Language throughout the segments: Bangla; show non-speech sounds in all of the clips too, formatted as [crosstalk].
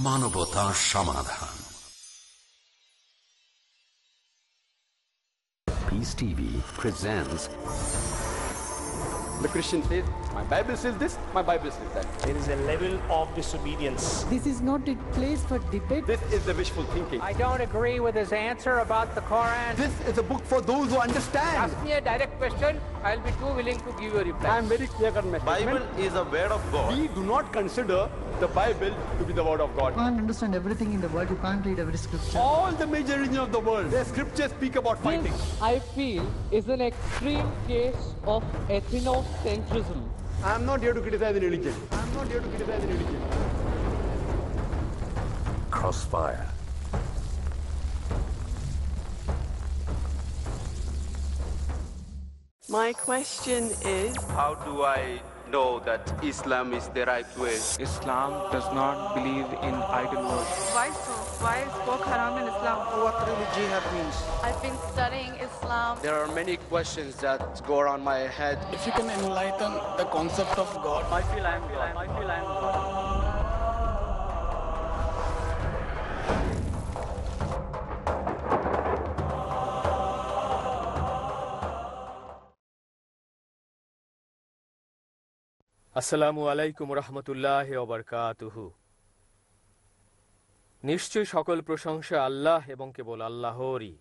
পিস টিভি বাংলা মানবতা সমাধান Peace TV presents The Christian says, my Bible says this, my Bible says that. There is a level of disobedience. This is not a place for debate. This is the wishful thinking. I don't agree with his answer about the Quran. This is a book for those who understand. Ask me a direct question, I'll be too willing to give you a reply. I am very clear cut my Bible statement. is a word of God. We do not consider the Bible to be the word of God. You can't understand everything in the world. You can't read every scripture. All the major religions of the world, their scriptures speak about fighting. This, I feel, is an extreme case of ethnocentrism. I am not here to criticize the religion. I am not here to criticize the religion. Crossfire. My question is How do I know that Islam is the right way? Islam does not believe in idol worship. why so? Why is pork haram in Islam? What really jihad means? I've been studying Islam. There are many questions that go around my head. If you can enlighten the concept of God, I feel I am God. I feel I am God. আসসালামু আলাইকুম রহমতুল্লাহ ওবরকাতুহু নিশ্চয় সকল প্রশংসা আল্লাহ এবং কেবল আল্লাহরই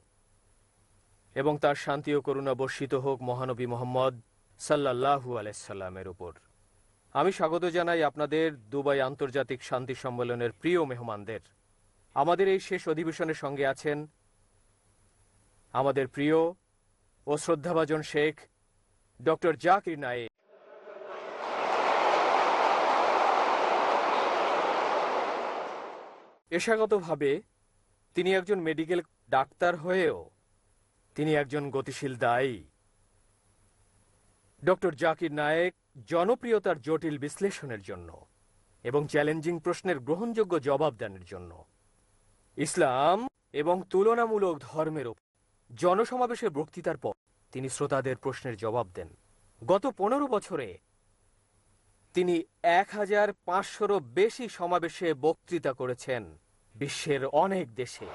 এবং তার শান্তি ও করুণা বর্ষিত হোক মহানবী মোহাম্মদ সাল্লাহু আলাইসাল্লামের উপর। আমি স্বাগত জানাই আপনাদের দুবাই আন্তর্জাতিক শান্তি সম্মেলনের প্রিয় মেহমানদের। আমাদের এই শেষ অধিবেশনের সঙ্গে আছেন আমাদের প্রিয় ও শ্রদ্ধাভাজন শেখ ডক্টর জাকির নায়েক। পেশাগতভাবে তিনি একজন মেডিকেল ডাক্তার হয়েও তিনি একজন গতিশীল দায়ী। ডক্টর জাকির নায়েক জনপ্রিয়তার জটিল বিশ্লেষণের জন্য এবং চ্যালেঞ্জিং প্রশ্নের গ্রহণযোগ্য জবাব জবাবদানের জন্য। ইসলাম এবং তুলনামূলক ধর্মের ওপর জনসমাবেশের বক্তৃতার পর তিনি শ্রোতাদের প্রশ্নের জবাব দেন। গত পনেরো বছরে তিনি এক হাজার পাঁচশোরও বেশি সমাবেশে বক্তৃতা করেছেন বিশ্বের অনেক দেশে।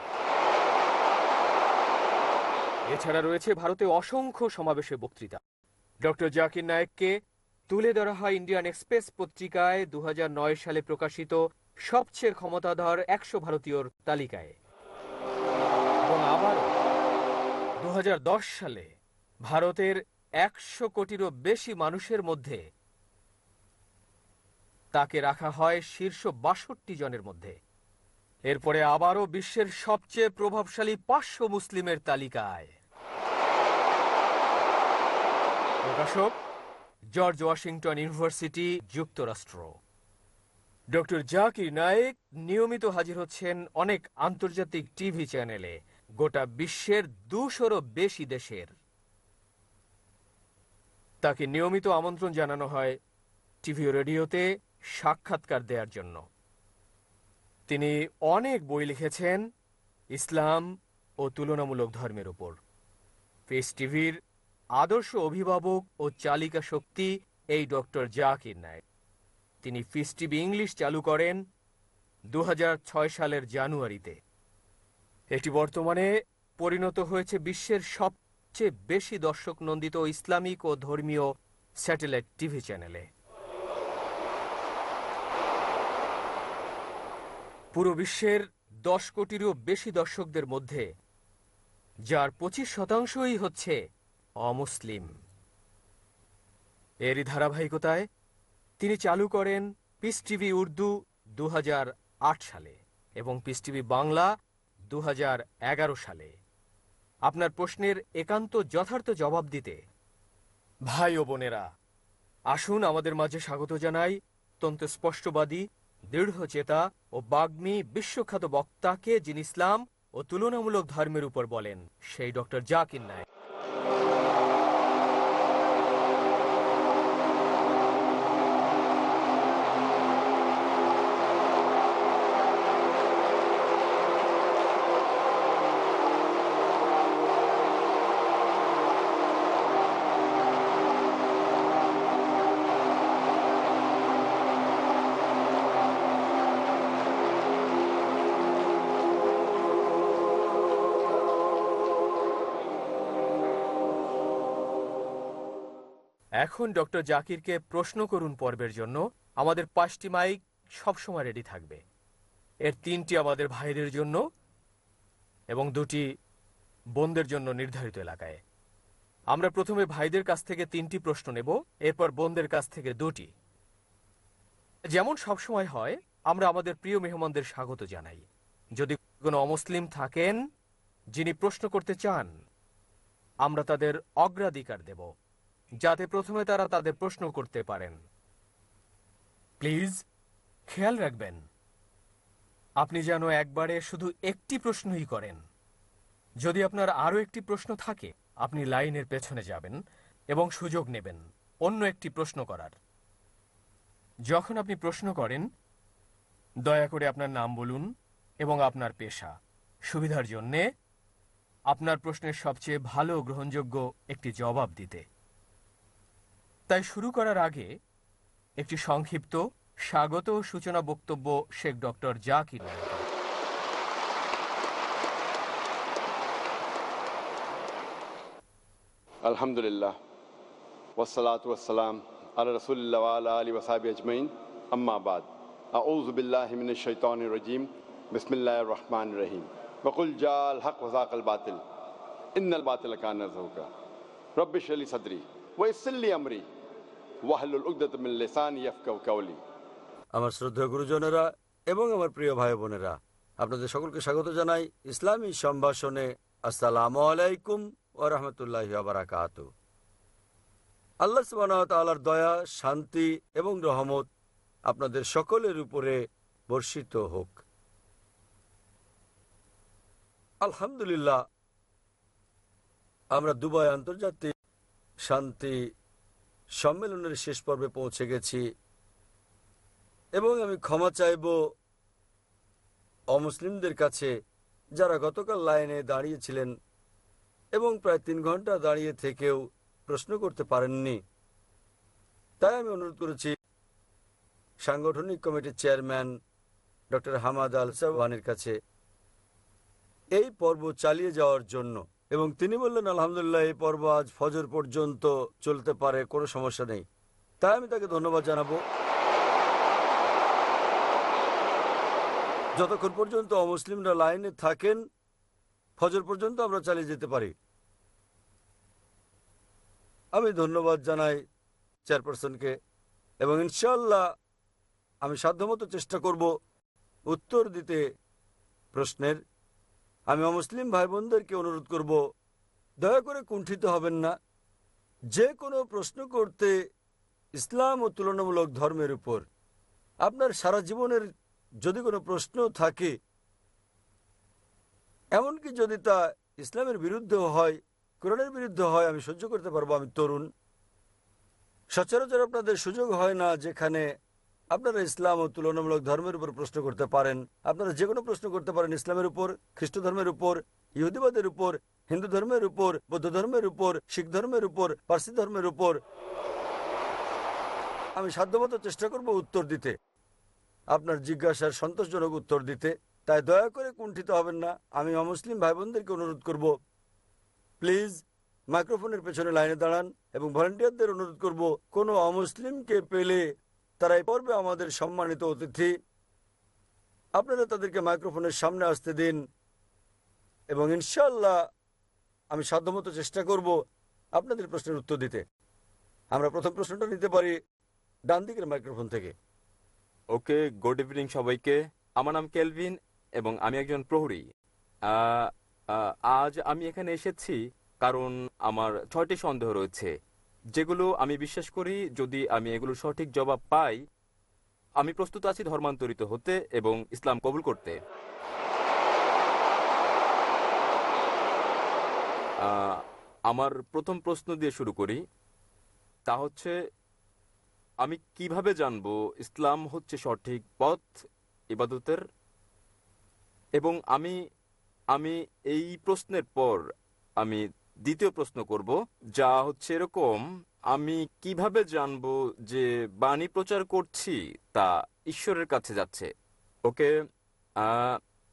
এছাড়া রয়েছে ভারতে অসংখ্য সমাবেশে বক্তৃতা। ডক্টর জাকির নায়েককে তুলে ধরা হয় ইন্ডিয়ান এক্সপ্রেস পত্রিকায় দু হাজার নয় সালে প্রকাশিত সবচেয়ে ক্ষমতাধর একশো ভারতীয়র তালিকায়। এবং আবারও দু সালে ভারতের একশো কোটিরও বেশি মানুষের মধ্যে তাকে রাখা হয় শীর্ষ বাষট্টি জনের মধ্যে। এরপরে আবারও বিশ্বের সবচেয়ে প্রভাবশালী পাঁচশো মুসলিমের তালিকায়। প্রকাশক, জর্জ ওয়াশিংটন ইউনিভার্সিটি, যুক্তরাষ্ট্র। ডক্টর জাকির নায়েক নিয়মিত হাজির হচ্ছেন অনেক আন্তর্জাতিক টিভি চ্যানেলে, গোটা বিশ্বের দুশোরও বেশি দেশের। তাকে নিয়মিত আমন্ত্রণ জানানো হয় টিভি ও রেডিওতে সাক্ষাৎকার দেওয়ার জন্য। তিনি অনেক বই লিখেছেন ইসলাম ও তুলনামূলক ধর্মের উপর। ফেস টিভির আদর্শ অভিভাবক ও চালিকা শক্তি এই ডক্টর জাকির নায়ক। তিনি ফিস টিভি ইংলিশ চালু করেন দু হাজার ছয় সালের জানুয়ারিতে। এটি বর্তমানে পরিণত হয়েছে বিশ্বের সবচেয়ে বেশি দর্শক নন্দিত ইসলামিক ও ধর্মীয় স্যাটেলাইট টিভি চ্যানেলে। পুরো বিশ্বের দশ কোটিরও বেশি দর্শকদের মধ্যে, যার পঁচিশ শতাংশই হচ্ছে অমুসলিম। এরই ধারাবাহিকতায় তিনি চালু করেন পিস টিভি উর্দু দু হাজার আট সালে এবং পিস টিভি বাংলা দু হাজার এগারো সালে। আপনার প্রশ্নের একান্ত যথার্থ জবাব দিতে ভাই ও বোনেরা, আসুন আমাদের মাঝে স্বাগত জানাই অত্যন্ত স্পষ্টবাদী দৃঢ়চেতা ও বাগ্মী বিশ্বখ্যাত বক্তাকে যিনি ইসলাম ও তুলনামূলক ধর্মের উপর বলেন, সেই ডক্টর জাকির নায়ক। এখন ডক্টর জাকিরকে প্রশ্ন করুন পর্বের জন্য। আমাদের পাঁচটি মাইক সবসময় রেডি থাকবে। এর তিনটি আমাদের ভাইদের জন্য এবং দুটি বোনদের জন্য নির্ধারিত এলাকায়। আমরা প্রথমে ভাইদের কাছ থেকে তিনটি প্রশ্ন নেব, এরপর বোনদের কাছ থেকে দুটি। যেমন সবসময় হয়, আমরা আমাদের প্রিয় মেহমানদের স্বাগত জানাই। যদি কোনো অমুসলিম থাকেন, যিনি প্রশ্ন করতে চান, আমরা তাদের অগ্রাধিকার দেব। যাতে প্রথমে তারা তাদের প্রশ্ন করতে পারেন। প্লিজ, খেয়াল রাখবেন। আপনি যেন একবারে শুধু একটি প্রশ্নই করেন। যদি আপনার আরও একটি প্রশ্ন থাকে, আপনি লাইনের পেছনে যাবেন এবং সুযোগ নেবেন অন্য একটি প্রশ্ন করার। যখন আপনি প্রশ্ন করেন, দয়া করে আপনার নাম বলুন এবং আপনার পেশা। সুবিধার জন্যে আপনার প্রশ্নের সবচেয়ে ভালো গ্রহণযোগ্য একটি জবাব দিতে। তাই শুরু করার আগে একটি সংক্ষিপ্ত স্বাগত সূচনা বক্তব্য Sheikh doctor Zakir wassalam ala rasulillah wa ala ali wa sahbihi ajmain. Amma ba'd. A'udhu billahi minash shaitanir rajim. Bismillahir rahmanir rahim. Wa qul ja'al haqq wa zaqal batil. আমার শ্রদ্ধেয় গুরুজনেরা এবং আমার প্রিয় ভাই বোনেরা আপনাদের সকলকে স্বাগত জানাই ইসলামী সম্ভাষণে। আসসালামু আলাইকুম ও রহমতুল্লাহ বারাকাত আল্লাহ সুবাহর দয়া, শান্তি এবং রহমত আপনাদের সকলের উপরে বর্ষিত হোক। আলহামদুলিল্লাহ, আমরা দুবাই আন্তর্জাতিক শান্তি সম্মেলনের শেষ পর্বে পৌঁছে গেছি এবং আমি ক্ষমা চাইব অমুসলিমদের কাছে যারা গতকাল লাইনে দাঁড়িয়েছিলেন এবং প্রায় তিন ঘণ্টা দাঁড়িয়ে থেকেও প্রশ্ন করতে পারেননি। তাই আমি অনুরোধ করেছি সাংগঠনিক কমিটির চেয়ারম্যান ডক্টর হামাদ আল সাওয়ানের কাছে এই পর্ব চালিয়ে যাওয়ার জন্য এবং তিনি বললেন, আলহামদুলিল্লাহ, এই পর্ব আজ ফজর পর্যন্ত চলতে পারে, কোনো সমস্যা নেই। তাই আমি তাকে ধন্যবাদ জানাব। যতক্ষণ পর্যন্ত অমুসলিমরা লাইনে থাকেন, ফজর পর্যন্ত আমরা চালিয়ে যেতে পারি। আমি ধন্যবাদ জানাই চেয়ারপারসনকে এবং ইনশাল্লাহ আমি সাধ্যমতো চেষ্টা করব উত্তর দিতে প্রশ্নের আমি অমুসলিম ভাই বোনদেরকে অনুরোধ করব, দয়া করে কুণ্ঠিত হবেন না। যে কোনো প্রশ্ন করতে ইসলাম ও তুলনামূলক ধর্মের উপর আপনার সারা জীবনের যদি কোনো প্রশ্ন থাকে, এমনকি যদি তা ইসলামের বিরুদ্ধে হয়, কোরআনের বিরুদ্ধে হয়, আমি সহ্য করতে পারব। আমি তরুণ। সচরাচর আপনাদের সুযোগ হয় না যেখানে আপনারা ইসলাম ও তুলনামূলক ধর্মের উপর প্রশ্ন করতে পারেন। আপনারা যে কোনো প্রশ্ন করতে পারেন ইসলামের উপর, খ্রিস্ট ধর্মের উপর ইহুদিবাদের উপর, হিন্দু ধর্মের উপর, বৌদ্ধ ধর্মের উপর, শিখ ধর্মের উপর, পার্সি ধর্মের উপর। আমি সাধ্যমতো চেষ্টা করব উত্তর দিতে। আপনার জিজ্ঞাসার সন্তোষজনক উত্তর দিতে। তাই দয়া করে কুণ্ঠিত হবেন না। আমি অমুসলিম ভাই বোনদেরকে অনুরোধ করব, প্লিজ মাইক্রোফোনের পেছনে লাইনে দাঁড়ান এবং ভলেন্টিয়ারদের অনুরোধ করব, কোনো অমুসলিমকে পেলে তারা এই পর্বে আমাদের সম্মানিত অতিথি। আপনারা তাদেরকে মাইক্রোফোনের সামনে আসতে দিন এবং ইনশাল্লাহ আমি সাধ্যমতো চেষ্টা করব আপনাদের প্রশ্নের উত্তর দিতে। আমরা প্রথম প্রশ্নটা নিতে পারি ডান দিকের মাইক্রোফোন থেকে। ওকে, গুড ইভিনিং সবাইকে। আমার নাম কেলভিন এবং আমি একজন প্রহরী। আজ আমি এখানে এসেছি কারণ আমার ছয়টি সন্দেহ রয়েছে। যেগুলো আমি বিশ্বাস করি, যদি আমি এগুলোর সঠিক জবাব পাই, আমি প্রস্তুত আছি ধর্মান্তরিত হতে এবং ইসলাম কবুল করতে। আমার প্রথম প্রশ্ন দিয়ে শুরু করি। তা হচ্ছে, আমি কীভাবে জানব ইসলাম হচ্ছে সঠিক পথ, ইবাদতের? এবং আমি আমি এই প্রশ্নের পর আমি দ্বিতীয় প্রশ্ন করব, যা হচ্ছে এরকম, আমি কীভাবে জানব যে বাণী প্রচার করছি তা ঈশ্বরের কাছে যাচ্ছে? ওকে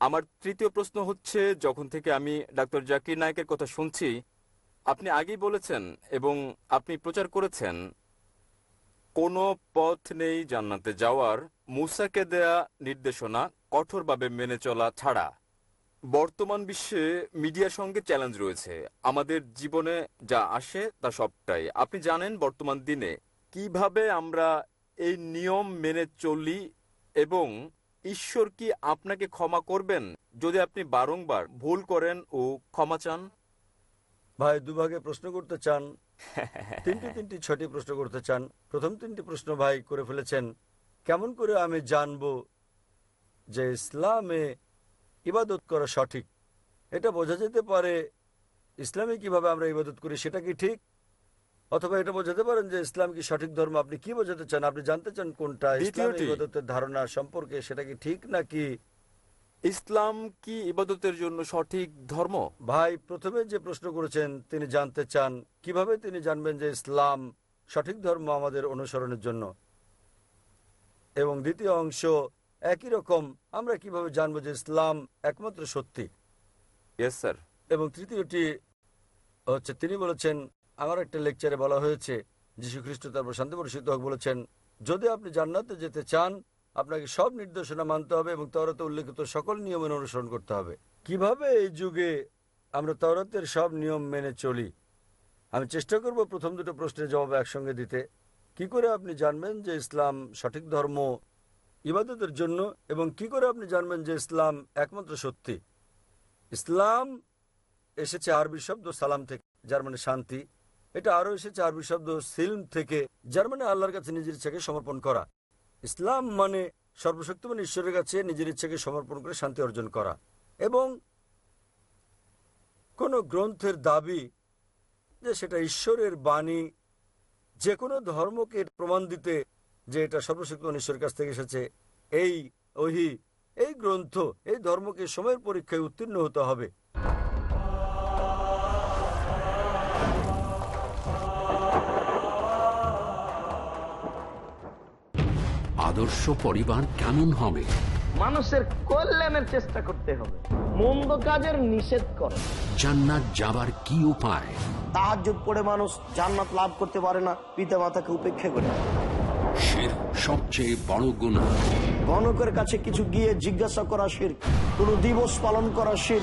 আমার তৃতীয় প্রশ্ন হচ্ছে, যখন থেকে আমি ডাক্তার জাকির নায়কের কথা শুনছি, আপনি আগেই বলেছেন এবং আপনি প্রচার করেছেন, কোনো পথ নেই জান্নাতে যাওয়ার, মুসাকে দেয়া নির্দেশনা কঠোরভাবে মেনে চলা ছাড়া। বর্তমান বিশ্বে মিডিয়ার সঙ্গে চ্যালেঞ্জ রয়েছে। আমাদের জীবনে যা আসে তা সবটাই। আপনি জানেন বর্তমান দিনে কীভাবে আমরা এই নিয়ম মেনে চলি এবং ঈশ্বর কি আপনাকে ক্ষমা করবেন যদি আপনি বারংবার ভুল করেন ও ক্ষমা চান? ভাই দুভাগে প্রশ্ন করতে চান। [laughs] তিনটি তিনটি ছটি প্রশ্ন করতে চান। প্রথম তিনটি প্রশ্ন ভাই করে ফেলেছেন কেমন করে আমি জানব যে ইসলামে ইবাদত করা সঠিক। এটা বোঝা যেতে পারে ইসলামে কীভাবে আমরা ইবাদত করি সেটা কি ঠিক? অথবা এটা বোঝাতে পারেন যে ইসলাম কি সঠিক ধর্ম? আপনি কি বোঝাতে চান? আপনি জানতে চান কোনটা? ইবাদতের ধারণা সম্পর্কে সেটা কি ঠিক নাকি? ইসলাম কি ইবাদতের জন্য সঠিক ধর্ম? ভাই প্রথমে যে প্রশ্ন করেছেন তিনি জানতে চান কীভাবে তিনি জানবেন যে ইসলাম সঠিক ধর্ম আমাদের অনুসরণের জন্য। এবং দ্বিতীয় অংশ একই রকম। আমরা কীভাবে জানব যে ইসলাম একমাত্র সত্যি? ইয়েস স্যার এবং তৃতীয়টি হচ্ছে তিনি বলেছেন আমার একটা লেকচারে বলা হয়েছে যীশু খ্রিস্ট তারপর শান্তি বর্ষিত হোক বলেছেন যদি আপনি জান্নাতে যেতে চান আপনাকে সব নির্দেশনা মানতে হবে এবং তরতে উল্লেখিত সকল নিয়মের অনুসরণ করতে হবে। কীভাবে এই যুগে আমরা তরতের সব নিয়ম মেনে চলি? আমি চেষ্টা করব প্রথম দুটো প্রশ্নের জবাব একসঙ্গে দিতে। কি করে আপনি জানবেন যে ইসলাম সঠিক ধর্ম ইবাদতের জন্য এবং কি করে আপনি জানবেন যে ইসলাম একমাত্র সত্যি? ইসলাম এসেছে আরবি শব্দ সালাম থেকে যার মানে শান্তি। এটা আরও এসেছে আরবি শব্দ সিলম থেকে যার মানে আল্লাহর কাছে নিজের ইচ্ছাকে সমর্পণ করা। ইসলাম মানে সর্বশক্তিমান ঈশ্বরের কাছে নিজের ইচ্ছাকে সমর্পণ করে শান্তি অর্জন করা। এবং কোন গ্রন্থের দাবি যে সেটা ঈশ্বরের বাণী, যে কোনো ধর্মকে প্রমাণ দিতে যে এটা সর্বশক্তিমান ঈশ্বরের কাছ থেকে এসেছে এই ওহি এই গ্রন্থ এই ধর্মকে সময়ের পরীক্ষায় উত্তীর্ণ হতে হবে। আদর্শ পরিবার কেমন হবে? মানুষের কল্যাণের চেষ্টা করতে হবে। মন্দ কাজের নিষেধ করে। জান্নাত যাবার কি উপায়? তাহাজ্জুদ পড়ে মানুষ জান্নাত লাভ করতে পারে না পিতা মাতাকে উপেক্ষা করে। শির সবচেয়ে বড় গুণা। গণকের কাছে কিছু গিয়ে জিজ্ঞাসা করা শির কোন দিবস পালন করা শির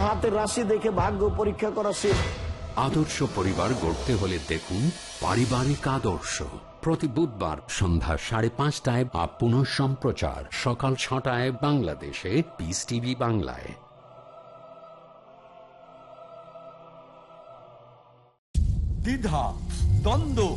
হাতের রাশি দেখে ভাগ্য পরীক্ষা করা শির। আদর্শ পরিবার গড়তে হলে দেখুন পারিবারিক আদর্শ। প্রতি বুধবার সন্ধ্যা সাড়ে পাঁচটায় বা পুনঃ সম্প্রচার সকাল ছটায় বাংলাদেশে পিস টিভি বাংলায়। দ্বিধা দ্বন্দ্ব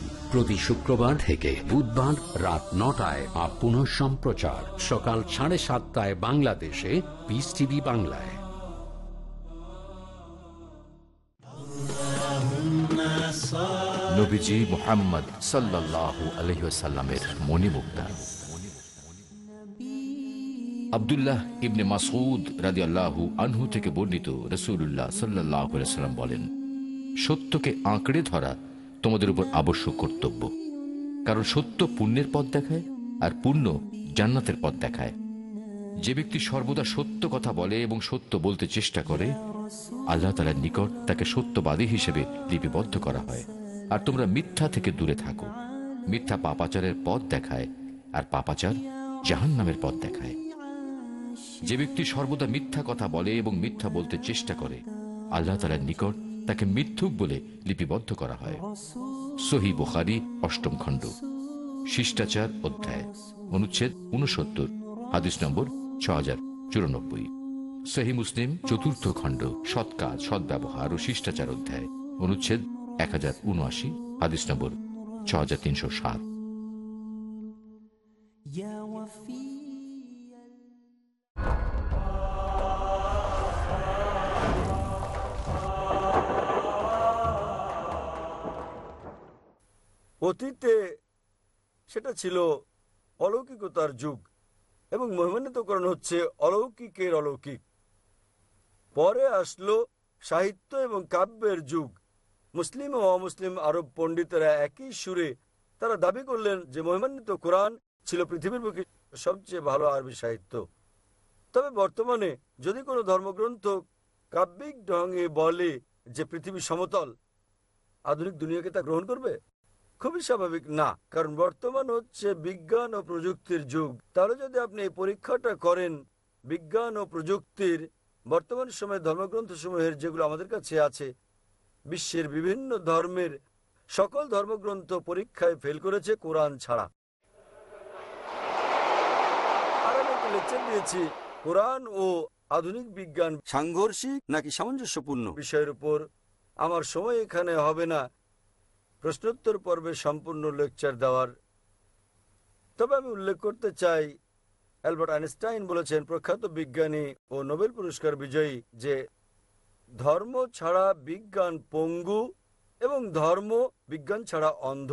প্রতি শুক্রবার থেকে বুধবার রাত নটায় বা পুনঃ সম্প্রচার। সকাল সাড়ে সাতটায় বাংলাদেশে পিস টিভি বাংলায়। ইবনে মাসুদ আল্লাহু আনহু থেকে বর্ণিত সাল্লাম বলেন, সত্যকে আঁকড়ে ধরা তোমাদের উপর আবশ্যক কর্তব্য। কারণ সত্য পুণ্যের পথ দেখায় আর পুণ্য জান্নাতের পথ দেখায়। যে ব্যক্তি সর্বদা সত্য কথা বলে এবং সত্য বলতে চেষ্টা করে, আল্লাহ তালার নিকট তাকে সত্যবাদী হিসেবে লিপিবদ্ধ করা হয়। আর তোমরা মিথ্যা থেকে দূরে থাকো। মিথ্যা পাপাচারের পথ দেখায় আর পাপাচার জাহান নামের পথ দেখায়। যে ব্যক্তি সর্বদা মিথ্যা কথা বলে এবং মিথ্যা বলতে চেষ্টা করে, আল্লাহ তালার নিকট তাকে মিথ্যুক বলে লিপিবদ্ধ করা হয়। সহি বুখারি, অষ্টম খণ্ড। শিষ্টাচার, অধ্যায়, অনুচ্ছেদ উনসত্তর হাদিস নম্বর ছ চুরানব্বই। সহি মুসলিম, চতুর্থ খণ্ড, সৎ কাজ সদ্ব্যবহার ও শিষ্টাচার অধ্যায়, অনুচ্ছেদ এক হাজার উনআশি হাদিস নম্বর ছ হাজার তিনশো সাত। অতীতে সেটা ছিল অলৌকিকতার যুগ এবং মহিমান্বিতকরণ হচ্ছে অলৌকিকের অলৌকিক। পরে আসলো সাহিত্য এবং কাব্যের যুগ। মুসলিম ও অমুসলিম আরব পণ্ডিতেরা একই সুরে তারা দাবি করলেন যে মহিমান্বিত কোরআন ছিল পৃথিবীর বুকে সবচেয়ে ভালো আরবি সাহিত্য। তবে বর্তমানে যদি কোনো ধর্মগ্রন্থ কাব্যিক ঢঙে বলে যে পৃথিবী সমতল, আধুনিক দুনিয়াকে তা গ্রহণ করবে? খুবই স্বাভাবিক। না কারণ বর্তমান হচ্ছে বিজ্ঞান ও প্রযুক্তির যুগ। তাহলে যদি আপনি এই পরীক্ষাটা করেন বিজ্ঞান ও প্রযুক্তির বর্তমান সময়ে ধর্মগ্রন্থ সমূহের যেগুলো আমাদের কাছে আছে বিশ্বের বিভিন্ন ধর্মের সকল ধর্মগ্রন্থ পরীক্ষায় ফেল করেছে কোরআন ছাড়া। আর আমি একটা লেকচার দিয়েছি কোরআন ও আধুনিক বিজ্ঞান। সাংঘর্ষিক নাকি সামঞ্জস্যপূর্ণ? বিষয়ের উপর আমার সময় এখানে হবে না। প্রশ্নোত্তর পর্বে সম্পূর্ণ লেকচার দেওয়ার। তবে আমি উল্লেখ করতে চাই, অ্যালবার্ট আইনস্টাইন বলেছেন, প্রখ্যাত বিজ্ঞানী ও নোবেল পুরস্কার বিজয়ী যে ধর্ম ছাড়া বিজ্ঞান পঙ্গু এবং ধর্ম বিজ্ঞান ছাড়া অন্ধ।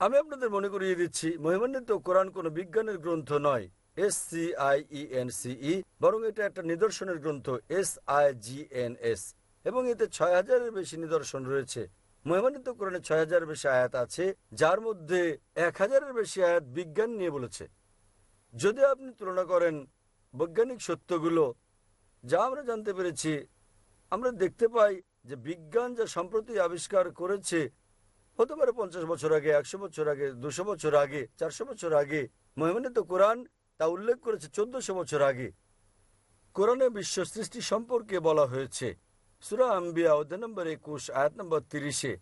আমি আপনাদের মনে করিয়ে দিচ্ছি, মহিমান্বিত কোরআন কোনো বিজ্ঞানের গ্রন্থ নয় S C I E N C E বরং এটা একটা নিদর্শনের গ্রন্থ S I G N S এবং এতে ছয় হাজারের বেশি নিদর্শন রয়েছে। মহিমান্বিত কোরআনে ছয় হাজারের বেশি আয়াত আছে, যার মধ্যে এক হাজারের বেশি আয়াত বিজ্ঞান নিয়ে বলেছে। যদি আপনি তুলনা করেন বৈজ্ঞানিক সত্যগুলো, যা আমরা জানতে পেরেছি, আমরা দেখতে পাই যে বিজ্ঞান যা সম্প্রতি আবিষ্কার করেছে, হতে পারে পঞ্চাশ বছর আগে, একশো বছর আগে, দুশো বছর আগে, চারশো বছর আগে মহিমানিত কোরআন তা উল্লেখ করেছে চোদ্দশো বছর আগে। কোরআনে বিশ্ব সৃষ্টি সম্পর্কে বলা হয়েছে। সুরা আম্বিয়া, অধ্যায় নম্বর একুশ, আয়াত নম্বর তিরিশে,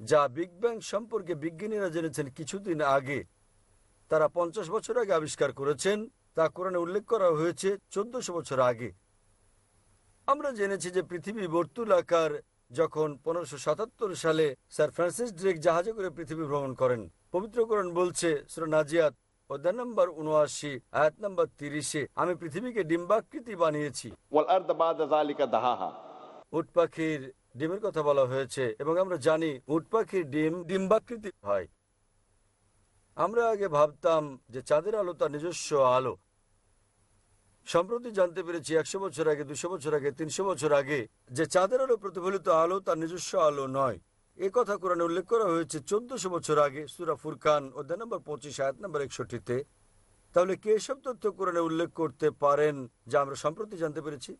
যা বিগ ব্যাং সম্পর্কে বিজ্ঞানীরা জেনেছেন কিছুদিন আগে। তারা পঞ্চাশ বছর আগে আবিষ্কার করেছেন, তা কোরআনে উল্লেখ করা হয়েছে চোদ্দশো বছর আগে। আমরা জেনেছি যে পৃথিবী বর্তুলাকার যখন পনেরোশো সাতাত্তর সালে স্যার ফ্রান্সিস ড্রেক জাহাজে করে পৃথিবী ভ্রমণ করেন। পবিত্রকরণ বলছে নাজিয়াত, অধ্যায় নম্বর উনআশি, আয়াত নম্বর তিরিশে, আমি পৃথিবীকে ডিম্বাকৃতি বানিয়েছি। উট পাখির ডিমের কথা বলা হয়েছে এবং আমরা জানি উট পাখির ডিম ডিম্বাকৃতি হয়। আমরা আগে ভাবতাম যে চাঁদের আলো তার নিজস্ব আলো। সম্প্রতি জানতে পেরেছি একশো বছর আগে, দুশো বছর আগে, তিনশো বছর আগে যে চাঁদের আলো প্রতিফলিত আলো তার নিজস্ব আলো নয়। এ কথা কোরআনে উল্লেখ করা হয়েছে চোদ্দশো বছর আগে, সুরা ফুরকান, অধ্যায় নম্বর পঁচিশ, আয়াত নম্বর একষট্টিতে। তাহলে কে সব তথ্য কোরআনে উল্লেখ করতে পারেন, যা আমরা সম্প্রতি জানতে পেরেছি?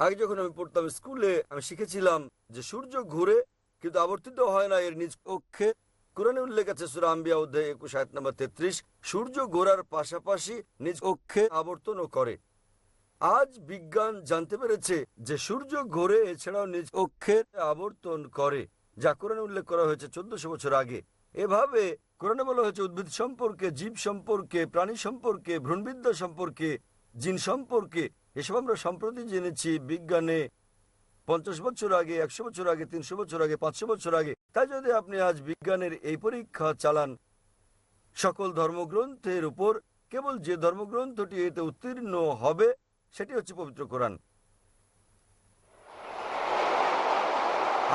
আগে যখন আমি পড়তাম স্কুলে, আমি শিখেছিলাম যে সূর্য ঘুরে কিন্তু আবর্তিত হয় না, এর নিজ অক্ষে কোরআনে উল্লেখ আছে, সুরা আম্বিয়া, অধ্যায় একুশ, আয়াত নম্বর তেত্রিশ, সূর্য ঘোরার পাশাপাশি নিজ অক্ষে আবর্তনও করে। আজ বিজ্ঞান জানতে পেরেছে যে সূর্য ঘোরে, এছাড়াও নিজ অক্ষে আবর্তন করে, যা কোরআনে উল্লেখ করা হয়েছে চোদ্দশো বছর আগে। এভাবে কোরআনে বলা হয়েছে, উদ্ভিদ সম্পর্কে, জীব সম্পর্কে, প্রাণী সম্পর্কে, ভ্রূণবিদ্যা সম্পর্কে, জিন সম্পর্কে এসব আমরা সম্প্রতি জেনেছি, বিজ্ঞানে পঞ্চাশ বছর আগে, একশো বছর আগে, তিনশো বছর আগে, পাঁচশো বছর আগে। তাই যদি আপনি আজ বিজ্ঞানের এই পরীক্ষা চালান, সকল ধর্মগ্রন্থের উপর, কেবল যে ধর্মগ্রন্থটি এতে উত্তীর্ণ হবে, সেটি হচ্ছে পবিত্র কোরআন।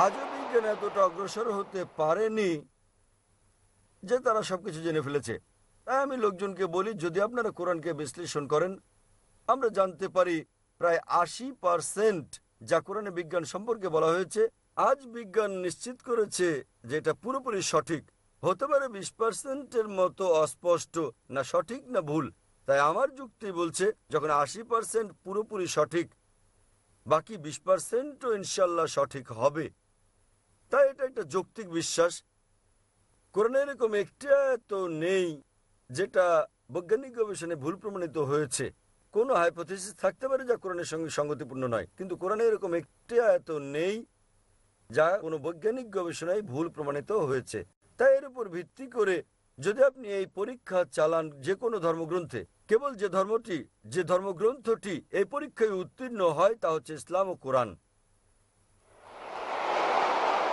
আজও বিজ্ঞান এতটা অগ্রসর হতে পারেনি যে তারা সবকিছু জেনে ফেলেছে। তাই আমি লোকজনকে বলি, যদি আপনারা কোরআনকে বিশ্লেষণ করেন আমরা জানতে পারি প্রায় আশি পারসেন্ট যা কোরআনে বিজ্ঞান সম্পর্কে বলা হয়েছে, আজ বিজ্ঞান নিশ্চিত করেছে যে এটা পুরোপুরি সঠিক। হতে পারে বিশ পার্সেন্টের মতো অস্পষ্ট না সঠিক না ভুল। তাই আমার যুক্তি বলছে যখন আশি পার্সেন্ট পুরোপুরি সঠিক, বাকি বিশ পার্সেন্টও ইনশাল্লাহ সঠিক হবে। তাই এটা একটা যৌক্তিক বিশ্বাস। কোরআনে এরকম একটা তো নেই যেটা বৈজ্ঞানিক গবেষণায় ভুল প্রমাণিত হয়েছে। কোনো হাইপোথিসিস থাকতে পারে যা কোরআনের সঙ্গে সঙ্গতিপূর্ণ নয়। কিন্তু কোরআনে এরকম একটি আয়ত নেই, যা কোনো বৈজ্ঞানিক গবেষণায় ভুল প্রমাণিত হয়েছে। তাই এর উপর ভিত্তি করে যদি আপনি এই পরীক্ষা চালান যে কোনো ধর্মগ্রন্থে, কেবল যে ধর্মটি, যে ধর্মগ্রন্থটি এই পরীক্ষায় উত্তীর্ণ হয় তা হচ্ছে ইসলাম ও কোরআন।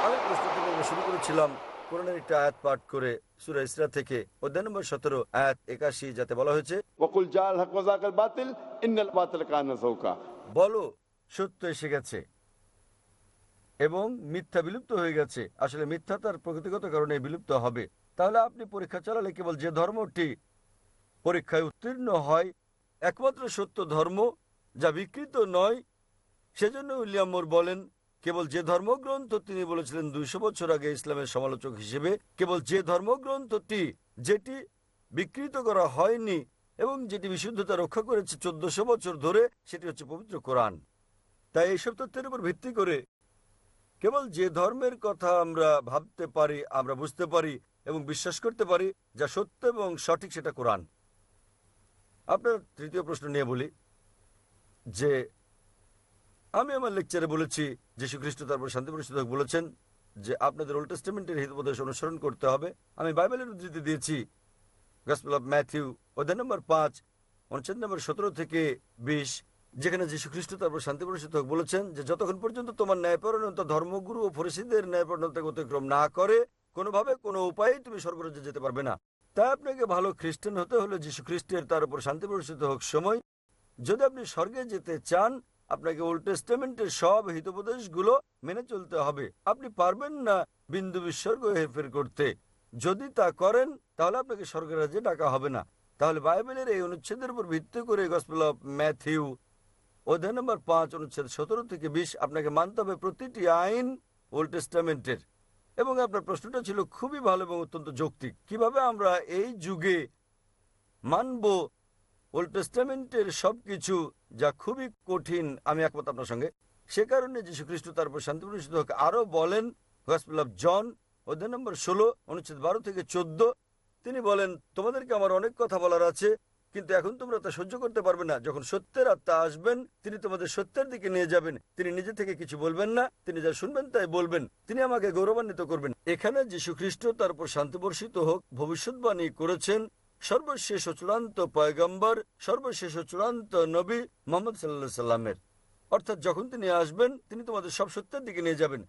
আমি প্রস্তুতি শুরু করেছিলাম কোরআনের একটা আয়াত পাঠ করে সুরা ইসরা থেকে অধ্যায় নম্বর সতেরো আয়াত একাশি যাতে বলা হয়েছে বলো সত্য এসে গেছে এবং মিথ্যা বিলুপ্ত হয়ে গেছে। আসলে মিথ্যা তার প্রকৃতিগত কারণে বিলুপ্ত হবে। তাহলে আপনি পরীক্ষা চালালে কেবল যে ধর্মটি পরীক্ষায় উত্তীর্ণ হয় একমাত্র সত্য ধর্ম যা বিকৃত নয় সেজন্য উইলিয়াম মোর বলেন কেবল যে ধর্মগ্রন্থ তিনি বলেছিলেন দুইশো বছর আগে ইসলামের সমালোচক হিসেবে, কেবল যে ধর্মগ্রন্থটি যেটি বিকৃত করা হয়নি এবং যেটি বিশুদ্ধতা রক্ষা করেছে চোদ্দশো বছর ধরে, সেটি হচ্ছে পবিত্র কোরআন। তাই এইসব তথ্যের উপর ভিত্তি করে কেবল যে ধর্মের কথা আমরা ভাবতে পারি, আমরা বুঝতে পারি এবং বিশ্বাস করতে পারি, যা সত্য এবং সঠিক সেটা কোরআন। আপনার তৃতীয় প্রশ্ন নিয়ে বলি যে আমি আমার লেকচারে বলেছি যীশু খ্রিস্ট তারপর শান্তি পরিষদ বলেছেন যে আপনাদের ওল্ড টেস্টামেন্টের হিতোপদেশ অনুসরণ করতে হবে। আমি বাইবেলের উদ্ধৃতি দিয়েছি গসপেল অফ ম্যাথিউ অধ্যায় নম্বর পাঁচ, অনুচ্ছেদ নম্বর সতেরো থেকে বিশ, যেখানে যীশু খ্রিস্ট তারপর শান্তি পরিষদ বলেছেন যে, যতক্ষণ পর্যন্ত তোমার ন্যায়পরণতা ধর্মগুরু ও ফরিসিদের ন্যায়পরণতাকে অতিক্রম না করে, কোনোভাবে কোনো উপায়ে তুমি স্বর্গরাজ্যে যেতে পারবে না। তাই আপনাকে ভালো খ্রিস্টান হতে হলে যীশু খ্রিস্টের তার উপর শান্তি পরিষদ হোক সময়। যদি আপনি স্বর্গে যেতে চান আপনাকে ওল্ড টেস্টামেন্টের সব হিতোপদেশগুলো মেনে চলতে হবে। আপনি পারবেন না বিন্দু বিসর্গ হেরফের করতে। যদি তা করেন, তাহলে আপনাকে স্বর্গের রাজ্যে ডাকা হবে না। তাহলে বাইবেলের এই অনুচ্ছেদের উপর ভিত্তি করে গসপেল অফ ম্যাথিউ অধ্যায় নম্বর পাঁচ, অনুচ্ছেদ সতেরো থেকে বিশ, আপনাকে মানতে হবে প্রতিটি আইন ওল্ড টেস্টামেন্টের এবং আপনার প্রশ্নটা ছিল খুবই ভালো এবং অত্যন্ত যৌক্তিক। কীভাবে আমরা এই যুগে মানব ওল্ড টেস্টামেন্টের সবকিছু যা খুবই কঠিন, আমি একমত আপনার সঙ্গে। সে কারণে যীশু খ্রিস্ট তারপর শান্তি পরিষদ আরও বলেন গসপেল অফ জন অধ্যায় নম্বর ষোলো, অনুচ্ছেদ বারো থেকে চোদ্দ, তিনি বলেন, তোমাদেরকে আমার অনেক কথা বলার আছে, কিন্তু এখন তোমরা তা সহ্য করতে পারবে না। যখন সত্যের আত্মা আসবেন, তিনি তোমাদের সত্যের দিকে নিয়ে যাবেন। তিনি নিজে থেকে কিছু বলবেন না, তিনি যা শুনবেন তাই বলবেন। তিনি আমাকে গৌরবান্বিত করবেন। এখানে যীশু খ্রিস্ট তার উপর শান্তি বর্ষিত হোক, ভবিষ্যৎবাণী করেছেন সর্বশেষ চূড়ান্ত পয়গম্বর, সর্বশেষ চূড়ান্ত নবী মোহাম্মদ সাল্লা সাল্লামের। অর্থাৎ যখন তিনি আসবেন, তিনি তোমাদের সব সত্যের দিকে নিয়ে যাবেন।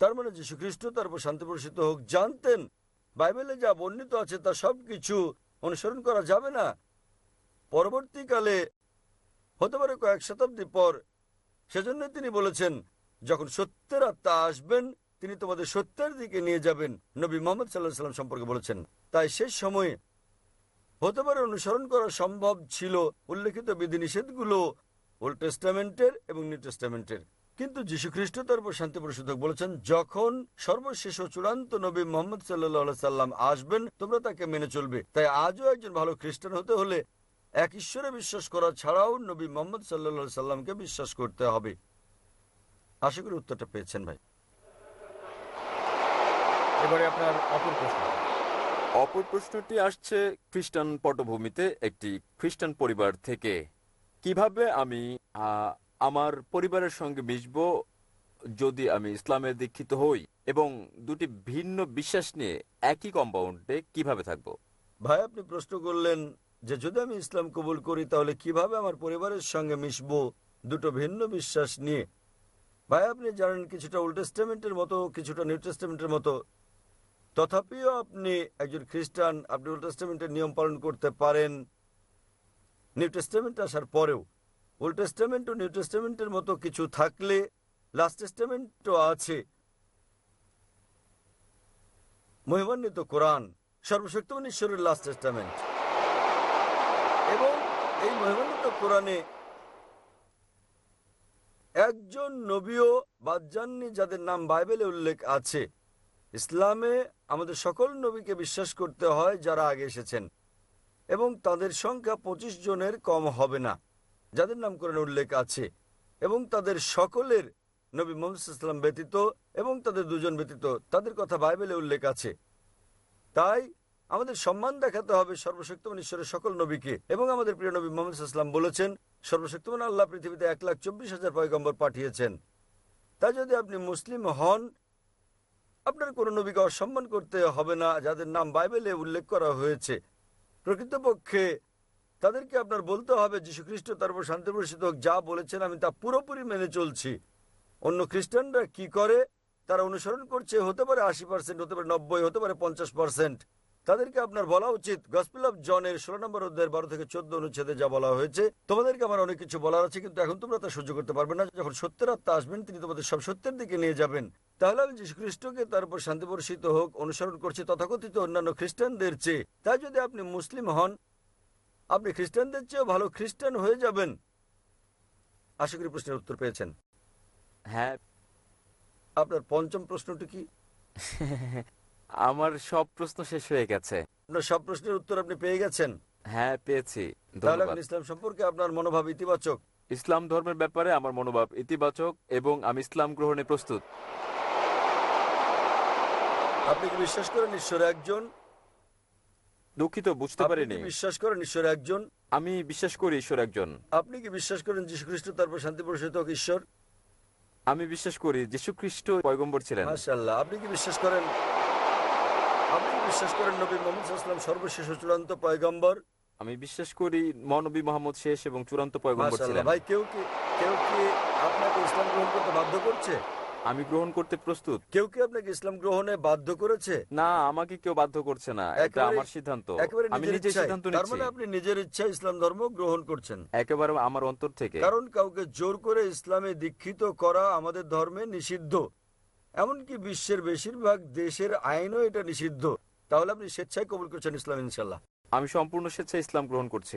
তার মানে যীশু খ্রিস্ট তার উপর শান্তি বর্ষিত হোক, জানতেন, বাইবেলে যা বর্ণিত আছে তা সবকিছু অনুসরণ করা যাবে না। পরবর্তীকালে, হতে পারে কয়েক শতাব্দী পর সেজন্য তিনি বলেছেন, যখন সত্যের আত্মা আসবেন তিনি তোমাদের সত্যের দিকে নিয়ে যাবেন। নবী মোহাম্মদ সাল্লাহ সাল্লাম সম্পর্কে বলেছেন। তাই শেষ সময়ে হতে পারে অনুসরণ করা সম্ভব ছিল উল্লেখিত বিধিনিষেধগুলো ওল্ড টেস্টামেন্টের এবং নিউ টেস্টামেন্টের। কিন্তু যীশু খ্রিস্ট তার শান্তি পরিশোধক বলেছেন, যখন সর্বশেষ ও চূড়ান্ত নবী মোহাম্মদ সাল্লাহ সাল্লাম আসবেন, তোমরা তাকে মেনে চলবে। তাই আজও একজন ভালো খ্রিস্টান হতে হলে এক ঈশ্বরে বিশ্বাস করা ছাড়াও নবী মোহাম্মদ সাল্লা সাল্লামকে বিশ্বাস করতে হবে। আশা করি উত্তরটা পেয়েছেন ভাই। এবারে আপনার অপর প্রশ্ন। অপর প্রশ্নটি আসছে খ্রিস্টান পটভূমিতে একটি খ্রিস্টান পরিবার থেকে। কীভাবে আমি আহ, আমার পরিবারের সঙ্গে মিশব যদি আমি ইসলামে দীক্ষিত হই? এবং দুটি ভিন্ন বিশ্বাস নিয়ে একই কম্পাউন্ডে কীভাবে থাকব? ভাই আপনি প্রশ্ন করলেন যে যদি আমি ইসলাম কবুল করি তাহলে কীভাবে আমার পরিবারের সঙ্গে মিশব? দুটো ভিন্ন বিশ্বাস নিয়ে। ভাই আপনি জানেন কিছুটা ওল্ড টেস্টামেন্টের মতো কিছুটা নিউ টেস্টামেন্টের মতো। তথাপিও আপনি একজন খ্রিস্টান, আপনি ওল্ড টেস্টামেন্টের নিয়ম পালন করতে পারেন। নিউ টেস্টামেন্ট আসার পরেও, ওল্ড টেস্টামেন্ট ও নিউ টেস্টামেন্টের মতো কিছু থাকলে লাস্ট টেস্টামেন্টও আছে। মহিমান্বিত কোরআন, সর্বশক্তিমান ঈশ্বরের লাস্ট টেস্টামেন্ট। এবং এই মহিমান্বিত কোরআনে একজন নবীও বাদ যাদের নাম বাইবেলে উল্লেখ আছে। ইসলামে আমাদের সকল নবীকে বিশ্বাস করতে হয় যারা আগে এসেছেন। এবং তাদের সংখ্যা পঁচিশ জনের কম হবে না, যাদের নাম কোরআনে উল্লেখ আছে। এবং তাদের সকলের নবী মোহাম্মদ ইসলাম ব্যতীত এবং তাদের দুজন ব্যতীত তাদের কথা বাইবেলে উল্লেখ আছে। তাই আমাদের সম্মান দেখাতে হবে সর্বশক্তিমান ঈশ্বরের সকল নবীকে। এবং আমাদের প্রিয় নবী মোহাম্মদ ইসলাম বলেছেন, সর্বশক্তিমান আল্লাহ পৃথিবীতে এক লাখ চব্বিশ হাজার পয়গম্বর পাঠিয়েছেন। তাই যদি আপনি মুসলিম হন আপনার কোনো নবীকে অসম্মান করতে হবে না, যাদের নাম বাইবেলে উল্লেখ করা হয়েছে। প্রকৃতপক্ষে তাদেরকে আপনার বলতে হবে যীশু খ্রিস্ট তারপর শান্তি হোক, যা বলেছেন আমি তা পুরোপুরি মেনে চলছি। অন্য খ্রিস্টানরা কি করে? তারা অনুসরণ করছে, হতে পারে আশি পার্সেন্ট, হতে পারে নব্বই, হতে পারে পঞ্চাশ পার্সেন্ট। তাদেরকে আপনার বলা উচিত গসপিল অফ জনের ষোলো নম্বর অধ্যায়ের বারো থেকে চোদ্দ অনুচ্ছেদে যা বলা হয়েছে তোমাদেরকে আমার অনেক কিছু বলার আছে কিন্তু এখন তোমরা তা সহ্য করতে পারবে না। যখন সত্যের আত্মা আসবেন তিনি তোমাদের সব সত্যের দিকে নিয়ে যাবেন। তাহলে আমি যীশু খ্রিস্টকে তার উপর শান্তি বর্ষিত হোক অনুসরণ করছি তথাকথিত অন্যান্য খ্রিস্টানদের চেয়ে। তাই যদি আপনি মুসলিম হন আপনি খ্রিস্টানদের চেয়েও ভালো খ্রিস্টান হয়ে যাবেন। আশা করি প্রশ্নের উত্তর পেয়েছেন। হ্যাঁ। আপনার পঞ্চম প্রশ্নটি কি? [laughs] আমার সব প্রশ্ন শেষ হয়ে গেছে। আপনার সব প্রশ্নের উত্তর আপনি পেয়ে গেছেন। হ্যাঁ পেয়েছি। তাহলে ধন্যবাদ। এখন ইসলাম সম্পর্কে আপনার মনোভাব ইতিবাচক। ইসলাম ধর্মের ব্যাপারে আমার মনোভাব ইতিবাচক এবং আমি ইসলাম গ্রহণে প্রস্তুত। আপনি কি বিশ্বাস করেন ঈশ্বর একজন? দুঃখিত বুঝতে আপনি পারিনি। কি বিশ্বাস করেন ঈশ্বর একজন? আমি বিশ্বাস করি ঈশ্বর একজন। আপনি কি বিশ্বাস করেন যীশু খ্রিস্ট তারপর শান্তি বর্ষিত হোক ঈশ্বর? আমি বিশ্বাস করি যীশু খ্রিস্ট পয়গম্বর ছিলেন। মাশাআল্লাহ। আপনি কি বিশ্বাস করেন আপনি বিশ্বাস করেন নবী মোহাম্মদ সাল্লাম সর্বশেষ চূড়ান্ত পয়গম্বর। আমি বিশ্বাস করি মহানবী মোহাম্মদ শেষ এবং চূড়ান্ত পয়গম্বর ছিলেন। ভাই কেউ কি কেউ কি আপনাকে ইসলাম গ্রহণ করতে বাধ্য করছে? আমি গ্রহণ করতে প্রস্তুত। কেউ কি আপনাকে ইসলাম গ্রহণে বাধ্য করেছে? না আমাকে কেউ বাধ্য করছে না। এটা আমার সিদ্ধান্ত। আমি নিজে। সিদ্ধান্ত তার নিচ্ছি। মানে আপনি নিজের ইচ্ছা ইসলাম ধর্ম গ্রহণ করছেন। একেবারে আমার অন্তর থেকে। কারণ কাউকে জোর করে ইসলামে দীক্ষিত করা আমাদের ধর্মে নিষিদ্ধ। এমনকি বিশ্বের বেশিরভাগ দেশের আইনও এটা নিষিদ্ধ। তাহলে আপনি স্বেচ্ছায় কবুল করছেন ইসলাম ইনশাল্লাহ। আমি সম্পূর্ণ স্বেচ্ছায় ইসলাম গ্রহণ করছি।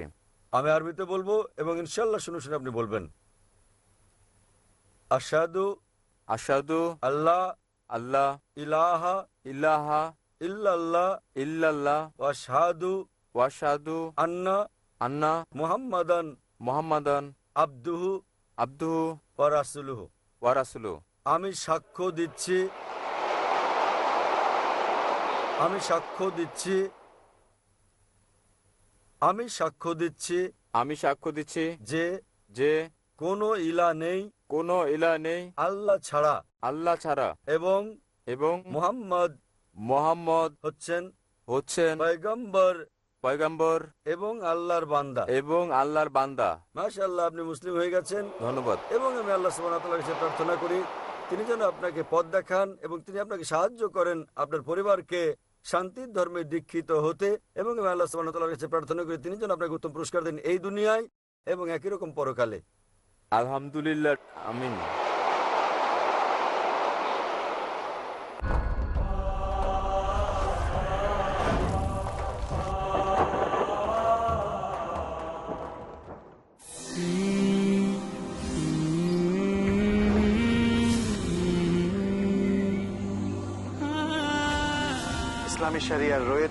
আমি আরবিতে বলব এবং ইনশাল্লাহ শুনে শুনে আপনি বলবেন। আসাদু আসাদু আল্লাহ আল্লাহ ইলাহা ইল্লাহা ইল্লাল্লাহ ইল্লাল্লাহ ওয়াশহাদু ওয়াশাদু আন্না আন্না মুহাম্মাদান মোহাম্মদান আব্দুহু আব্দুহু ওয়া রাসূলুহু। ওয়ারাসুলু আমি সাক্ষ্য দিচ্ছি। আমি সাক্ষ্য দিচ্ছি। আমি সাক্ষ্য দিচ্ছি আমি সাক্ষ্য দিচ্ছি যে যে কোনো ইলা নেই। কোনো ইলা নেই। আল্লাহ ছাড়া। আল্লাহ ছাড়া। এবং এবং মুহাম্মদ মোহাম্মদ হচ্ছেন হচ্ছেন পয়গম্বর। পয়গম্বর এবং আল্লাহর বান্দা। এবং আল্লাহর বান্দা। মাশাআল্লাহ আপনি মুসলিম হয়ে গেছেন। ধন্যবাদ। এবং আমি আল্লাহ সুবহানাহু ওয়া তাআলার কাছে প্রার্থনা করি তিনি যেন আপনাকে পদ দেখান এবং তিনি আপনাকে সাহায্য করেন আপনার পরিবারকে শান্তির ধর্মে দীক্ষিত হতে এবং আল্লাহ ওয়া কাছে প্রার্থনা করে তিনি যেন আপনাকে উত্তম পুরস্কার দেন এই দুনিয়ায় এবং একই রকম পরকালে। আলহামদুলিল্লাহ, আমিন।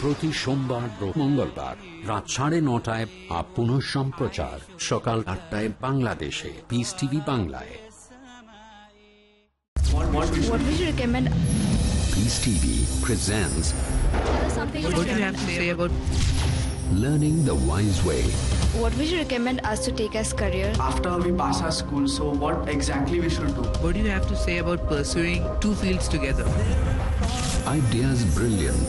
প্রতি সোমবার মঙ্গলবার রাত সাড়ে নটায় আপ পুনঃ সম্প্রচার সকাল আটটায় বাংলাদেশে পিস টিভি বাংলায় What would you recommend? Peace TV presents Something What do you have to say about Learning the Wise Way. What would you recommend us to take as career? After we pass our school, so what exactly we should do? what do you have to say about pursuing two fields together? Ideas brilliant.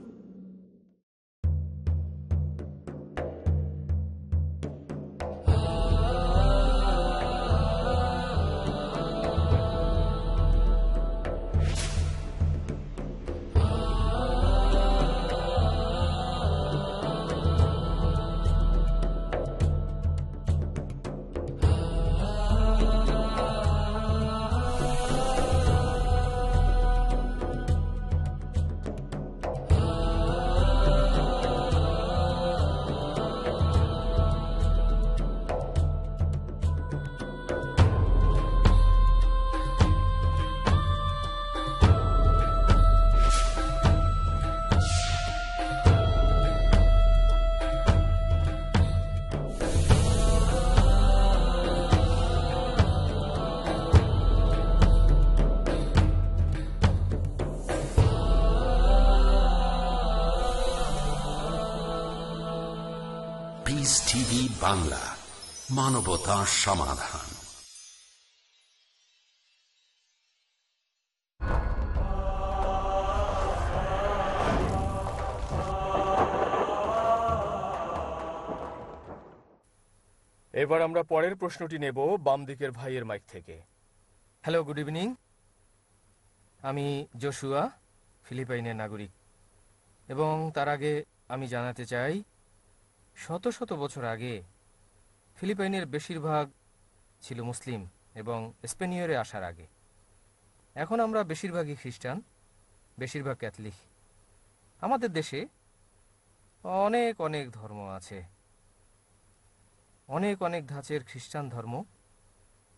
মানবতা সমাধান। এবার আমরা পরের প্রশ্নটি নেব বাম দিকের ভাইয়ের মাইক থেকে। হ্যালো গুড ইভিনিং আমি জোশুয়া ফিলিপাইনের নাগরিক। এবং তার আগে আমি জানাতে চাই, শত শত বছর আগে ফিলিপাইনের বেশিরভাগ ছিল মুসলিম এবং স্পেনীয়রে আসার আগে। এখন আমরা বেশিরভাগই খ্রিস্টান, বেশিরভাগ ক্যাথলিক। আমাদের দেশে অনেক অনেক ধর্ম আছে। অনেক অনেক ধাঁচের খ্রিস্টান ধর্ম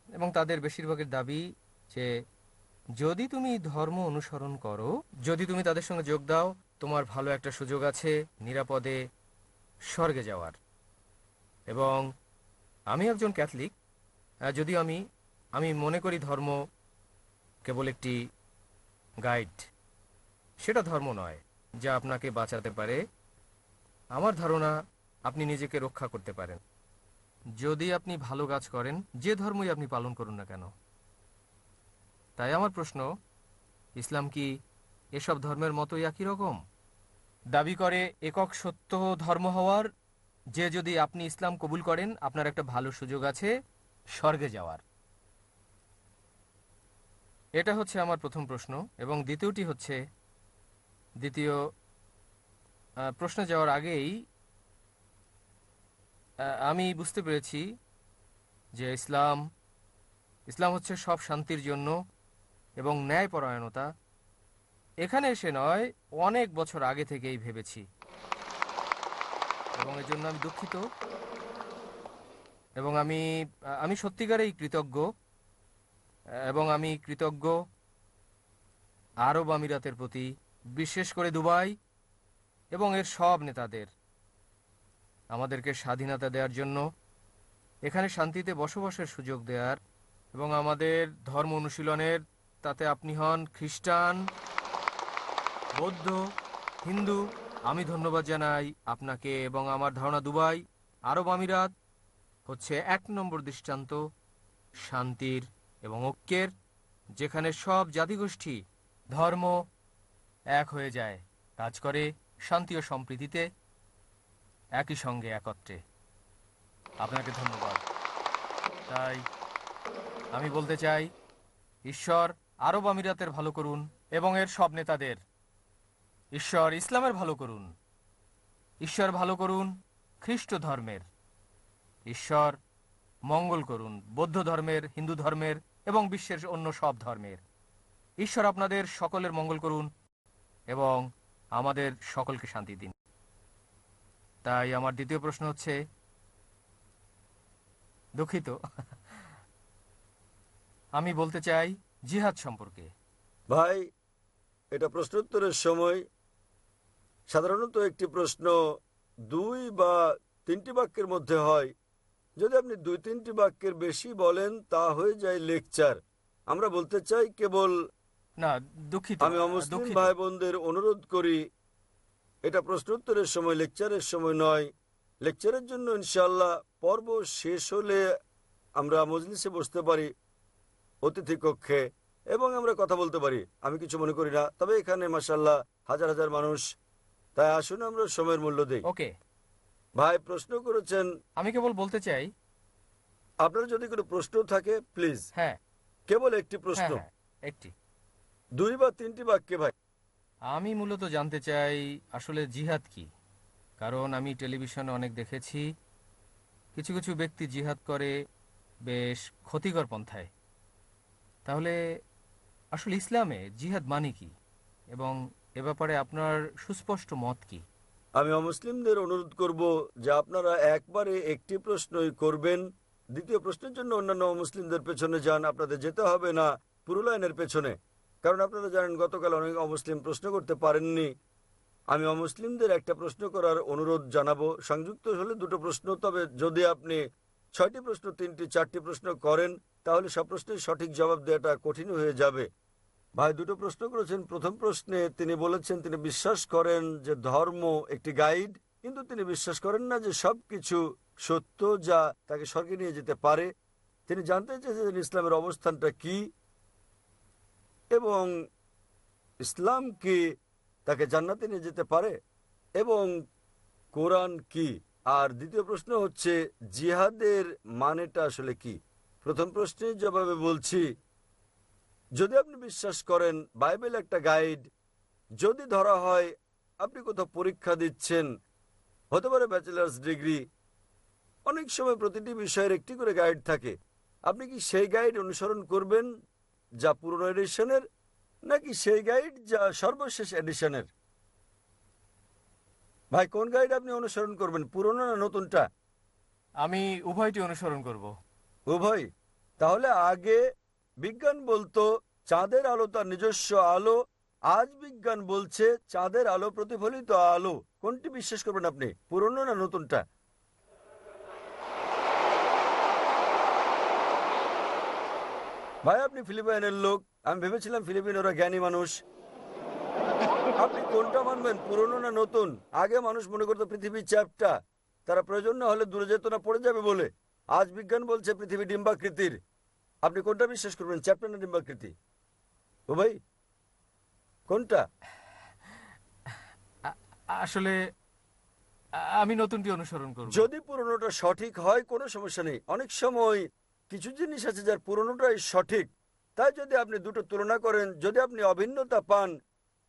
এবং তাদের বেশিরভাগের দাবি যে যদি তুমি ধর্ম অনুসরণ করো, যদি তুমি তাদের সঙ্গে যোগ দাও, তোমার ভালো একটা সুযোগ আছে নিরাপদে স্বর্গে যাওয়ার। এবং আমি একজন ক্যাথলিক যদিও আমি আমি মনে করি ধর্ম কেবল একটি গাইড সেটা ধর্ম নয়, যা আপনাকে বাঁচাতে পারে। আমার ধারণা, আপনি নিজেকে রক্ষা করতে পারেন। যদি আপনি ভালো কাজ করেন, যে ধর্মই আপনি পালন করুন না কেন? তাই আমার প্রশ্ন, ইসলাম কি এসব ধর্মের মতোই একই রকম? দাবি করে, একক সত্য ধর্ম হওয়ার যে যদি আপনি ইসলাম কবুল করেন, আপনার একটা ভালো সুযোগ আছে স্বর্গে যাওয়ার। এটা হচ্ছে আমার প্রথম প্রশ্ন, এবং দ্বিতীয়টি হচ্ছে, দ্বিতীয় প্রশ্নে যাওয়ার আগেই আমি বুঝতে পেরেছি যে ইসলাম ইসলাম হচ্ছে সব শান্তির জন্য এবং ন্যায়পরায়ণতা। এখানে এসে নয়, অনেক বছর আগে থেকেই ভেবেছি। এবং এর জন্য আমি দুঃখিত। এবং আমি আমি সত্যিকারেই কৃতজ্ঞ। এবং আমি কৃতজ্ঞ আরব আমিরাতের প্রতি, বিশেষ করে দুবাই এবং এর সব নেতাদের আমাদেরকে স্বাধীনতা দেওয়ার জন্য, এখানে শান্তিতে বসবাসের সুযোগ দেওয়ার এবং আমাদের ধর্ম অনুশীলনের, তাতে আপনি হন খ্রিস্টান, বৌদ্ধ, হিন্দু আমি ধন্যবাদ জানাই আপনাকে এবং আমার ধারণা দুবাই, আরব আমিরাত হচ্ছে এক নম্বর দৃষ্টান্ত, শান্তির এবং ঐক্যের, যেখানে সব জাতিগোষ্ঠী, ধর্ম এক হয়ে যায়, কাজ করে শান্তি ও সম্প্রীতিতে একই সঙ্গে একত্রে। আপনাকে ধন্যবাদ। তাই আমি বলতে চাই, ঈশ্বর আরব আমিরাতের ভালো করুন এবং এর সব নেতাদের ঈশ্বর ইসলামের ভালো করুন। ঈশ্বর ভালো করুন খ্রিস্ট ধর্মের। ঈশ্বর মঙ্গল করুন, বৌদ্ধ ধর্মের, হিন্দু ধর্মের এবং বিশ্বের অন্য সব ধর্মের। ঈশ্বর আপনাদের সকলের মঙ্গল করুন এবং আমাদের সকলকে শান্তি দিন। তাই আমার দ্বিতীয় প্রশ্ন হচ্ছে, দুঃখিত, আমি বলতে চাই জিহাদ সম্পর্কে। ভাই, এটা প্রশ্নোত্তরের সময় সাধারণত একটি প্রশ্ন দুই বা তিনটি বাক্যের মধ্যে হয়। যদি আপনি দুই তিনটি বাক্যের বেশি বলেন তা হয়ে যায় লেকচার। আমরা বলতে চাই কেবল না দুঃখিত আমি অমুসলিম। ভাই বোনদের অনুরোধ করি এটা প্রশ্নোত্তরের সময় লেকচারের সময় নয়। লেকচারের জন্য ইনশাল্লাহ পর্ব শেষ হলে আমরা মজলিসে বসতে পারি অতিথি কক্ষে এবং আমরা কথা বলতে পারি। আমি কিছু মনে করি না তবে এখানে মাসাল্লাহ হাজার হাজার মানুষ তাই আসুন আমরা সময়ের মূল্য দিই। ওকে। ভাই প্রশ্ন করেছেন আমি কেবল বলতে চাই আপনার যদি কোনো প্রশ্ন থাকে প্লিজ হ্যাঁ। কেবল একটি প্রশ্ন। হ্যাঁ, হ্যাঁ, একটি। দুই বা তিনটি বাক্যে ভাই। আমি মূলত জানতে চাই আসলে জিহাদ কি? কারণ আমি টেলিভিশনে অনেক দেখেছি কিছু কিছু ব্যক্তি জিহাদ করে বেশ ক্ষতিকর পন্থায়। তাহলে আসলে ইসলামে জিহাদ মানে কি? এবং এ ব্যাপারে আপনার সুস্পষ্ট মত কি? আমি অমুসলিমদের অনুরোধ করব যে আপনারা একবারে একটি প্রশ্নই করবেন। দ্বিতীয় প্রশ্নের জন্য অন্যান্য অমুসলিমদের পেছনে যান, আপনাদের যেতে হবে না পুরো লাইনের পেছনে। কারণ আপনারা জানেন, গতকাল অনেক অমুসলিম প্রশ্ন করতে পারেননি। আমি অমুসলিমদের একটা প্রশ্ন করার অনুরোধ জানাব। সংযুক্ত হলে দুটো প্রশ্ন, তবে যদি আপনি ছয়টি প্রশ্ন, তিনটি, চারটি প্রশ্ন করেন, তাহলে সব প্রশ্নের সঠিক জবাব দেওয়াটা কঠিন হয়ে যাবে। ভাই, দুটো প্রশ্ন করেছেন। প্রথম প্রশ্নে তিনি বলেছেন, তিনি বিশ্বাস করেন যে ধর্ম একটি গাইড, কিন্তু তিনি বিশ্বাস করেন না যে সব কিছু সত্য যা তাকে স্বর্গে নিয়ে যেতে পারে। তিনি জানতে চেয়েছেন ইসলামের অবস্থানটা কি এবং ইসলাম কি তাকে জান্নাতে নিয়ে যেতে পারে এবং কোরআন কি? আর দ্বিতীয় প্রশ্ন হচ্ছে, জিহাদের মানেটা আসলে কি? প্রথম প্রশ্নের জবাবে বলছি যদি আপনি বিশ্বাস করেন বাইবেল একটা গাইড যদি ধরা হয় আপনি কোথাও পরীক্ষা দিচ্ছেন হতে পারে ব্যাচেলার্স ডিগ্রি অনেক সময় প্রতিটি বিষয়ের একটি করে গাইড থাকে। আপনি কি সেই গাইড অনুসরণ করবেন যা পুরনো এডিশনের নাকি সেই গাইড যা সর্বশেষ এডিশনের? ভাই কোন গাইড আপনি অনুসরণ করবেন পুরনো না নতুনটা? আমি উভয়টি অনুসরণ করব। উভয়? তাহলে আগে বিজ্ঞান বলতো, চাঁদের আলো তার নিজস্ব আলো। আজ বিজ্ঞান বলছে, চাঁদের আলো প্রতিফলিত আলো। কোনটি বিশ্বাস করবেন আপনি? পুরনো না নতুনটা? ভাই, আপনি ফিলিপাইনের লোক। আমি ভেবেছিলাম ফিলিপিন ওরা জ্ঞানী মানুষ। আপনি কোনটা মানবেন, পুরনো না নতুন? আগে মানুষ মনে করতো পৃথিবী চ্যাপটা তারা প্রয়োজন হলে দূরে যেত না, পড়ে যাবে বলে। আজ বিজ্ঞান বলছে পৃথিবী ডিম্বাকৃতির। আপনি কোনটা বিশ্বাস করবেন চ্যাপ্টার না ডিম্বাকৃতি? ও ভাই কোনটা? আসলে আমি নতুনটি অনুসরণ করব। যদি পুরনোটা সঠিক হয় কোনো সমস্যা নেই। অনেক সময় কিছু জিনিস আছে যার পুরনোটাই সঠিক। তাই যদি আপনি দুটো তুলনা করেন যদি আপনি অভিন্নতা পান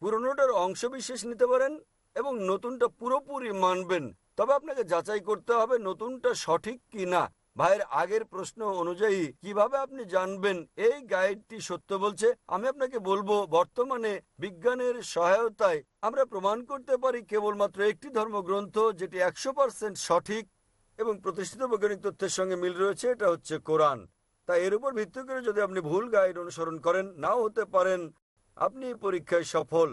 পুরনোটার অংশ বিশেষ নিতে পারেন এবং নতুনটা পুরোপুরি মানবেন তবে আপনাকে যাচাই করতে হবে নতুনটা সঠিক কি না ভাইয়ের আগের প্রশ্ন অনুযায়ী কীভাবে আপনি জানবেন? এই গাইডটি সত্য বলছে। আমি আপনাকে বলব, বর্তমানে বিজ্ঞানের সহায়তায় আমরা প্রমাণ করতে পারি কেবলমাত্র একটি ধর্মগ্রন্থ যেটি একশো পার্সেন্ট সঠিক এবং প্রতিষ্ঠিত বৈজ্ঞানিক তথ্যের সঙ্গে মিল রয়েছে, এটা হচ্ছে কোরআন। তাই এর উপর ভিত্তি করে যদি আপনি ভুল গাইড অনুসরণ করেন, নাও হতে পারেন, আপনি পরীক্ষায় সফল।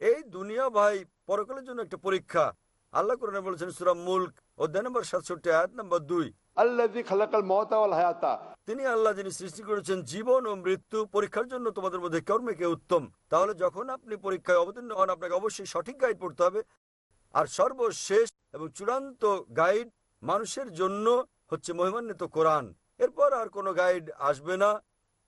এই দুনিয়া ভাই পরকালের জন্য একটা পরীক্ষা। আল্লাহ কোরআনে বলেছেন সুরাম মুল্ক, অধ্যায় নম্বর সাতষট্টি, আয়াত নম্বর দুই। তিনি আল্লাহ যিনি সৃষ্টি করেছেন জীবন ও মৃত্যু পরীক্ষার জন্য তোমাদের মধ্যে কর্মে উত্তম। তাহলে যখন আপনি পরীক্ষায় অবতীর্ণ হন, আপনাকে অবশ্যই সঠিক গাইড পড়তে হবে। আর সর্বশেষ এবং চূড়ান্ত গাইড মানুষের জন্য হচ্ছে মহিমান্বিত কোরআন। এরপর আর কোনো গাইড আসবে না,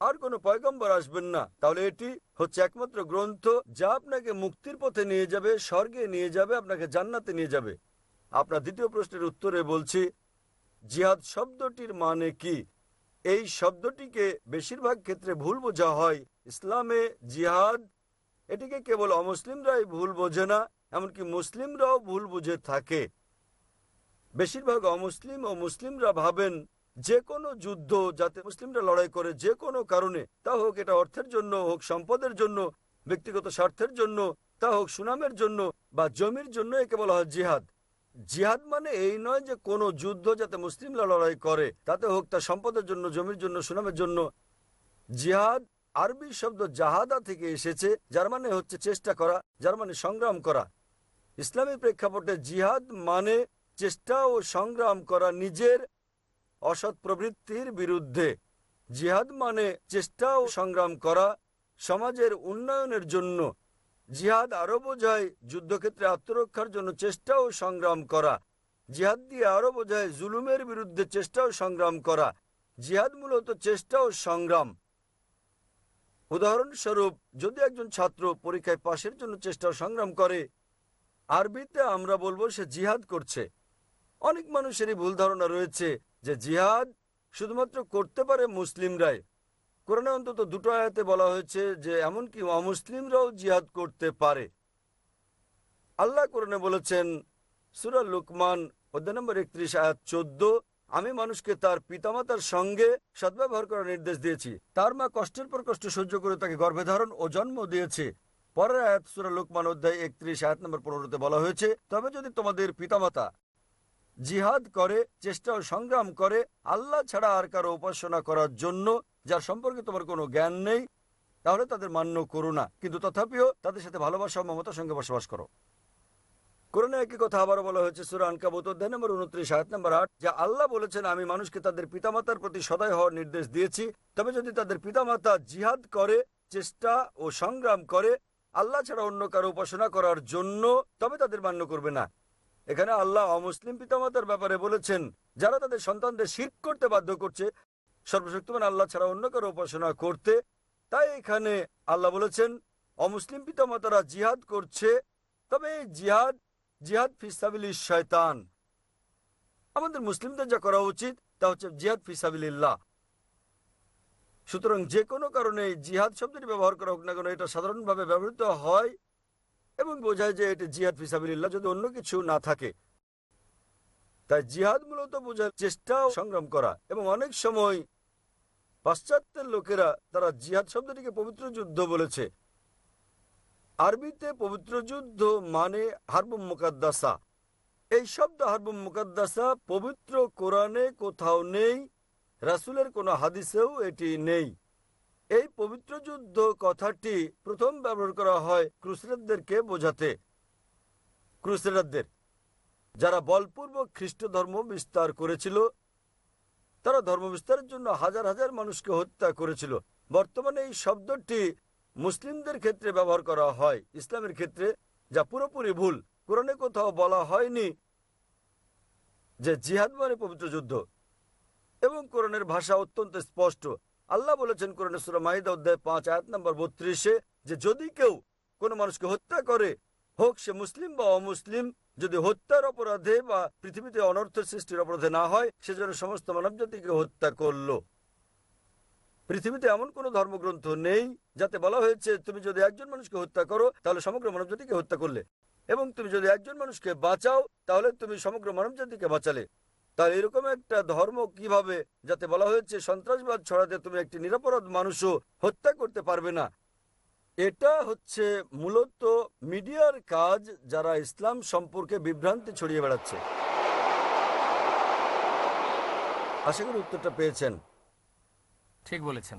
আর কোনো পয়গম্বর আসবেন না। তাহলে এটি হচ্ছে একমাত্র গ্রন্থ যা আপনাকে মুক্তির পথে নিয়ে যাবে, স্বর্গে নিয়ে যাবে, আপনাকে জান্নাতে নিয়ে যাবে। আপনার দ্বিতীয় প্রশ্নের উত্তরে বলছি জিহাদ শব্দটির মানে কি? এই শব্দটিকে বেশিরভাগ ক্ষেত্রে ভুল বোঝা হয়। ইসলামে জিহাদ, এটিকে কেবল অমুসলিমরাই ভুল বোঝে না, এমনকি মুসলিমরাও ভুল বুঝে থাকে। বেশিরভাগ অমুসলিম ও মুসলিমরা ভাবেন যে কোনো যুদ্ধ যাতে মুসলিমরা লড়াই করে যে কোনো কারণে, তা হোক এটা অর্থের জন্য হোক সম্পদের জন্য, ব্যক্তিগত স্বার্থের জন্য, তা হোক সুনামের জন্য বা জমির জন্য একে বলা হয় জিহাদ। জিহাদ মানে এই নয় যে কোনো যুদ্ধ যাতে মুসলিমরা লড়াই করে। তাতে হোক তার সম্পদের জন্য, জমির জন্য, সুনামের জন্য। জিহাদ আরবি শব্দ জাহাদা থেকে এসেছে, যার মানে হচ্ছে চেষ্টা করা, যার মানে সংগ্রাম করা। ইসলামী প্রেক্ষাপটে জিহাদ মানে চেষ্টা ও সংগ্রাম করা নিজের অসৎ প্রবৃত্তির বিরুদ্ধে। জিহাদ মানে চেষ্টা ও সংগ্রাম করা সমাজের উন্নয়নের জন্য। জিহাদ আরও বোঝায় যুদ্ধক্ষেত্রে আত্মরক্ষার জন্য চেষ্টা ও সংগ্রাম করা। জিহাদ দিয়ে আরও বোঝায় জুলুমের বিরুদ্ধে চেষ্টা ও সংগ্রাম করা। জিহাদ মূলত চেষ্টা ও সংগ্রাম। উদাহরণস্বরূপ, যদি একজন ছাত্র পরীক্ষায় পাশের জন্য চেষ্টা ও সংগ্রাম করে, আরবিতে আমরা বলব সে জিহাদ করছে। অনেক মানুষেরই ভুল ধারণা রয়েছে যে জিহাদ শুধুমাত্র করতে পারে মুসলিমরাই। কোরআনে অন্তত দুটো আয়াতে বলা হয়েছে যে, এমনকি অমুসলিমরাও জিহাদ করতে পারে। আল্লাহ কোরআনে বলেছেন, সুরা লুকমান, অধ্যায় নম্বর একত্রিশ, আয়াত চোদ্দ, আমি মানুষকে তার পিতামাতার সঙ্গে সদ্ব্যবহার করার নির্দেশ দিয়েছি। তার মা কষ্টের পর কষ্ট সহ্য করে তাকে গর্ভে ধারণ ও জন্ম দিয়েছে। পরের আয়াত সুরা লোকমান, অধ্যায় একত্রিশ, আয়াত নম্বর পনেরোতে বলা হয়েছে, তবে যদি তোমাদের পিতামাতা জিহাদ করে, চেষ্টা ও সংগ্রাম করে, আল্লাহ ছাড়া আর কারও উপাসনা করার জন্য যার সম্পর্কে তোমার কোনো জ্ঞান নেই, তাহলে তাদের মান্য করো না। কিন্তু তথাপিও তাদের সাথে ভালোবাসা ও মমতার সঙ্গে বসবাস করো। কোরআনে একই কথা আবারও বলা হয়েছে সুরা আনকাবুত, অধ্যায় নম্বর উনত্রিশ, আয়াত নম্বর আট। যে আল্লাহ বলেছেন, আমি মানুষকে তাদের পিতামাতার প্রতি সদয় হওয়ার নির্দেশ দিয়েছি। তবে যদি তাদের পিতামাতা জিহাদ করে, চেষ্টা ও সংগ্রাম করে, আল্লাহ ছাড়া অন্য কারও উপাসনা করার জন্য, তবে তাদের মান্য করবে না। এখানে আল্লাহ অমুসলিম পিতামাতার ব্যাপারে বলেছেন, যারা তাদের সন্তানদের শির করতে বাধ্য করছে সর্বশক্তিমান আল্লাহ ছাড়া অন্য কারও উপাসনা করতে। তাই এখানে আল্লাহ বলেছেন, অমুসলিম পিতামাতারা জিহাদ করছে, তবে এই জিহাদ জিহাদ ফিসাবিল শয়তান আমাদের মুসলিমদের যা করা উচিত, তা হচ্ছে জিহাদ ফিসাবিল্লাহ সুতরাং যে কোনো কারণে জিহাদ শব্দটি ব্যবহার করা হোক না কেন, এটা সাধারণভাবে ব্যবহৃত হয় এবং বোঝায় যে এটি জিহাদ ফিসাবিল্লাহ যদি অন্য কিছু না থাকে। তাই জিহাদ মূলত বোঝার চেষ্টা সংগ্রাম করা এবং অনেক সময় পাশ্চাত্যের লোকেরা তারা জিহাদ শব্দটিকে পবিত্র যুদ্ধ বলেছে। আরবিতে পবিত্র যুদ্ধ মানে হারবুম মুকাদ্দাসা। এই শব্দ হারবুম মুকাদ্দাসা পবিত্র কোরআনে কোথাও নেই, রাসুলের কোনো হাদিসেও এটি নেই। এই পবিত্র যুদ্ধ কথাটি প্রথম ব্যবহার করা হয় ক্রুসরেদদেরকে বোঝাতে। ক্রুসরেদদের যারা বলপূর্বক খ্রিস্ট ধর্ম বিস্তার করেছিল তারা ধর্ম বিস্তারের জন্য হাজার হাজার মানুষকে হত্যা করেছিল। বর্তমানে এই শব্দটি মুসলিমদের ক্ষেত্রে ব্যবহার করা হয়। ইসলামের ক্ষেত্রে, যা পুরোপুরি ভুল। কোরআনে কোথাও বলা হয়নি যে জিহাদ মানে পবিত্র যুদ্ধ। এবং কোরআনের ভাষা অত্যন্ত স্পষ্ট। আল্লাহ বলেছেন কোরআনের সুরা মাহিদা অধ্যায় পাঁচ, আয়াত নম্বর বত্রিশে যে যদি কেউ কোনো মানুষকে হত্যা করে, হোক সে মুসলিম বা অমুসলিম যদি হত্যার অপরাধে বা পৃথিবীতে অনর্থের সৃষ্টির অপরাধে না হয় সেজন্য সমস্ত মানবজাতিকে হত্যা করল। পৃথিবীতে এমন কোন ধর্মগ্রন্থ নেই যাতে বলা হয়েছে, তুমি যদি একজন মানুষকে হত্যা করো, তাহলে সমগ্র মানবজাতিকে হত্যা করলে। এবং তুমি যদি একজন মানুষকে বাঁচাও, তাহলে তুমি সমগ্র মানবজাতিকে বাঁচালে। তাহলে এরকম একটা ধর্ম কীভাবে, যাতে বলা হয়েছে, সন্ত্রাসবাদ ছড়াতে তুমি একটি নিরাপরাধ মানুষও হত্যা করতে পারবে না? এটা হচ্ছে মূলত মিডিয়ার কাজ যারা ইসলাম সম্পর্কে বিভ্রান্তি ছড়িয়ে বেড়াচ্ছে। আশা করি উত্তরটা পেয়েছেন। ঠিক বলেছেন।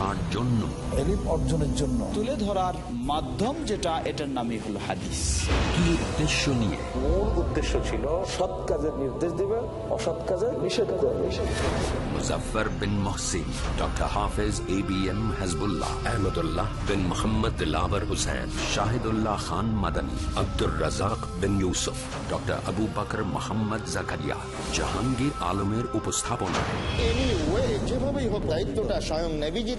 কার জন্য। এলিম অর্জনের জন্য। তুলে ধরার মাধ্যম যেটা এটার নামই হলো হাদিস। কি উদ্দেশ্য নিয়ে? মূল উদ্দেশ্য ছিল সৎ কাজের নির্দেশ দিবে অসৎ কাজের নিষেধ করবে Muzaffar bin Mohsin doctor Hafez A B M Hazbullah Ahmadullah bin Mohammad Dilabar Hussain Shahidullah Khan Madani Abdur Razzak bin Yusuf doctor Abu Bakar Mohammad Zakaria Jahangir আলমের উপস্থাপনা। যেভাবেই হোক দায়িত্বটা স্বয়ং নেভিজি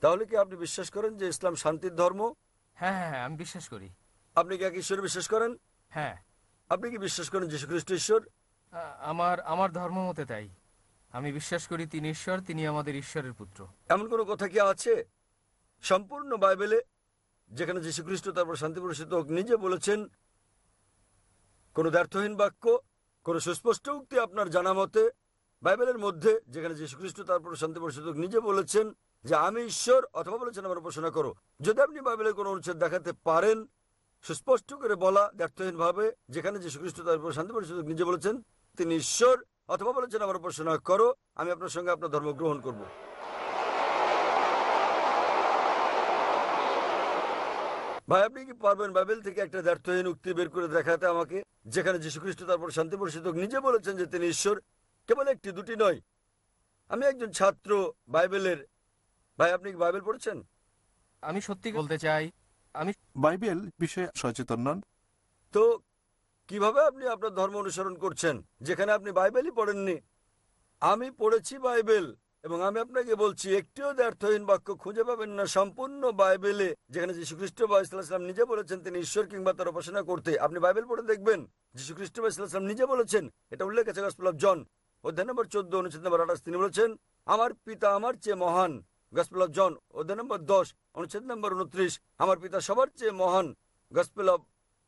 তাহলে কি আপনি বিশ্বাস করেন যে ইসলাম শান্তির ধর্ম? হ্যাঁ হ্যাঁ হ্যাঁ আমি বিশ্বাস করি। আপনি কি এক ঈশ্বর বিশ্বাস করেন? হ্যাঁ। আপনি কি বিশ্বাস করেন যীশু খ্রিস্ট ঈশ্বর? আ- আমার আমার ধর্ম মতে তাই। আমি বিশ্বাস করি তিনি ঈশ্বর তিনি আমাদের ঈশ্বরের পুত্র। এমন কোনো কথা কি আছে? সম্পূর্ণ বাইবেলে যেখানে যীশু খ্রিস্ট তারপর শান্তি প্রসিত হোক নিজে বলেছেন কোনো দ্ব্যর্থহীন বাক্য, কোনো সুস্পষ্ট উক্তি আপনার জানা মতে বাইবেলের মধ্যে, যেখানে যীশু খ্রিস্ট তারপর শান্তি প্রসিত হোক নিজে বলেছেন যে, আমি ঈশ্বর অথবা বলেছেন, আমার উপাসনা করো। যদি আপনি বাইবেলের কোনো অনুচ্ছেদ দেখাতে পারেন, সুস্পষ্ট করে বলা দ্ব্যর্থহীন ভাবে যেখানে যীশু খ্রিস্ট তারপর শান্তি প্রসিত হোক নিজে বলেছেন, তিনি ঈশ্বর অথবা বলেছেন, আমার উপাসনা করো, আমি আপনার সঙ্গে আপনার ধর্ম গ্রহণ করব। ভাই আপনি কি পারবেন বাইবেল থেকে একটা দ্ব্যর্থহীন উক্তি বের করে দেখাতে আমাকে? যেখানে যীশু খ্রিস্ট তারপর শান্তি পরিষদ নিজে বলেছেন যে তিনি ঈশ্বর। কেবল একটি দুটি নয়। আমি একজন ছাত্র বাইবেলের। ভাই আপনি কি বাইবেল পড়েছেন? আমি সত্যি বলতে চাই আমি বাইবেল বিষয়ে সচেতন নন। তো কীভাবে আপনি আপনার ধর্ম অনুসরণ করছেন? যেখানে আপনি বাইবেলই পড়েননি। আমি পড়েছি বাইবেল। এবং আমি আপনাকে বলছি, একটিও দ্ব্যর্থহীন বাক্য খুঁজে পাবেন না সম্পূর্ণ বাইবেলে, যেখানে যীশু খ্রিস্ট বা ইসলাম নিজে বলেছেন তিনি ঈশ্বর কিংবা তার উপাসনা করতে। আপনি বাইবেল পড়ে দেখবেন যীশু খ্রিস্ট বা ইসলাম নিজে বলেছেন, এটা উল্লেখ আছে গসপেল অফ জন অধ্যায় নম্বর চোদ্দ, অনুচ্ছেদ নম্বর আঠাশ, তিনি বলেছেন, আমার পিতা আমার চেয়ে মহান। গসপেল অফ জন অধ্যায় নম্বর দশ, অনুচ্ছেদ নম্বর উনত্রিশ আমার পিতা সবার চেয়ে মহান। গসপেল অফ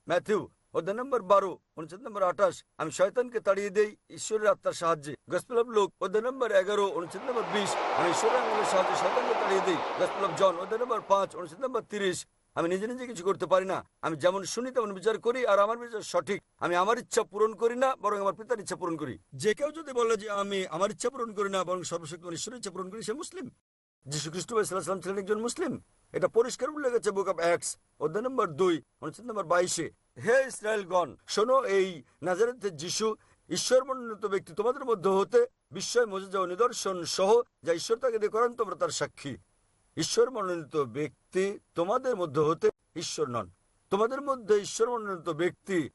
ম্যাথিউ অধ্যায় নম্বর বারো, অনুচ্ছেদ নম্বর আঠাশ, আমি শয়তানকে তাড়িয়ে দেই ঈশ্বরের আত্মার সাহায্যে। গসপেল লোক অধ্যায় নম্বর এগারো, অনুচ্ছেদ নম্বর বিশ, আমি ঈশ্বরের সাহায্যে শয়তানকে তাড়িয়ে দিই। গসপেল জন অধ্যায় নম্বর পাঁচ, অনুচ্ছেদ নম্বর তিরিশ, আমি নিজে নিজে কিছু করতে পারি না। আমি যেমন শুনি, তেমন বিচার করি, আর আমার বিচার সঠিক। আমি আমার ইচ্ছা পূরণ করি না, বরং আমার পিতার ইচ্ছা পূরণ করি। যে কেউ যদি বলে যে আমি আমার ইচ্ছা পূরণ করি না, বরং সর্বশক্তি ঈশ্বরের ইচ্ছা পূরণ করি, সে মুসলিম। যীশু খ্রিস্ট ছিলেন একজন মুসলিম। এটা পরিষ্কার উল্লেখ আছে বুক অফ অ্যাক্টস অধ্যায় নম্বর দুই, অনুচ্ছেদ নম্বর বাইশে। হে ইসরায়েলগণ, শোনো, এই নাজারেতের যিশু ঈশ্বর মনোনীত ব্যক্তি তোমাদের মধ্যে হতে বিস্ময় মজা ও নিদর্শন সহ যা ঈশ্বর তাকে দিয়ে করেন, তোমরা তার সাক্ষী। ঈশ্বর মনোনীত ব্যক্তি তোমাদের মধ্যে হতে ঈশ্বর নন। তোমাদের মধ্যে ঈশ্বর মনোনীত ব্যক্তি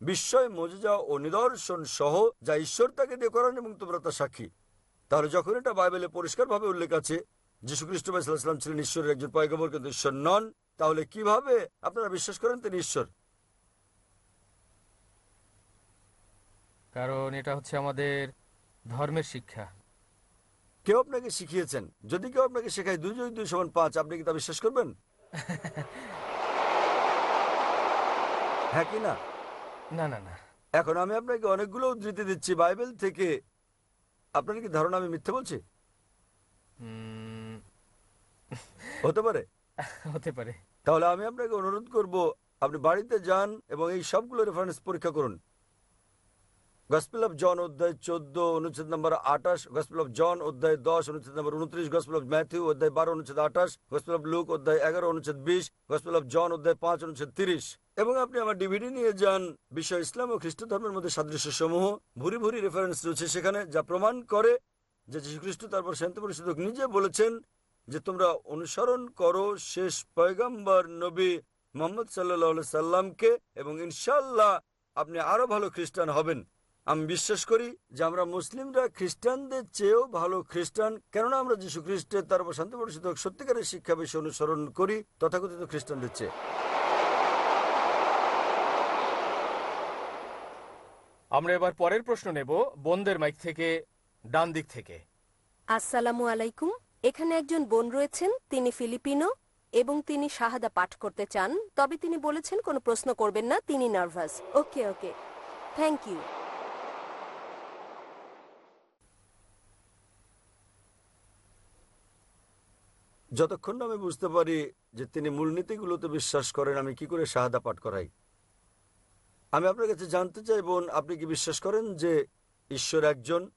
বিস্ময় মজা ও নিদর্শন সহ যা ঈশ্বর তাকে দিয়ে করেন এবং তোমরা তার সাক্ষী। তাহলে যখন এটা বাইবেলে পরিষ্কারভাবে উল্লেখ আছে যীশু খ্রিস্ট ইসলাম ছিলেন ঈশ্বরের একজন পয়গম্বর কিন্তু ঈশ্বর নন, তাহলে কীভাবে আপনারা বিশ্বাস করেন তিনি ঈশ্বর? কারণ এটা হচ্ছে আমাদের ধর্মের শিক্ষা। কেউ আপনাকে শিখিয়েছেন? যদি কেউ আপনাকে শেখায় দুই দুই দুই সমান পাঁচ আপনি কি তা বিশ্বাস করবেন? [laughs] হ্যাঁ কি না? না না না। এখন আমি আপনাকে অনেকগুলো উদ্ধৃতি দিচ্ছি। বাইবেল থেকে আপনার কি ধারণা আমি মিথ্যে বলছি? হতে পারে। [laughs] হতে পারে। তাহলে আমি আপনাকে অনুরোধ করব আপনি বাড়িতে যান এবং এই সবগুলো রেফারেন্স পরীক্ষা করুন। গসপেল অফ জন অধ্যায় চোদ্দ অনুচ্ছেদ নম্বর আঠাশ গসপেল অফ জন অধ্যায় দশ অনুচ্ছেদ নম্বর উনত্রিশ গসপেল অফ ম্যাথিউ অধ্যায় বারো অনুচ্ছেদ আঠাশ গসপেল অফ লুক অধ্যায় এগারো অনুচ্ছেদ বিশ গসপেল অফ জন অধ্যায় পাঁচ অনুচ্ছেদ তিরিশ এবং আপনি আমার ডিভিডি নিয়ে যান। বিশ্ব ইসলাম ও খ্রিস্ট ধর্মের মধ্যে সাদৃশ্য সমূহ ভুরি ভুরি রেফারেন্স রয়েছে সেখানে, যা প্রমাণ করে যে যীশু খ্রিস্ট তারপর শান্তি পরিষদ নিজে বলেছেন যে তোমরা অনুসরণ করো শেষ পয়গম্বর নবী মোহাম্মদ সাল্লাহ সাল্লামকে এবং ইনশাল্লাহ আপনি আরও ভালো খ্রিস্টান হবেন। আমি বিশ্বাস করি যে আমরা মুসলিমরা খ্রিস্টানদের চেয়েও ভালো খ্রিস্টান। কেননা আমরা যীশু খ্রিস্টের তার উপর শান্তি পরিষদ সত্যিকারের শিক্ষা বিষয় অনুসরণ করি তথাকথিত খ্রিস্টানদের চেয়ে। আমরা এবার পরের প্রশ্ন নেব বোনদের মাইক থেকে ডান দিক থেকে। আসসালামু আলাইকুম। এখানে একজন বোন রয়েছেন তিনি ফিলিপিনো এবং তিনি শাহাদা পাঠ করতে চান। তবে তিনি বলেছেন কোনো প্রশ্ন করবেন না তিনি nervous. Okay okay. Thank you. যতক্ষণ না আমি বুঝতে পারি যে তিনি মূলনীতিগুলোতে বিশ্বাস করেন আমি কি করে শাহাদা পাঠ করাই? আমি আপনার কাছে জানতে চাই বোন আপনি কি বিশ্বাস করেন যে ঈশ্বর একজন?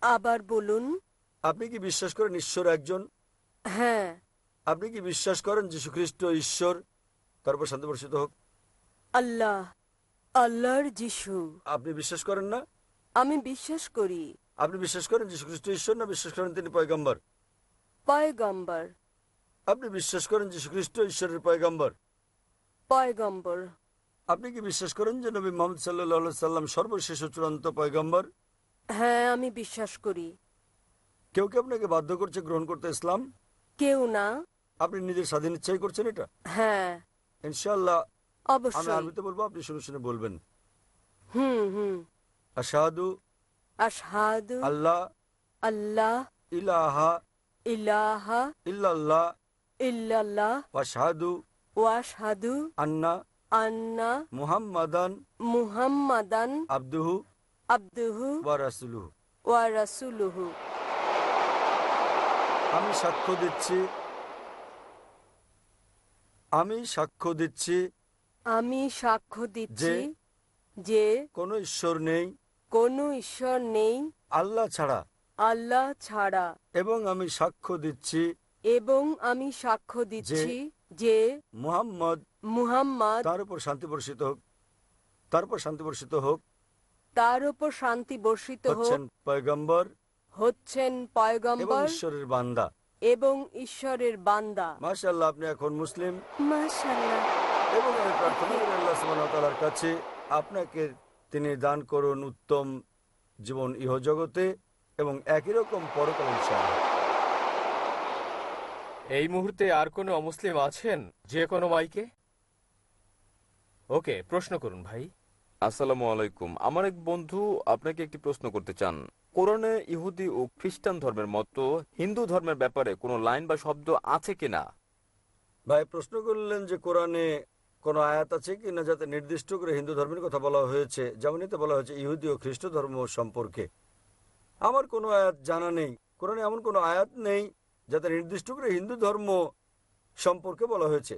আবার বলুন। আপনি কি বিশ্বাস করেন ঈশ্বর একজন? হ্যাঁ। আপনি কি বিশ্বাস করেন যীশু খ্রিস্ট ঈশ্বর? তারপর শান্তি বর্ষিত হোক। আল্লাহ আল্লাহর যিশু। আপনি বিশ্বাস করেন না? আমি বিশ্বাস করি। আপনি বিশ্বাস করেন যীশু খ্রিস্ট ঈশ্বর না বিশ্বাস করেন তিনি পয়গম্বর? পয়গম্বর আপনি বিশ্বাস করেন যীশু খ্রিস্ট ঈশ্বরের পয়গম্বর পয়গম্বর আপনি কি বিশ্বাস করেন যে নবী মোহাম্মদ সাল্লাহ সাল্লাম সর্বশেষ চূড়ান্ত পয়গম্বর হ্যাঁ আমি বিশ্বাস করি কেউ কি আপনাকে বাধ্য করছে গ্রহণ করতে ইসলাম কেউ না আপনি নিজের স্বাধীন ইচ্ছাই করছেন এটা হ্যাঁ ইনশাল্লাহ আমি অবশ্যই আরবিতে বলব আপনি শুনে শুনে বলবেন হুম হুম আশাহাদু আশহাদু আল্লাহ আল্লাহ ইলাহা ইলাহা ইল্লাল্লাহ ইল্লাল্লাহ ওয়াশহাদু ওয়াশহাদু আন্না আন্না মুহাম্মাদান মুহাম্মাদান আব্দুহু আব্দুহু ওয়া রাসূলুহু ওয়া রাসূলুহু আমি সাক্ষ্য দিচ্ছি। আমি সাক্ষ্য দিচ্ছি আমি সাক্ষ্য দিচ্ছি যে- যে কোনো ঈশ্বর নেই। কোনো ঈশ্বর নেই। আল্লাহ ছাড়া। আল্লাহ ছাড়া। এবং আমি সাক্ষ্য দিচ্ছি এবং আমি সাক্ষ্য দিচ্ছি যে মুহাম্মদ মুহাম্মদ তার উপর শান্তি বর্ষিত হোক তার উপর শান্তি বর্ষিত হোক তার উপর শান্তি বর্ষিত হচ্ছেন পয়গম্বর হচ্ছেন এবং পয়গম্বর ঈশ্বরের বান্দা। এবং ঈশ্বরের বান্দা। মাশাআল্লাহ আপনি এখন মুসলিম। মাশাআল্লাহ। এবং আমি প্রার্থনা করি আল্লাহ সুবহানাহু তাআলার কাছে আপনাকে তিনি দান করুন উত্তম জীবন ইহজগতে। এবং একই রকম পরকাল ইনশাআল্লাহ এই মুহূর্তে আর কোনো অমুসলিম আছেন? যে কোনো মাইকে? ওকে প্রশ্ন করুন ভাই। আসসালামু আলাইকুম। আমার এক বন্ধু আপনাকে একটি প্রশ্ন করতে চান। কোরআনে ইহুদি ও খ্রিস্টান ধর্মের মতো হিন্দু ধর্মের ব্যাপারে কোনো লাইন বা শব্দ আছে কিনা? ভাই প্রশ্ন করলেন যে কোরআনে কোনো আয়াত আছে কি না যাতে নির্দিষ্ট করে হিন্দু ধর্মের কথা বলা হয়েছে। যেমনই তো বলা হয়েছে ইহুদি ও খ্রিস্ট ধর্ম সম্পর্কে। আমার কোনো আয়াত জানা নেই। কোরআনে এমন কোনো আয়াত নেই যাতে নির্দিষ্ট করে হিন্দু ধর্ম সম্পর্কে বলা হয়েছে।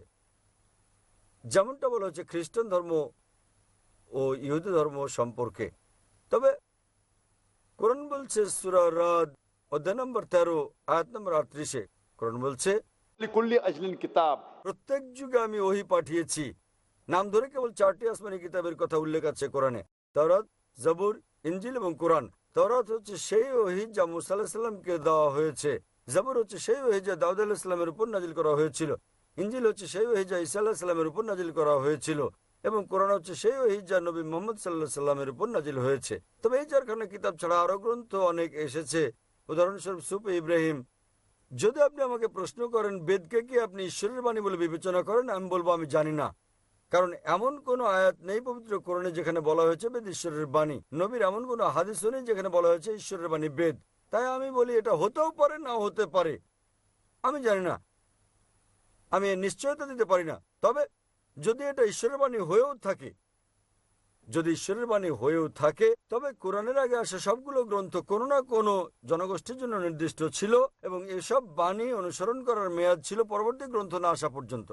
যেমনটা বলা হয়েছে খ্রিস্টান ধর্ম ও ইহুদি ধর্ম সম্পর্কে। তবে কোরআন বলছে সুরা রাদ অধ্যায় নম্বর তেরো আয়াত নম্বর আটত্রিশে। কোরআন বলছে প্রত্যেক যুগে আমি ওহি পাঠিয়েছি। নাম ধরে কেবল চারটি আসমানি কিতাবের কথা উল্লেখ আছে কোরআনে। তরাত জবুর ইঞ্জিল এবং কোরআন। তরাত হচ্ছে সেই ওহি যা মুসা আলাহিসাল্লামকে দেওয়া হয়েছে। জবুর হচ্ছে সেই ওহি যা দাউদ আলাহিসাল্লামের উপর নাজিল করা হয়েছিল। ইঞ্জিল হচ্ছে সেই ওহি যা ইসা আলাহিসাল্লামের উপর নাজিল করা হয়েছিল এবং কোরআন হচ্ছে সেই ওহি যা নবী মোহাম্মদ সাল্লাহ সাল্লামের উপর নাজিল হয়েছে। তবে এই চারখানা কিতাব ছাড়া আরও গ্রন্থ অনেক এসেছে। উদাহরণস্বরূপ সুপে ইব্রাহিম, যদি আপনি আমাকে প্রশ্ন করেন, বেদকে কি আপনি ঈশ্বরের বাণী বলে বিবেচনা করেন? আমি বলব আমি জানি না। কারণ এমন কোনো আয়াত নেই পবিত্র কোরআনে যেখানে বলা হয়েছে বেদ ঈশ্বরের বাণী। নবীর এমন কোনো হাদিসও নেই যেখানে বলা হয়েছে ঈশ্বরের বাণী বেদ। তাই আমি বলি এটা হতেও পারে না হতে পারে। আমি জানি না। আমি নিশ্চয়তা দিতে পারি না। তবে যদি এটা ঈশ্বরের বাণী হয়েও থাকে, যদি ঈশ্বরের বাণী হয়েও থাকে, তবে কোরআনের আগে আসা সবগুলো গ্রন্থ কোনো না কোনো জনগোষ্ঠীর জন্য নির্দিষ্ট ছিল এবং এসব বাণী অনুসরণ করার মেয়াদ ছিল পরবর্তী গ্রন্থ না আসা পর্যন্ত।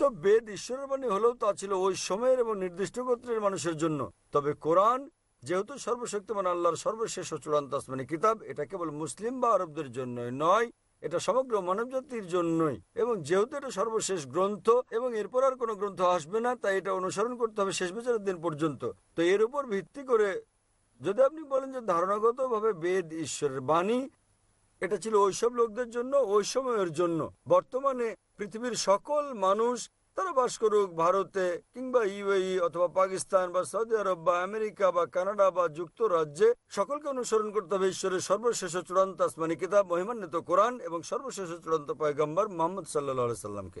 তো বেদ ঈশ্বরের বাণী হলেও তা ছিল ওই সময়ের এবং নির্দিষ্ট গোত্রের মানুষের জন্য। তবে কোরআন, যেহেতু সর্বশক্তিমান আল্লাহর সর্বশেষ ও চূড়ান্ত আসমানি কিতাব, এটা কেবল মুসলিম বা আরবদের জন্যই নয়, এটা সমগ্র মানবজাতির জন্যই। এবং যেহেতু এটা সর্বশেষ গ্রন্থ এবং এরপর আর কোনো গ্রন্থ আসবে না, তাই এটা অনুসরণ করতে হবে শেষ বিচারের দিন পর্যন্ত। তো এর উপর ভিত্তি করে যদি আপনি বলেন যে ধারণাগতভাবে বেদ ঈশ্বরের বাণী এটা ছিল ওইসব লোকদের জন্য, ওই সময়ের জন্য। বর্তমানে পৃথিবীর সকল মানুষ তারা বাস করুক ভারতে কিংবা ইউএই অথবা পাকিস্তান বা সৌদি আরব বা আমেরিকা বা কানাডা বা যুক্তরাজ্যে সকলকে অনুসরণ করতে হবে ঈশ্বরের সর্বশেষ চূড়ান্ত আসমানি কিতাব, মহিমান্বিত কোরআন এবং সর্বশেষ চূড়ান্ত পয়গম্বর মোহাম্মদ সাল্লাহ সাল্লামকে।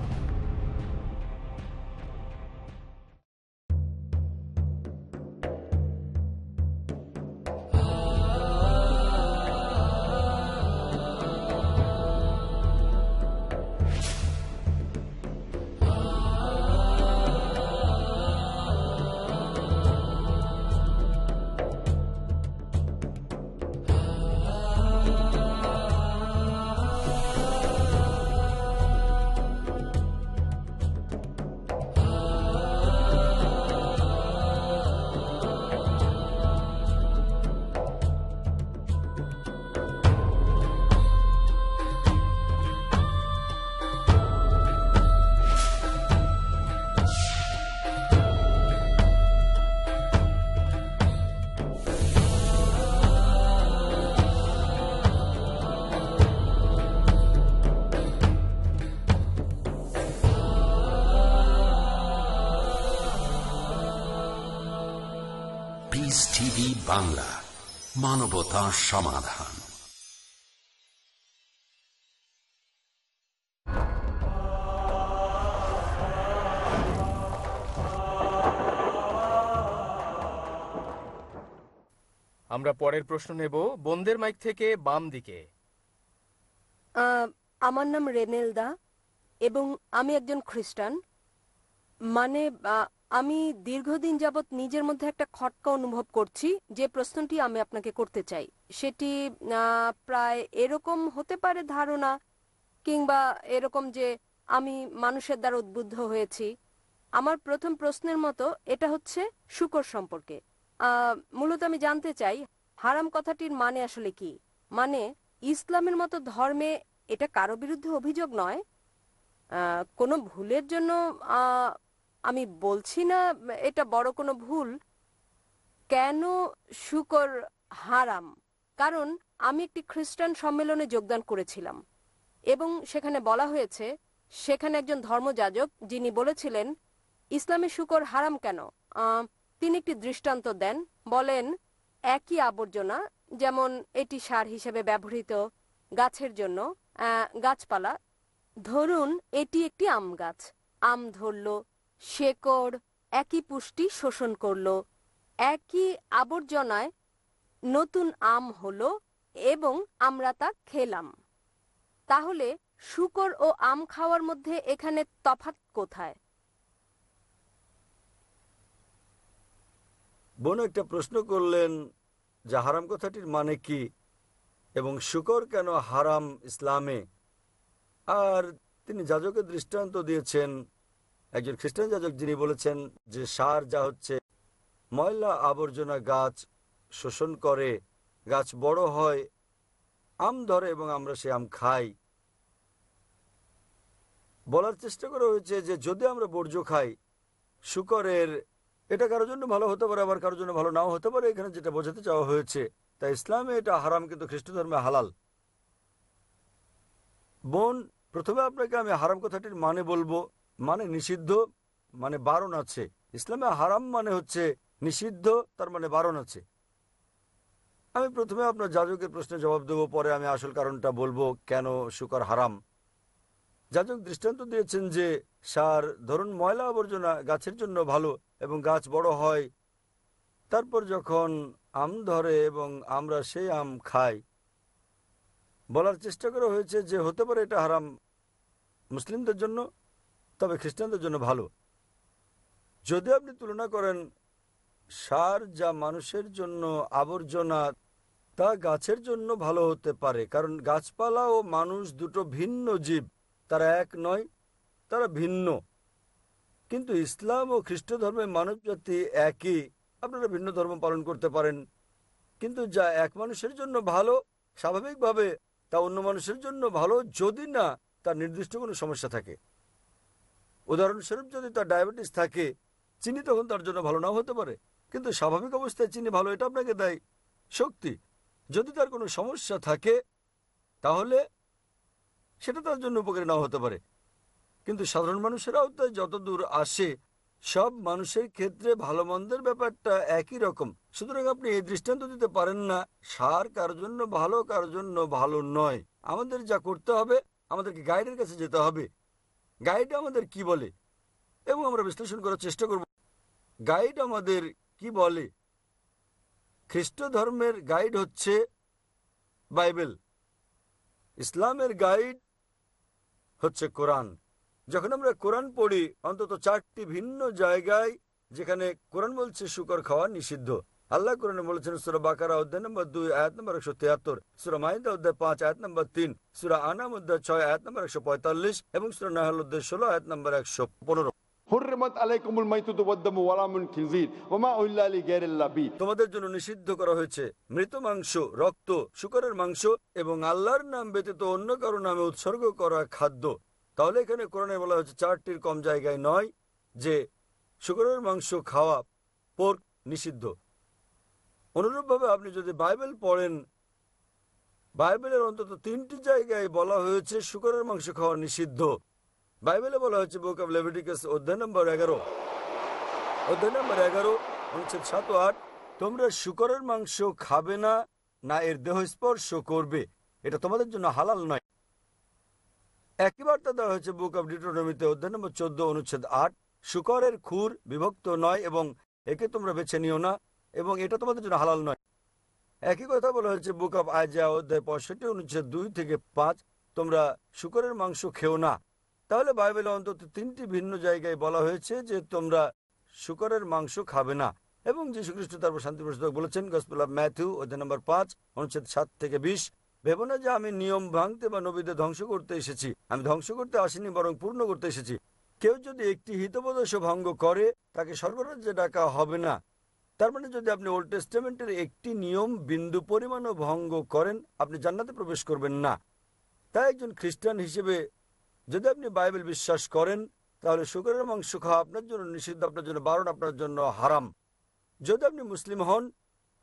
পিস টিভি বাংলা মানবতা সমাধান আমরা পরের প্রশ্ন নেব বোনদের মাইক থেকে বাম দিকে। আহ, আমার নাম রেনেলদা এবং আমি একজন খ্রিস্টান। মানে আহ, আমি দীর্ঘদিন যাবৎ নিজের মধ্যে একটা খটকা অনুভব করছি যে প্রশ্নটি আমি আপনাকে করতে চাই। সেটি প্রায় এরকম হতে পারে ধারণা কিংবা এরকম যে আমি মানুষের দ্বারা উদ্বুদ্ধ হয়েছি। আমার প্রথম প্রশ্নের মতো এটা হচ্ছে শুকর সম্পর্কে। মূলত আমি জানতে চাই, হারাম কথাটির মানে আসলে কি? মানে ইসলামের মতো ধর্মে এটা কারও বিরুদ্ধে অভিযোগ নয়? কোনো ভুলের জন্য আমি বলছি না, এটা বড় কোনো ভুল। কেন শুকর হারাম? কারণ আমি একটি খ্রিস্টান সম্মেলনে যোগদান করেছিলাম। এবং সেখানে বলা হয়েছে, সেখানে একজন ধর্মযাজক যিনি বলেছিলেন, ইসলামে শুকর হারাম কেন? তিনি একটি দৃষ্টান্ত দেন, বলেন, একই আবর্জনা, যেমন এটি সার হিসেবে ব্যবহৃত গাছের জন্য গাছপালা। ধরুন, এটি একটি আম গাছ। আম ধরল শেকড় একই পুষ্টি শোষণ করল। একই আবর্জনায় নতুন আম হলো এবং আমরা তা খেলাম। তাহলে শুকর ও আম খাওয়ার মধ্যে এখানে তফাত কোথায়? বোন, একটা প্রশ্ন করলেন, যে হারাম কথাটির মানে কি? এবং শুকর কেন হারাম ইসলামে? আর তিনি যাজকের দৃষ্টান্ত দিয়েছেন একজন খ্রিস্টান যাজক যিনি বলেছেন যে সার যা হচ্ছে, ময়লা আবর্জনা গাছ শোষণ করে, গাছ বড় হয়, আম ধরে এবং আমরা সে আম খাই। বলার চেষ্টা করা হয়েছে যে যদি আমরা বর্জ্য খাই, শুকরের এটা কারোর জন্য ভালো হতে পারে, আবার কারোর জন্য ভালো নাও হতে পারে, এখানে যেটা বোঝাতে চাওয়া হয়েছে তাই ইসলামে এটা হারাম, কিন্তু খ্রিস্ট ধর্মে হালাল। বোন, প্রথমে আপনাকে আমি হারাম কথাটির মানে বলব। মানে নিষিদ্ধ মানে বারণ আছে। ইসলামে হারাম মানে হচ্ছে নিষিদ্ধ, তার মানে বারণ আছে। আমি প্রথমে আপনার যাজকের প্রশ্নের জবাব দেবো, পরে আমি আসল কারণটা বলব, কেন শুকর হারাম? যাজক দৃষ্টান্ত দিয়েছেন যে সার ধরুন ময়লা আবর্জনা গাছের জন্য ভালো এবং গাছ বড় হয়, তারপর যখন আম ধরে এবং আমরা সেই আম খাই। বলার চেষ্টা করা হয়েছে যে হতে পারে এটা হারাম মুসলিমদের জন্য তবে খ্রিস্টানদের জন্য ভালো। যদি আপনি তুলনা করেন, সার যা মানুষের জন্য আবর্জনা, তা গাছের জন্য ভালো হতে পারে, কারণ গাছপালা ও মানুষ দুটো ভিন্ন জীব। তারা এক নয়, তারা ভিন্ন। কিন্তু ইসলাম ও খ্রিস্ট ধর্মের মানব জাতি একই। আপনারা ভিন্ন ধর্ম পালন করতে পারেন। কিন্তু যা এক মানুষের জন্য ভালো, স্বাভাবিকভাবে তা অন্য মানুষের জন্য ভালো, যদি না, তার নির্দিষ্ট কোনো সমস্যা থাকে। উদাহরণস্বরূপ যদি তার ডায়াবেটিস থাকে, চিনি তখন তার জন্য ভালো নাও হতে পারে। কিন্তু স্বাভাবিক অবস্থায় চিনি ভালো, এটা আপনাকে দেয় শক্তি। যদি তার কোনো সমস্যা থাকে, তাহলে সেটা তার জন্য উপকারী নাও হতে পারে। কিন্তু সাধারণ মানুষের আওতায় যত দূর আসে, সব মানুষের ক্ষেত্রে ভালো মন্দের ব্যাপারটা একই রকম। সুতরাং আপনি এই দৃষ্টান্ত দিতে পারেন না, সার কার জন্য ভালো, কার জন্য ভালো নয়। আমাদের যা করতে হবে, আমাদেরকে গাইডের কাছে যেতে হবে। গাইড আমাদের কি বলে? এবং আমরা বিশ্লেষণ করার চেষ্টা করব। গাইড আমাদের কি বলে? খ্রিস্ট ধর্মের গাইড হচ্ছে বাইবেল। ইসলামের গাইড হচ্ছে কোরআন। যখন আমরা কোরআন পড়ি, অন্তত চারটি ভিন্ন জায়গায় যেখানে কোরআন বলছে, শুকর খাওয়া নিষিদ্ধ। আল্লাহ কোরআনে বলেছেন সুরা বাকারা অধ্যায় নম্বর দুই আয়াত নম্বর একশো তিয়াত্তর সুরা মাহিদা অধ্যায় পাঁচ আয়াত নম্বর তিন সুরা আনাম অধ্যায় ছয় আয়াত নম্বর একশো পঁয়তাল্লিশ এবং সুরা নাহাল অধ্যায় ষোলো আয়াত নম্বর একশো পনেরো। তোমাদের জন্য নিষিদ্ধ করা হয়েছে মৃত মাংস রক্ত শুকরের মাংস এবং আল্লাহর নাম ব্যতীত অন্য কারও নামে উৎসর্গ করা খাদ্য। তাহলে এখানে কোরআনে বলা হয়েছে চারটির কম জায়গায় নয় যে শুকরের মাংস খাওয়া পোর্ক নিষিদ্ধ। অনুরূপভাবে আপনি যদি বাইবেল পড়েন, বাইবেলের অন্তত তিনটি জায়গায় বলা হয়েছে শুকরের মাংস খাওয়া নিষিদ্ধ। বাইবেলে বলা হয়েছে বুক অব লেভিটিকাস, অধ্যায় নম্বর এগারো। অধ্যায় নম্বর এগারো, অনুচ্ছেদ সাত আট, তোমরা শুকরের মাংস খাবে না না এর দেহ স্পর্শ করবে। এটা তোমাদের জন্য হালাল নয়। একই বার্তা দেওয়া হয়েছে বুক অব ডিটোনমিতে অধ্যায় নম্বর চোদ্দ, অনুচ্ছেদ আট, শুকরের খুর বিভক্ত নয় এবং একে তোমরা বেছে নিও না এবং এটা তোমাদের জন্য হালাল নয়। একই কথা বলা হয়েছে, বুক অব আয়জা অধ্যায় পঁয়ষট্টি অনুচ্ছেদ দুই থেকে পাঁচ, তোমরা শুকরের মাংস খেও না। তাহলে বাইবেলে অন্তত তিনটি ভিন্ন জায়গায় বলা হয়েছে যে তোমরা শুকরের মাংস খাবে না। এবং যীশু খ্রিস্ট তারপর শান্তি প্রসাদক বলেছেন, গসপেল অফ ম্যাথিউ, অধ্যায় নম্বর পাঁচ, অনুচ্ছেদ সাত থেকে বিশ, ভেবো না যে আমি নিয়ম ভাঙতে বা নবীদের ধ্বংস করতে এসেছি। আমি ধ্বংস করতে আসিনি, বরং পূর্ণ করতে এসেছি। কেউ যদি একটি হিতবদশ ভঙ্গ করে, তাকে স্বর্গরাজ্যে ডাকা হবে না। তার মানে যদি আপনি ওল্ড টেস্টামেন্টের একটি নিয়ম বিন্দু পরিমাণও ভঙ্গ করেন, আপনি জান্নাতে প্রবেশ করবেন না। তাই একজন খ্রিস্টান হিসেবে যদি আপনি বাইবেল বিশ্বাস করেন, তাহলে শুকরের মাংস খাওয়া আপনার জন্য নিষিদ্ধ, আপনার জন্য বারণ, আপনার জন্য হারাম। যদি আপনি মুসলিম হন,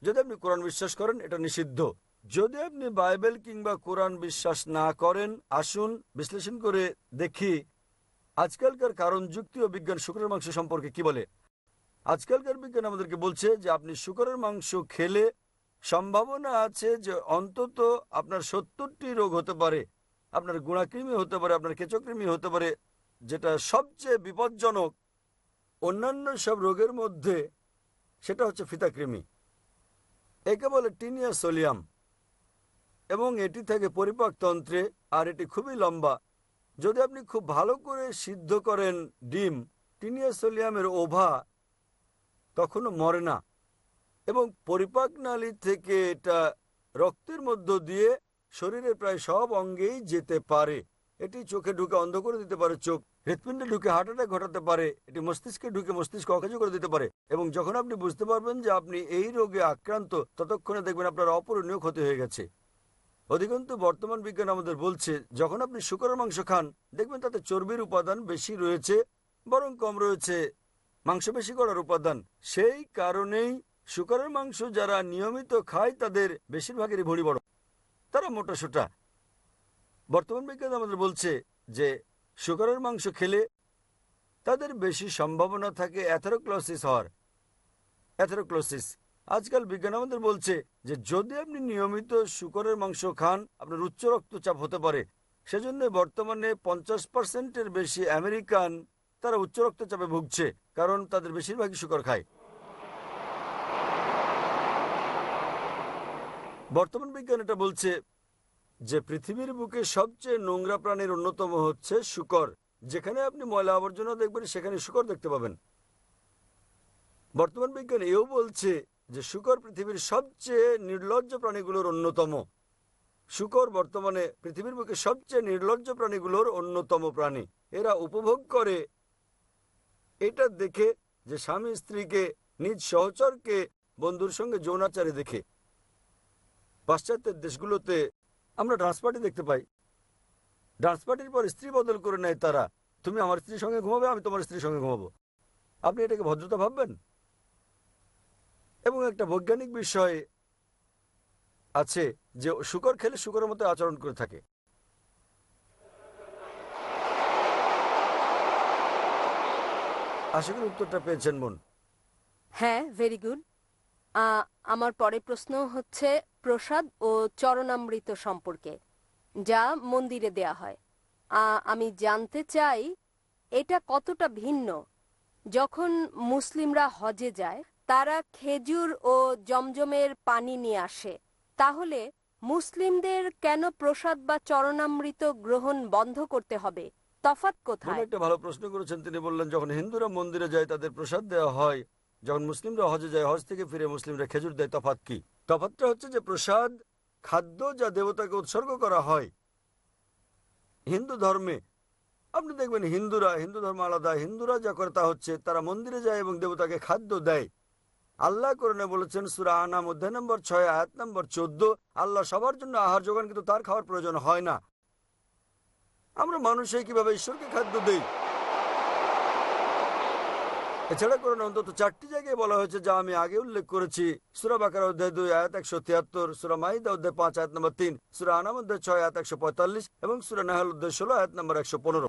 যদি আপনি কোরআন বিশ্বাস করেন, এটা নিষিদ্ধ। যদি আপনি বাইবেল কিংবা কোরআন বিশ্বাস না করেন, আসুন বিশ্লেষণ করে দেখি, আজকালকার কারণ যুক্তি ও বিজ্ঞান শুকরের মাংস সম্পর্কে কি বলে? আজকালকার বিজ্ঞান আমাদেরকে বলছে যে আপনি শুকরের মাংস খেলে সম্ভাবনা আছে যে অন্তত আপনার সত্তরটি রোগ হতে পারে, আপনার গুণাকৃমি হতে পারে, আপনার কেচকৃমি হতে পারে, যেটা সবচেয়ে বিপজ্জনক অন্যান্য সব রোগের মধ্যে সেটা হচ্ছে ফিতাকৃমি। একে বলে টিনিয়া সোলিয়াম। এবং এটি থাকে পরিপাকতন্ত্রে আর এটি খুবই লম্বা। যদি আপনি খুব ভালো করে সিদ্ধ করেন ডিম, টিনিয়া সোলিয়ামের ওভা তখনও মরে না। এবং পরিপাক নালী থেকে এটা রক্তের মধ্য দিয়ে শরীরের প্রায় সব অঙ্গেই যেতে পারে। এটি চোখে ঢুকে অন্ধ করে দিতে পারে, চোখ হৃৎপিণ্ডে ঢুকে হার্ট অ্যাটাক ঘটাতে পারে, এটি মস্তিষ্কে ঢুকে মস্তিষ্ক অকাজ করে দিতে পারে। এবং যখন আপনি বুঝতে পারবেন যে আপনি এই রোগে আক্রান্ত, ততক্ষণে দেখবেন আপনার অপূরণীয় ক্ষতি হয়ে গেছে। অধিকন্তু বর্তমান বিজ্ঞান আমাদের বলছে, যখন আপনি শুকরের মাংস খান, দেখবেন তাতে চর্বির উপাদান বেশি রয়েছে, বরং কম রয়েছে। মাংস বেশি করার উপাদান। সেই কারণেই শুকরের মাংস যারা নিয়মিত খায়, তাদের বেশিরভাগেরই ভুঁড়ি বড়। তারা মোটা সোটা। বর্তমান বিজ্ঞান আমাদের বলছে যে শুকরের মাংস খেলে তাদের বেশি সম্ভাবনা থাকে অ্যাথেরোক্লোসিস হওয়ার। অ্যাথেরোক্লোসিস। আজকাল বিজ্ঞান আমাদের বলছে যে, যদি আপনি নিয়মিত শুকরের মাংস খান, আপনার উচ্চ রক্তচাপ হতে পারে। সেজন্য বর্তমানে পঞ্চাশ পার্সেন্টের বেশি আমেরিকান তারা উচ্চ রক্তচাপে ভুগছে, কারণ তাদের বেশিরভাগই শুকর খায়। বর্তমান বিজ্ঞান এটা বলছে যে পৃথিবীর বুকে সবচেয়ে নোংরা প্রাণীর অন্যতম হচ্ছে শুকর। যেখানে আপনি ময়লা আবর্জনা দেখবেন, সেখানে শুকর দেখতে পাবেন। বর্তমান বিজ্ঞান এও বলছে যে শুকর পৃথিবীর সবচেয়ে নির্লজ্জ প্রাণীগুলোর অন্যতম। শুকর বর্তমানে পৃথিবীর বুকে সবচেয়ে নির্লজ্জ প্রাণীগুলোর অন্যতম প্রাণী। এরা উপভোগ করে এটা দেখে যে স্বামী স্ত্রীকে, নিজ সহচরকে, বন্ধুর সঙ্গে যৌনাচারে দেখে। পাশ্চাত্যের দেশগুলোতে আমরা ডান্স পার্টি দেখতে পাই। ডান্স পার্টির পর স্ত্রী বদল করে নেয় তারা। তুমি আমার স্ত্রীর সঙ্গে ঘুমাবে, আমি তোমার স্ত্রীর সঙ্গে ঘুমাবো। আপনি এটাকে ভদ্রতা ভাববেন? এবং একটা বৈজ্ঞানিক বিষয় আছে যে শুকর খেলে শুকরের মতো আচরণ করে থাকে। আশা করি উত্তরটা পেয়েছেন মন। হ্যাঁ ভেরি গুড আমার পরের প্রশ্ন হচ্ছে প্রসাদ ও চরণামৃত সম্পর্কে, যা মন্দিরে দেয়া হয়। আমি জানতে চাই, এটা কতটা ভিন্ন? যখন মুসলিমরা হজে যায়, তারা খেজুর ও জমজমের পানি নিয়ে আসে। তাহলে মুসলিমদের কেন প্রসাদ বা চরণামৃত গ্রহণ বন্ধ করতে হবে? মনে কোথায়? একটা ভালো প্রশ্ন করেছেন তিনি বললেন, যখন হিন্দুরা মন্দিরে যায় তাদের প্রসাদ দেওয়া হয়, যখন মুসলিমরা হজে যায়, হজ থেকে ফিরে মুসলিমরা খেজুর দেয়, তফাৎ কি? তফাৎটা হচ্ছে যে প্রসাদ, খাদ্য যা দেবতাকে উৎসর্গ করা হয় হিন্দু ধর্মে। আপনি দেখবেন হিন্দুরা, হিন্দু ধর্ম আলাদা, হিন্দুরা যা করে তা হচ্ছে, তারা মন্দিরে যায় এবং দেবতাকে খাদ্য দেয়। আল্লাহ করণে বলেছেন, সুরা আনাম অধ্যায় নম্বর ছয়, আয়াত নম্বর চোদ্দ, আল্লাহ সবার জন্য আহার যোগান, কিন্তু তার খাওয়ার প্রয়োজন হয় না। আমরা মানুষে কীভাবে ঈশ্বরকে খাদ্য দেই? এছাড়া কোরআন অন্তত চারটি জায়গায় বলা হয়েছে যা আমি আগে উল্লেখ করেছি। সুরা বাকার অধ্যায় দুই আয়াত একশো তিয়াত্তর সুরা মাহিদা অধ্যায় পাঁচ আয়াত নম্বর তিন সুরা আনাম অধ্যায় ছয় আয়াত একশো পঁয়তাল্লিশ এবং সুরা নাহাল অধ্যায় ষোলো আয়াত নম্বর একশো পনেরো।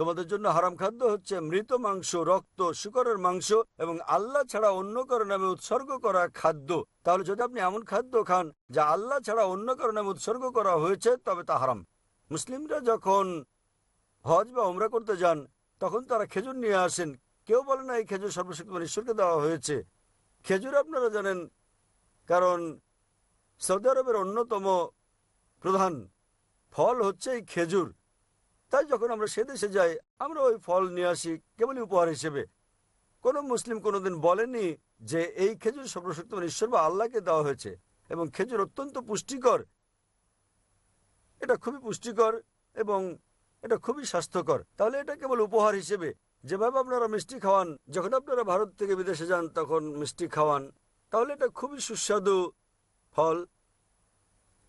তোমাদের জন্য হারাম খাদ্য হচ্ছে মৃত মাংস রক্ত শুকরের মাংস এবং আল্লাহ ছাড়া অন্য কারও নামে উৎসর্গ করা খাদ্য। তাহলে যদি আপনি এমন খাদ্য খান যা আল্লাহ ছাড়া অন্য কারও নামে উৎসর্গ করা হয়েছে তবে তা হারাম। মুসলিমরা যখন হজ বা ওমরা করতে যান, তখন তারা খেজুর নিয়ে আসেন। কেউ বলে না, এই খেজুর সর্বশক্তিমান ঈশ্বরকে দেওয়া হয়েছে। খেজুর আপনারা জানেন, কারণ সৌদি আরবের অন্যতম প্রধান ফল হচ্ছে এই খেজুর। তাই যখন আমরা সে দেশে যাই, আমরা ওই ফল নিয়ে আসি কেবলই উপহার হিসেবে। কোনো মুসলিম কোনোদিন বলেনি যে এই খেজুর সর্বশক্তিমান ঈশ্বর বা আল্লাহকে দেওয়া হয়েছে, এবং খেজুর অত্যন্ত পুষ্টিকর। এটা খুবই পুষ্টিকর এবং এটা খুবই স্বাস্থ্যকর। তাহলে এটা কেবল উপহার হিসেবে। যেভাবে আপনারা মিষ্টি খাওয়ান, যখন আপনারা ভারত থেকে বিদেশে যান, তখন মিষ্টি খাওয়ান, তাহলে এটা খুবই সুস্বাদু ফল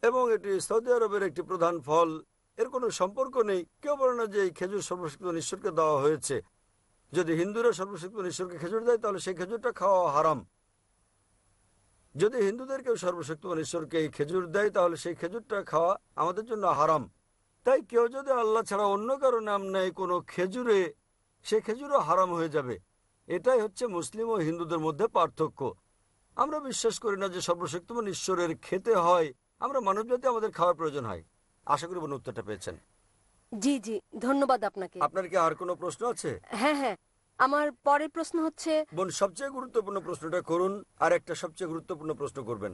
এবং এটি সৌদি আরবের একটি প্রধান ফল। এর কোনো সম্পর্ক নেই। কেউ বলে না যে এই খেজুর সর্বশক্ত ঈশ্বরকে দেওয়া হয়েছে। যদি হিন্দুরা সর্বশক্ত ঈশ্বরকে খেজুর দেয়, তাহলে সেই খেজুরটা খাওয়া হারাম। যদি হিন্দুদের কেউ সর্বশক্তিমান ঈশ্বরকে এই খেজুর দেয়, তাহলে সেই খেজুরটা খাওয়া আমাদের জন্য হারাম। তাই কেউ যদি আল্লাহ ছাড়া অন্য কারও নাম নেয় কোনো খেজুরে সে খেজুরও হারাম হয়ে যাবে। এটাই হচ্ছে মুসলিম ও হিন্দুদের মধ্যে পার্থক্য। আমরা বিশ্বাস করি না যে সর্বশক্তিমান ঈশ্বরের খেতে হয়। আমরা মানবজাতি আমাদের খাওয়ার প্রয়োজন হয়। আশা করি বোন উত্তরটা পেয়েছেন। জি জি ধন্যবাদ আপনাকে। আপনার কি আর কোনো প্রশ্ন আছে? হ্যাঁ হ্যাঁ। আমার পরের প্রশ্ন হচ্ছে বোন সবচেয়ে গুরুত্বপূর্ণ প্রশ্নটা করুন আর একটা সবচেয়ে গুরুত্বপূর্ণ প্রশ্ন করবেন।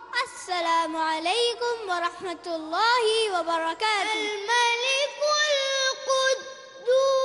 السلام عليكم ورحمة الله وبركاته. الملك القدوس.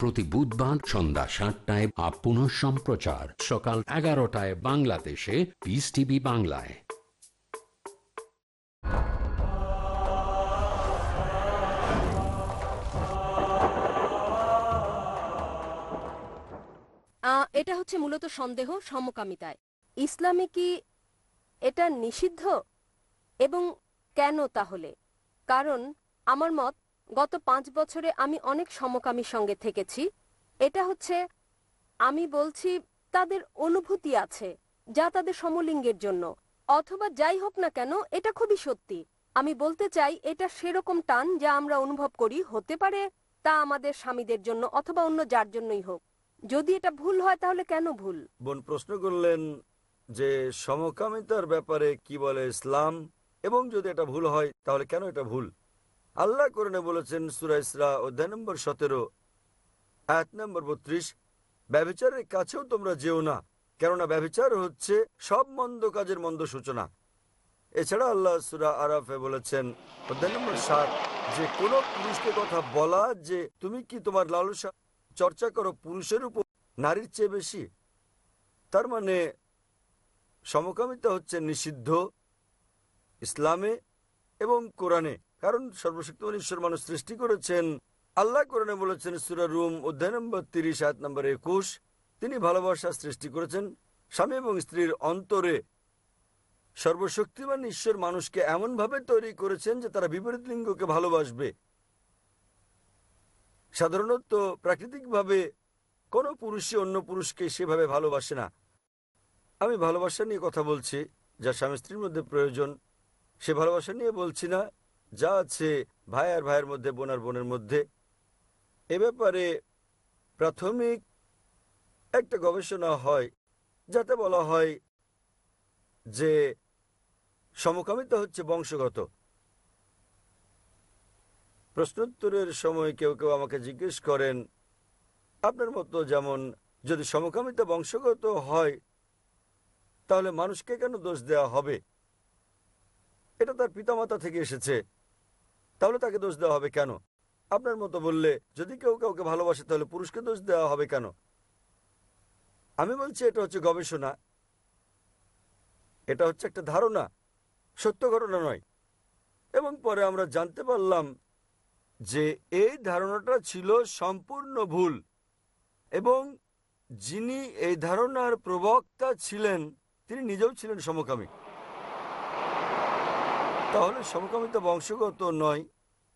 প্রতি বুধবার সন্ধ্যা সাতটায় আপন সম্প্রচার। সকাল এগারোটায় বাংলাদেশে। পিস টিভি বাংলায়। এটা হচ্ছে মূলত সন্দেহ, সমকামিতায়। ইসলামে কি এটা নিষিদ্ধ? এবং কেন তাহলে? কারণ আমার মত গত পাঁচ বছরে আমি অনেক সমকামীর সঙ্গে থেকেছি। এটা হচ্ছে, আমি বলছি, তাদের অনুভূতি আছে, যা তাদের সমলিঙ্গের জন্য। অথবা যাই হোক না কেন, এটা খুবই সত্যি। আমি বলতে চাই, এটা সেরকম টান যা আমরা অনুভব করি, হতে পারে তা আমাদের স্বামীদের জন্য অথবা অন্য যার জন্যই হোক। যদি এটা ভুল হয়, তাহলে কেন ভুল? বোন, প্রশ্ন করলেন যে সমকামিতার ব্যাপারে কি বলে ইসলাম? এবং যদি এটা ভুল হয়, তাহলে কেন এটা ভুল? আল্লাহ করণে বলেছেন, সুরা ইসরা, অধ্যায় নম্বর সতেরো এক নম্বর বত্রিশ ব্যবিচারের কাছেও তোমরা যেও না, কেননা ব্যবিচার হচ্ছে সব মন্দ কাজের মন্দ সূচনা। এছাড়া আল্লাহ সুরা আরাফে বলেছেন, অধ্যায় নম্বর সাত, যে কোনো পুরুষকে কথা বলা যে তুমি কি তোমার লালসা চর্চা করো পুরুষের উপর, নারীর চেয়ে বেশি? তার মানে সমকামিতা হচ্ছে নিষিদ্ধ ইসলামে এবং কোরআনে। কারণ সর্বশক্তিমান ঈশ্বর মানুষ সৃষ্টি করেছেন। আল্লাহ কোরআনে বলেছেন, সুরা রুম, অধ্যায় নম্বর তিরিশ আট নম্বর একুশ, তিনি ভালোবাসা সৃষ্টি করেছেন। স্বামী এবং স্ত্রীর অন্তরে সর্বশক্তিমান ঈশ্বর মানুষকে এমনভাবে তৈরি করেছেন যে তারা বিপরীত লিঙ্গকে ভালোবাসবে। সাধারণত প্রাকৃতিকভাবে কোনো পুরুষই অন্য পুরুষকে সেভাবে ভালোবাসে না। আমি ভালোবাসা নিয়ে কথা বলছি, যা স্বামী স্ত্রীর মধ্যে প্রয়োজন। সে ভালোবাসা নিয়ে বলছি না যা আছে ভাই আর ভাইয়ের মধ্যে, বোন আর বোনের মধ্যে। এ ব্যাপারে প্রাথমিক একটা গবেষণা হয়, যাতে বলা হয় যে সমকামিতা হচ্ছে বংশগত। প্রশ্নোত্তরের সময় কেউ কেউ আমাকে জিজ্ঞেস করেন, আপনার মতো যেমন যদি সমকামিতা বংশগত হয়, তাহলে মানুষকে কেন দোষ দেওয়া হবে? এটা তার পিতামাতা থেকে এসেছে। তাহলে তাকে দোষ দেওয়া হবে কেন? আপনার মতো বললে যদি কেউ কাউকে ভালোবাসে তাহলে পুরুষকে দোষ দেওয়া হবে কেন? আমি বলছি এটা হচ্ছে গবেষণা। এটা হচ্ছে একটা ধারণা, সত্য ঘটনা নয়। এবং পরে আমরা জানতে পারলাম যে এই ধারণাটা ছিল সম্পূর্ণ ভুল এবং যিনি এই ধারণার প্রবক্তা ছিলেন, তিনি নিজেও ছিলেন সমকামী। তাহলে সমকামিতা বংশগত নয়।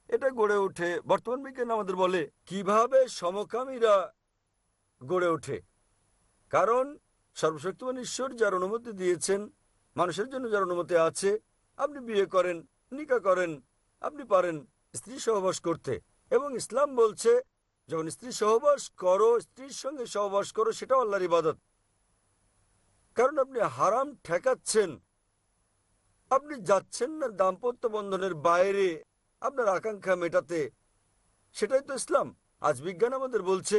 এটা গড়ে ওঠে, বর্তমান বিজ্ঞান আমাদের বলে, কীভাবে সমকামীরা গড়ে ওঠে? কারণ সর্বশক্তিমান ঈশ্বর যার অনুমতি দিয়েছেন, মানুষের জন্য যার অনুমতি আছে, আপনি বিয়ে করেন, নিকা করেন, আপনি পারেন স্ত্রী সহবাস করতে। এবং ইসলাম বলছে, যখন স্ত্রী সহবাস করো, স্ত্রীর সঙ্গে সহবাস করো, সেটাও আল্লাহর ইবাদত। কারণ আপনি হারাম ঠেকাচ্ছেন আপনি যাচ্ছেন না দাম্পত্য বন্ধনের বাইরে? আপনার আকাঙ্ক্ষা মেটাতে। সেটাই তো ইসলাম। আজ বিজ্ঞান আমাদের বলছে,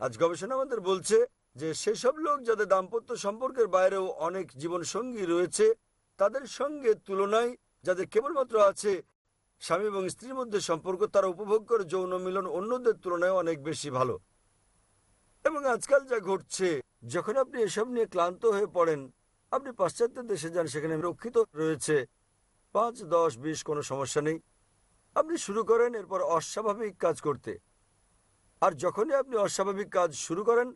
আজ গবেষণা আমাদের বলছে যে সেসব লোক যাদের দাম্পত্য সম্পর্কের বাইরেও অনেক জীবন সঙ্গী রয়েছে, তাদের সঙ্গে তুলনায় যাদের কেবলমাত্র আছে স্বামী এবং স্ত্রীর মধ্যে সম্পর্ক, তারা উপভোগ করে যৌন মিলন অন্যদের তুলনায় অনেক বেশি ভালো। এবং আজকাল যা ঘটছে, যখন আপনি এসব নিয়ে ক্লান্ত হয়ে পড়েন আপনি পাশ্চাত্য দেশে যান, সেখানে রক্ষিত রয়েছে। পাঁচ, দশ, বিশ, কোনো সমস্যা নেই। আপনি শুরু করেন, এরপর অস্বাভাবিক কাজ করতে। আর যখনই আপনি অস্বাভাবিক কাজ শুরু করেন,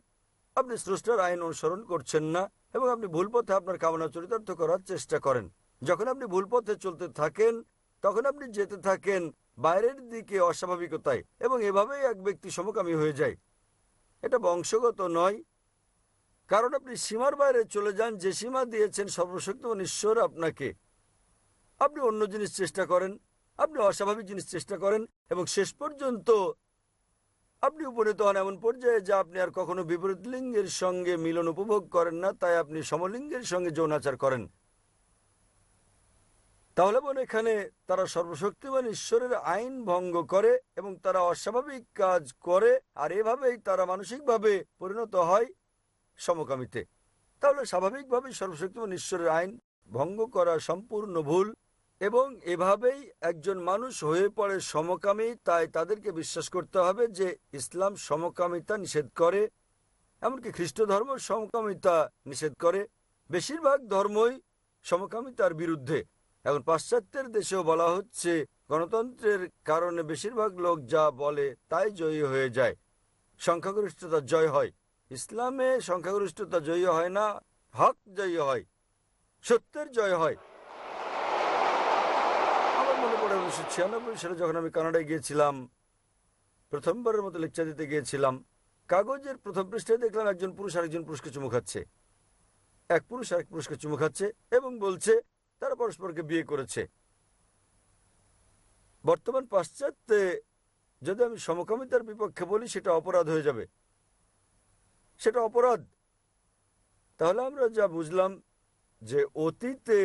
আপনি স্রষ্টার আইন অনুসরণ করছেন না এবং আপনি ভুল পথে আপনার কামনা চরিতার্থ করার চেষ্টা করেন। যখন আপনি ভুল পথে চলতে থাকেন, তখন আপনি যেতে থাকেন বাইরের দিকে অস্বাভাবিকতায় এবং এভাবেই এক ব্যক্তি সমকামী হয়ে যায়। এটা বংশগত নয় কারণ আপনি সীমার বাইরে চলে যান, যে সীমা দিয়েছেন সর্বশক্তিমান ঈশ্বর আপনাকে। আপনি অন্য জিনিস চেষ্টা করেন, আপনি অস্বাভাবিক জিনিস চেষ্টা করেন এবং শেষ পর্যন্ত আপনি উপনীত হন এমন পর্যায়ে যা আপনি আর কখনো বিপরীত লিঙ্গের সঙ্গে মিলন উপভোগ করেন না, তাই আপনি সমলিঙ্গের সঙ্গে যৌনাচার করেন। তাহলে বোন এখানে তারা সর্বশক্তিমান ঈশ্বরের আইন ভঙ্গ করে এবং তারা অস্বাভাবিক কাজ করে, আর এভাবেই তারা মানসিকভাবে পরিণত হয়। সমকামিতে। তাহলে স্বাভাবিকভাবেই সর্বশক্তিমান ঈশ্বরের আইন ভঙ্গ করা সম্পূর্ণ ভুল এবং এভাবেই একজন মানুষ হয়ে পড়ে সমকামী, তাই তাদেরকে বিশ্বাস করতে হবে যে ইসলাম সমকামিতা নিষেধ করে, এমনকি খ্রিস্ট ধর্ম সমকামিতা নিষেধ করে। বেশিরভাগ ধর্মই সমকামিতার বিরুদ্ধে। এখন পাশ্চাত্যের দেশেও বলা হচ্ছে, গণতন্ত্রের কারণে বেশিরভাগ লোক যা বলে তাই জয়ী হয়ে যায়। সংখ্যাগরিষ্ঠতা জয় হয়। ইসলামে সংখ্যাগরিষ্ঠতা জয়ী হয় না, হক জয়ী হয়, সত্যের জয় হয়। আমার মনে পড়ে উনিশশো ছিয়ানব্বই সালে যখন আমি কানাডায় গিয়েছিলাম, প্রথমবারের মতো লেকচার দিতে গিয়েছিলাম, কাগজের প্রথম পৃষ্ঠায় দেখলাম একজন পুরুষ আরেকজন পুরুষকে চুমু খাচ্ছে। এক পুরুষ আরেক পুরুষকে চুমু খাচ্ছে এবং বলছে, তারা পরস্পরকে বিয়ে করেছে। বর্তমান পাশ্চাত্যে যদি আমি সমকামিতার বিপক্ষে বলি, সেটা অপরাধ হয়ে যাবে। সেটা অপরাধ। তাহলে আমরা যা বুঝলাম যে অতীতে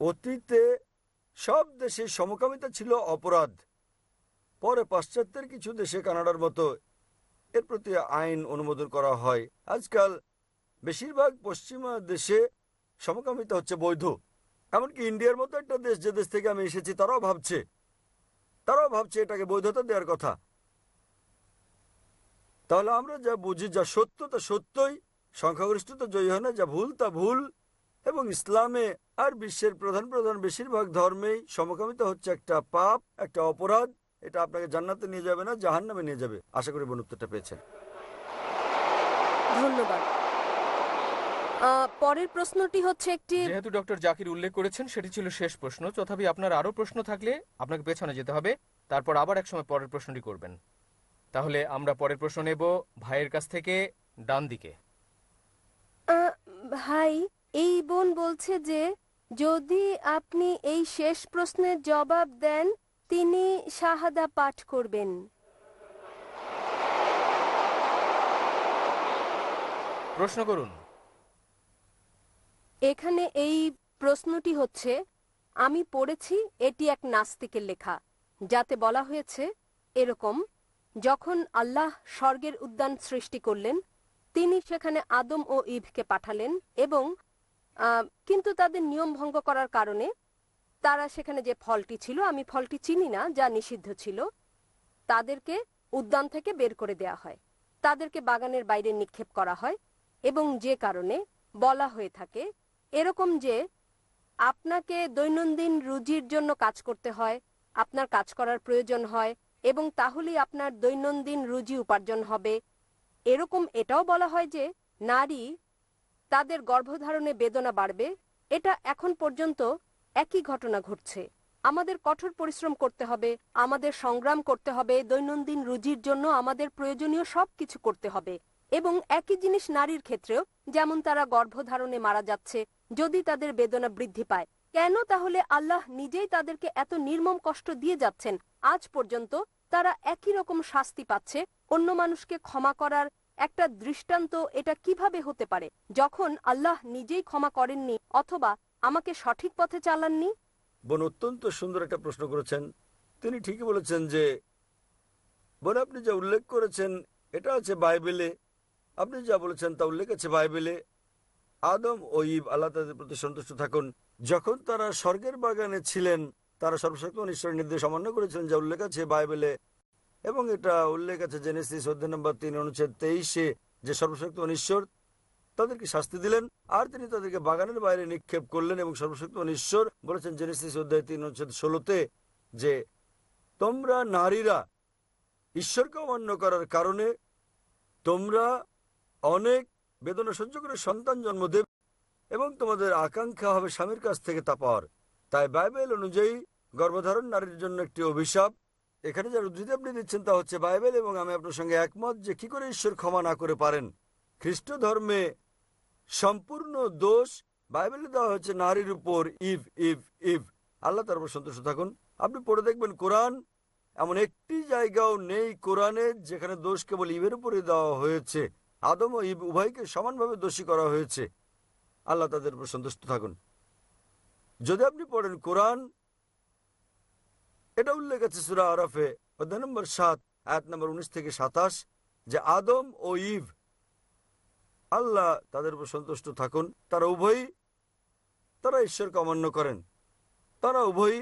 অতীতে সব দেশে সমকামিতা ছিল অপরাধ। পরে পাশ্চাত্যের কিছু দেশে কানাডার মতো এর প্রতি আইন অনুমোদন করা হয়। আজকাল বেশিরভাগ পশ্চিমা দেশে সমকামিতা হচ্ছে বৈধ। এমনকি ইন্ডিয়ার মতো একটা দেশ যে দেশ থেকে আমি এসেছি, তারাও ভাবছে। তারাও ভাবছে এটাকে বৈধতা দেওয়ার কথা। তাহলে আমরা যা বুঝি যা সত্য তা সত্যই। সংখ্যাগরিষ্ঠতা জয়ী হয় না যা ভুল তা ভুল। এবং ইসলামে আর বিশ্বের প্রধান প্রধান বেশিরভাগ ধর্মেই সমকামিতা হচ্ছে একটা পাপ একটা অপরাধ। এটা আপনাকে জান্নাতে নিয়ে যাবে না জাহান নামে নিয়ে যাবে। আশা করি বোন উত্তরটা পেয়েছেন। ধন্যবাদ। পরের প্রশ্নটি হচ্ছে একটি যেহেতু ডক্টর জাকির উল্লেখ করেছেন সেটি ছিল শেষ প্রশ্ন। তথাপি আপনার আরও প্রশ্ন থাকলে আপনাকে পেছনে যেতে হবে। তারপর আবার একসময় পরের প্রশ্নটি করবেন। তাহলে আমরা পরের প্রশ্ন নেব ভাইয়ের কাছ থেকে ডান দিকে ভাই এই বোন বলছে যে যদি আপনি এই শেষ প্রশ্নের জবাব দেন তিনি শাহাদা পাঠ করবেন। প্রশ্ন করুন। এখানে এই প্রশ্নটি হচ্ছে আমি পড়েছি এটি এক নাস্তিকের লেখা। যাতে বলা হয়েছে এরকম। যখন আল্লাহ স্বর্গের উদ্যান সৃষ্টি করলেন, তিনি সেখানে আদম ও ইভকে পাঠালেন এবং কিন্তু তাদের নিয়ম ভঙ্গ করার কারণে তারা সেখানে যে ফলটি ছিল, আমি ফলটি চিনি না, যা নিষিদ্ধ ছিল, তাদেরকে উদ্যান থেকে বের করে দেয়া হয়। তাদেরকে বাগানের বাইরে নিক্ষেপ করা হয় এবং যে কারণে বলা হয়ে থাকে, এরকম যে আপনাকে দৈনন্দিন রুজির জন্য কাজ করতে হয়, আপনার কাজ করার প্রয়োজন হয় এবং তাহলেই আপনার দৈনন্দিন রুজি উপার্জন হবে। এরকম এটাও বলা হয় যে, নারী তাদের গর্ভধারণে বেদনা বাড়বে। এটা এখন পর্যন্ত একই ঘটনা ঘটছে। আমাদের কঠোর পরিশ্রম করতে হবে, আমাদের সংগ্রাম করতে হবে, দৈনন্দিন রুজির জন্য আমাদের প্রয়োজনীয় সব কিছু করতে হবে। এবং একই জিনিস নারীর ক্ষেত্রেও, যেমন তারা গর্ভধারণে মারা যাচ্ছে, যদি তাদের বেদনা বৃদ্ধি পায়। কেন তাহলে আল্লাহ নিজেই তাদেরকে এত নির্মম কষ্ট দিয়ে যাচ্ছেন? আজ পর্যন্ত তারা একই রকম শাস্তি পাচ্ছে, অন্য মানুষকে ক্ষমা করার একটা দৃষ্টান্ত এটা কীভাবে হতে পারে? যখন আল্লাহ নিজেই ক্ষমা করেননি অথবা আমাকে সঠিক পথে চালাননি? বোন, অত্যন্ত সুন্দর একটা প্রশ্ন করেছেন। তিনি ঠিকই বলেছেন যে, বোন, আপনি যা উল্লেখ করেছেন, এটা আছে বাইবেলে। আপনি যা বলেছেন তা উল্লেখ আছে বাইবেলে। আদম ও ইব, আল্লাহ তাদের প্রতি সন্তুষ্ট থাকুন। যখন তারা স্বর্গের বাগানে ছিলেন, তারা সর্বশক্তি ঈশ্বরের নির্দেশ অমান্য করেছিলেন, যা উল্লেখ আছে বাইবেলে। এবং এটা উল্লেখ আছে জেনেসিস অধ্যায় নম্বর তিন, অনুচ্ছেদ তেইশে, যে সর্বশক্ত ঈশ্বর তাদেরকে শাস্তি দিলেন, আর তিনি তাদেরকে বাগানের বাইরে নিক্ষেপ করলেন এবং সর্বশক্তি ঈশ্বর বলেছেন জেনেসিস অধ্যায় তিন, অনুচ্ছেদ ষোলোতে যে, তোমরা নারীরা ঈশ্বরকে অমান্য করার কারণে তোমরা অনেক বেদনা সহ্য করে সন্তান জন্ম দেবে। এবং তোমাদের আকাঙ্ক্ষা হবে স্বামীর কাছ থেকে তা পাওয়ার। তাই বাইবেল অনুযায়ী গর্ভধারণ নারীর জন্য একটি অভিশাপ। এখানে যার উদ্ধৃতি আপনি দিচ্ছেন তা হচ্ছে বাইবেল এবং আমি আপনার সঙ্গে একমত যে কি করে ঈশ্বর ক্ষমা না করে পারেন। খ্রিস্ট ধর্মে সম্পূর্ণ দোষ বাইবেলে দেওয়া হচ্ছে নারীর উপর ইভ ইভ ইভ আল্লাহ তার উপর সন্তুষ্ট থাকুন। আপনি পড়ে দেখবেন কোরআন এমন একটি জায়গাও নেই কোরআনে যেখানে দোষ কেবল ইভের উপরে দেওয়া হয়েছে। আদম ও ইব উভয়কে সমানভাবে দোষী করা হয়েছে। আল্লাহ তাদের উপর সন্তুষ্ট থাকুন। যদি আপনি পড়েন কোরআন, এটা উল্লেখ আছে সুরা আরফে, অধ্যায় নম্বর সাত, আয়াত নম্বর উনিশ থেকে সাতাশ, যে আদম ও ইভ আল্লাহ তাদের উপর সন্তুষ্ট থাকুন। তারা উভয়ই, তারা ঈশ্বরকে অমান্য করেন। তারা উভয়ই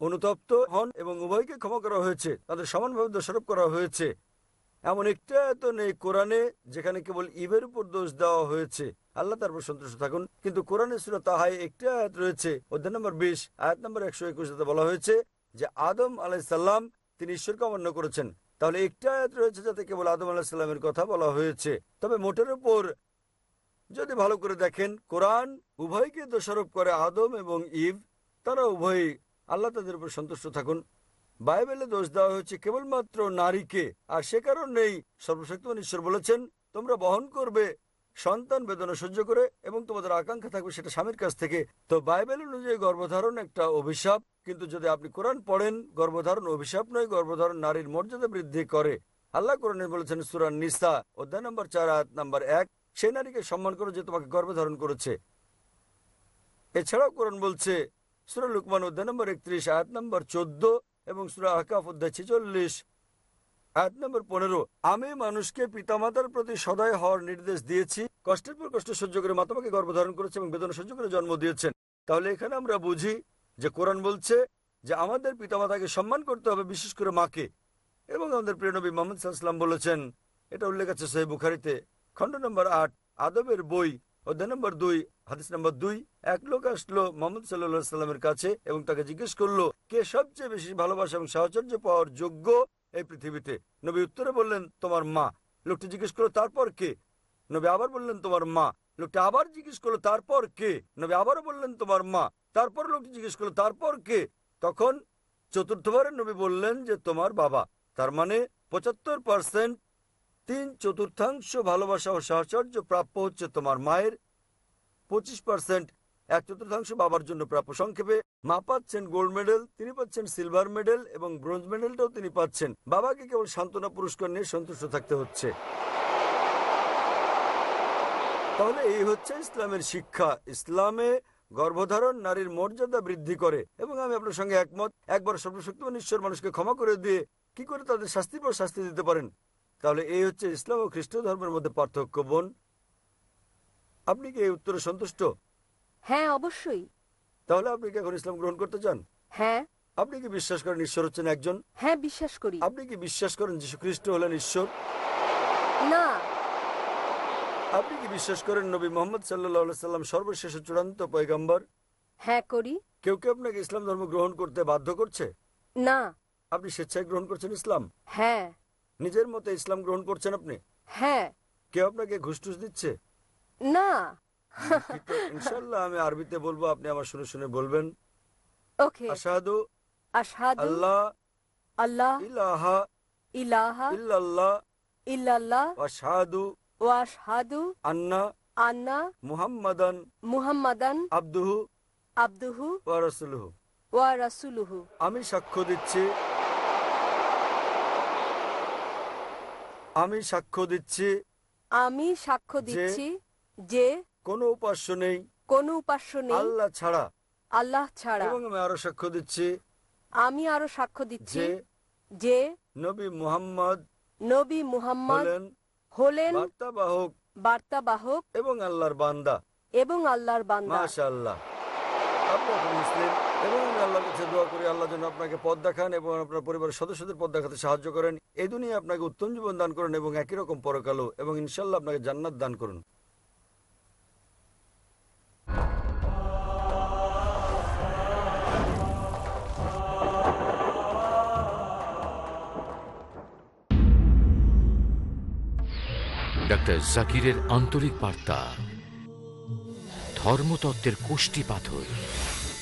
অনুতপ্ত হন এবং উভয়কে ক্ষমা করা হয়েছে। তাদের সমানভাবে দোষারোপ করা হয়েছে। এমন একটা এত নেই কোরআনে যেখানে কেবল ইভের উপর দোষ দেওয়া হয়েছে। আল্লাহ তার উপর সন্তুষ্ট থাকুন। কিন্তু কোরআনে সুরা তাহাই একটি আয়াত রয়েছে, অধ্যায় নম্বর বিশ, আয়াত নম্বর একশো একুশে বলা হয়েছে যে আদম আলাইসাল্লাম তিনি ঈশ্বরকে অমান্য করেছেন। তাহলে একটি আয়াত রয়েছে যাতে কেবল আদম আলাহিসাল্লামের কথা বলা হয়েছে। তবে মোটের উপর যদি ভালো করে দেখেন, কোরআন উভয়কে দোষারোপ করে আদম এবং ইভ, তারা উভয়ই আল্লাহ তাদের উপর সন্তুষ্ট থাকুন। বাইবেলে দোষ দেওয়া হয়েছে কেবলমাত্র নারীকে, আর সে কারণেই সর্বশক্তিমান ঈশ্বর বলেছেন, তোমরা বহন করবে, সন্তান বেদনা সহ্য করে এবং তোমাদের আকাঙ্ক্ষা থাকবে সেটা স্বামীর কাছ থেকে। তো বাইবেল অনুযায়ী গর্ভধারণ একটা অভিশাপ, কিন্তু যদি আপনি কোরআন পড়েন, গর্ভধারণ অভিশাপ নয়, গর্ভধারণ নারীর মর্যাদা বৃদ্ধি করে। আল্লাহ কোরআনে বলেছেন সুরান নিসা, অধ্যায় নম্বর চার, আয়াত নম্বর এক সেই নারীকে সম্মান করো যে তোমাকে গর্ভধারণ করেছে। এছাড়াও কোরআন বলছে, সুরা লুকমান, অধ্যায় নম্বর একত্রিশ, আয়াত নম্বর চোদ্দ এবং সুরা আকাফ অধ্যায় ছেচল্লিশ, আয়াত নম্বর পনেরো, আমি মানুষকে পিতামাতার প্রতি সদয় হওয়ার নির্দেশ দিয়েছি, কষ্টের পর কষ্ট সহ্য করে মাতামাকে গর্ভধারণ করেছে এবং বেদনা সহ্য করে জন্ম দিয়েছেন। তাহলে এখানে আমরা বুঝি যে কোরআন বলছে যে আমাদের পিতামাতাকে সম্মান করতে হবে বিশেষ করে মাকে। এবং আমাদের প্রিয় নবী মোহাম্মদ সাল্লাম বলেছেন, এটা উল্লেখ আছে সেই বুখারিতে, খণ্ড নম্বর আট, আদবের বই অধ্যায় নম্বর দুই, হাদিস নম্বর দুই, এক লোক আসলো মোহাম্মদ সাল্লাহ সাল্লামের কাছে এবং তাকে জিজ্ঞেস করল, কে সবচেয়ে বেশি ভালোবাসা এবং সাহচর্য পাওয়ার যোগ্য এই পৃথিবীতে? নবী উত্তরে বললেন, তোমার মা। লোকটি জিজ্ঞেস করল, তারপর কে? নবী আবার বললেন, তোমার মা। লোকটি আবার জিজ্ঞেস করল, তারপর কে? নবী আবারও বললেন, তোমার মা। তারপর লোকটি জিজ্ঞেস করল, তারপর কে? তখন চতুর্থবারের নবী বললেন যে, তোমার বাবা। তার মানে পঁচাত্তর পার্সেন্ট তিন চতুর্থাংশ ভালোবাসা ও সাহচর্য প্রাপ্য হচ্ছে তোমার মায়ের। পঁচিশ পার্সেন্ট এক চতুর্থাংশ বাবার জন্য প্রাপ্য সংক্ষেপে। মা পাচ্ছেন গোল্ড মেডেল তিনি পাচ্ছেন সিলভার মেডেল এবং ব্রোঞ্জ মেডেলটাও তিনি পাচ্ছেন। বাবাকে কেবল সান্ত্বনা পুরস্কার নিয়ে সন্তুষ্ট থাকতে হচ্ছে। তাহলে এই হচ্ছে ইসলামের শিক্ষা। ইসলামে গর্ভধারণ নারীর মর্যাদা বৃদ্ধি করে এবং আমি আপনার সঙ্গে একমত। একবার সর্বশক্তিমান ঈশ্বর মানুষকে ক্ষমা করে দিয়ে কি করে তাদের শাস্তির পর শাস্তি দিতে পারেন? তাহলে এই হচ্ছে ইসলাম ও খ্রিস্ট ধর্মের মধ্যে পার্থক্য বোন। আপনি কি এই উত্তরে সন্তুষ্ট? হ্যাঁ অবশ্যই। তাহলে আপনি কি এখন ইসলাম গ্রহণ করতে চান? হ্যাঁ। আপনি কি বিশ্বাস করেন ঈশ্বর হচ্ছেন একজন? হ্যাঁ বিশ্বাস করি। আপনি কি বিশ্বাস করেন যীশু খ্রিস্ট হলেন ঈশ্বর? না। আপনি কি বিশ্বাস করেন নবী মোহাম্মদ সাল্লাহ সাল্লাম সর্বশেষ চূড়ান্ত পয়গাম্বর? হ্যাঁ করি। কেউ কেউ আপনাকে ইসলাম ধর্ম গ্রহণ করতে বাধ্য করছে? না। আপনি স্বেচ্ছায় গ্রহণ করছেন ইসলাম? হ্যাঁ। নিজের মতে ইসলাম গ্রহণ করছেন আপনি? হ্যাঁ। কেউ আপনাকে ঘুষ টুস দিচ্ছে? না। ইনশাল্লাহ আমি আরবিতে বলব আপনি আমার শুনে শুনে বলবেন। ওকে। আশাহাদু আশহাদু আল্লাহ আল্লাহ ইলাহা ইলাহা ইল্লাল্লাহ ইল্লাল্লাহ আশহাদু ওয়া আশহাদু আন্না আন্না মুহাম্মাদান মুহাম্মাদান আব্দুহু আব্দুহু ওয়া রাসূলুহু। ওয়া রাসূলুহু। আমি সাক্ষ্য দিচ্ছি আমি সাক্ষ্য দিচ্ছি আমি সাক্ষ্য দিচ্ছি যে কোনো উপাস্য নেই। কোনো উপাস্য নেই। আল্লাহ ছাড়া। আল্লাহ ছাড়া। এবং আমি আরও সাক্ষ্য দিচ্ছি আমি আরও সাক্ষ্য দিচ্ছি যে নবী মুহাম্মদ নবী মুহাম্মদ হলেন হলেন বার্তাবাহক। বার্তাবাহক এবং আল্লাহর বান্দা। এবং আল্লাহর বান্দা। মাশাআল্লাহ। আপনি মুসলিম? এবং আমি আল্লাহর কাছে দোয়া করি আল্লাহ যেন আপনাকে পথ দেখান এবং আপনার পরিবারের সদস্যদের পথ দেখাতে সাহায্য করেন। এই দুনিয়া আপনাকে উত্তম জীবন দান করেন এবং একই রকম পরকালো এবং ইনশাল্লাহ আপনাকে জান্নাত দান করুন। জাকিরের আন্তরিক বার্তা, ধর্মতত্ত্বের কোষ্টি পাথর।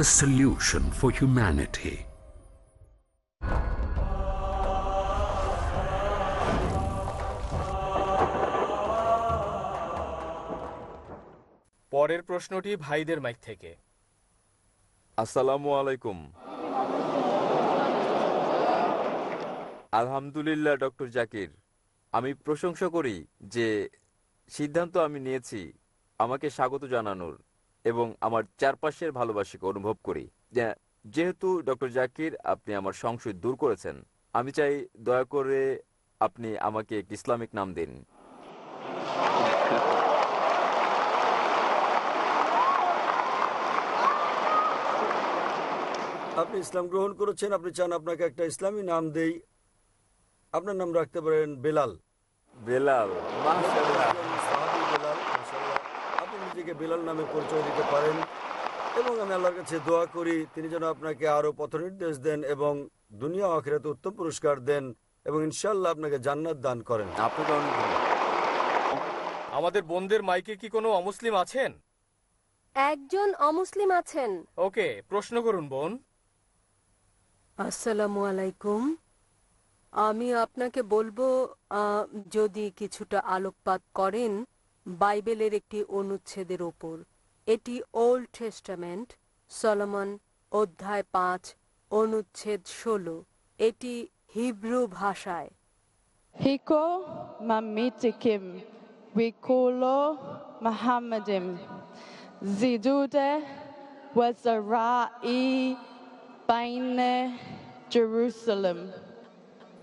the solution for humanity. পরের প্রশ্নটি ভাইদের মাইক থেকে। আসসালামু আলাইকুম। আলহামদুলিল্লাহ ডক্টর জাকির। আমি প্রশংসা করি যে সিদ্ধান্ত আমি নিয়েছি। আমাকে স্বাগত জানানোর। এবং আমার চারপাশের ভালোবাসাকে অনুভব করি। যেহেতু ডক্টর জাকির আপনি আমার সংশয় দূর করেছেন আমি চাই দয়া করে আপনি আমাকে একটি ইসলামিক নাম দিন। আপনি ইসলাম গ্রহণ করেছেন আপনি চান আপনাকে একটা ইসলামী নাম দেই। আপনার নাম রাখতে পারেন বেলাল। বেলাল সাহাবী বেলাল, মাশাআল্লাহ। আপনি নিজেকে বেলাল নামে পরিচয় দিতে পারেন এবং আমি আল্লাহর কাছে দোয়া করি তিনি যেন আপনাকে আরও পথ নির্দেশ দেন এবং দুনিয়া আখিরাতে উত্তম পুরস্কার দেন এবং ইনশাল্লাহ আপনাকে জান্নাত দান করেন। আপনাকে অনেক আমাদের বোনদের মাইকে কি কোনো অমুসলিম আছেন? একজন অমুসলিম আছেন। ওকে প্রশ্ন করুন বোন। আসসালামু আলাইকুম। আমি আপনাকে বলব আহ, যদি কিছুটা আলোকপাত করেন বাইবেলের একটি অনুচ্ছেদের ওপর। এটি ওল্ড টেস্টামেন্ট সলমন অধ্যায় পাঁচ অনুচ্ছেদ ষোলো। এটি হিব্রু ভাষায়। Hiko mamitikim wikolo Muhammadim zidude wazarai baine Jerusalem.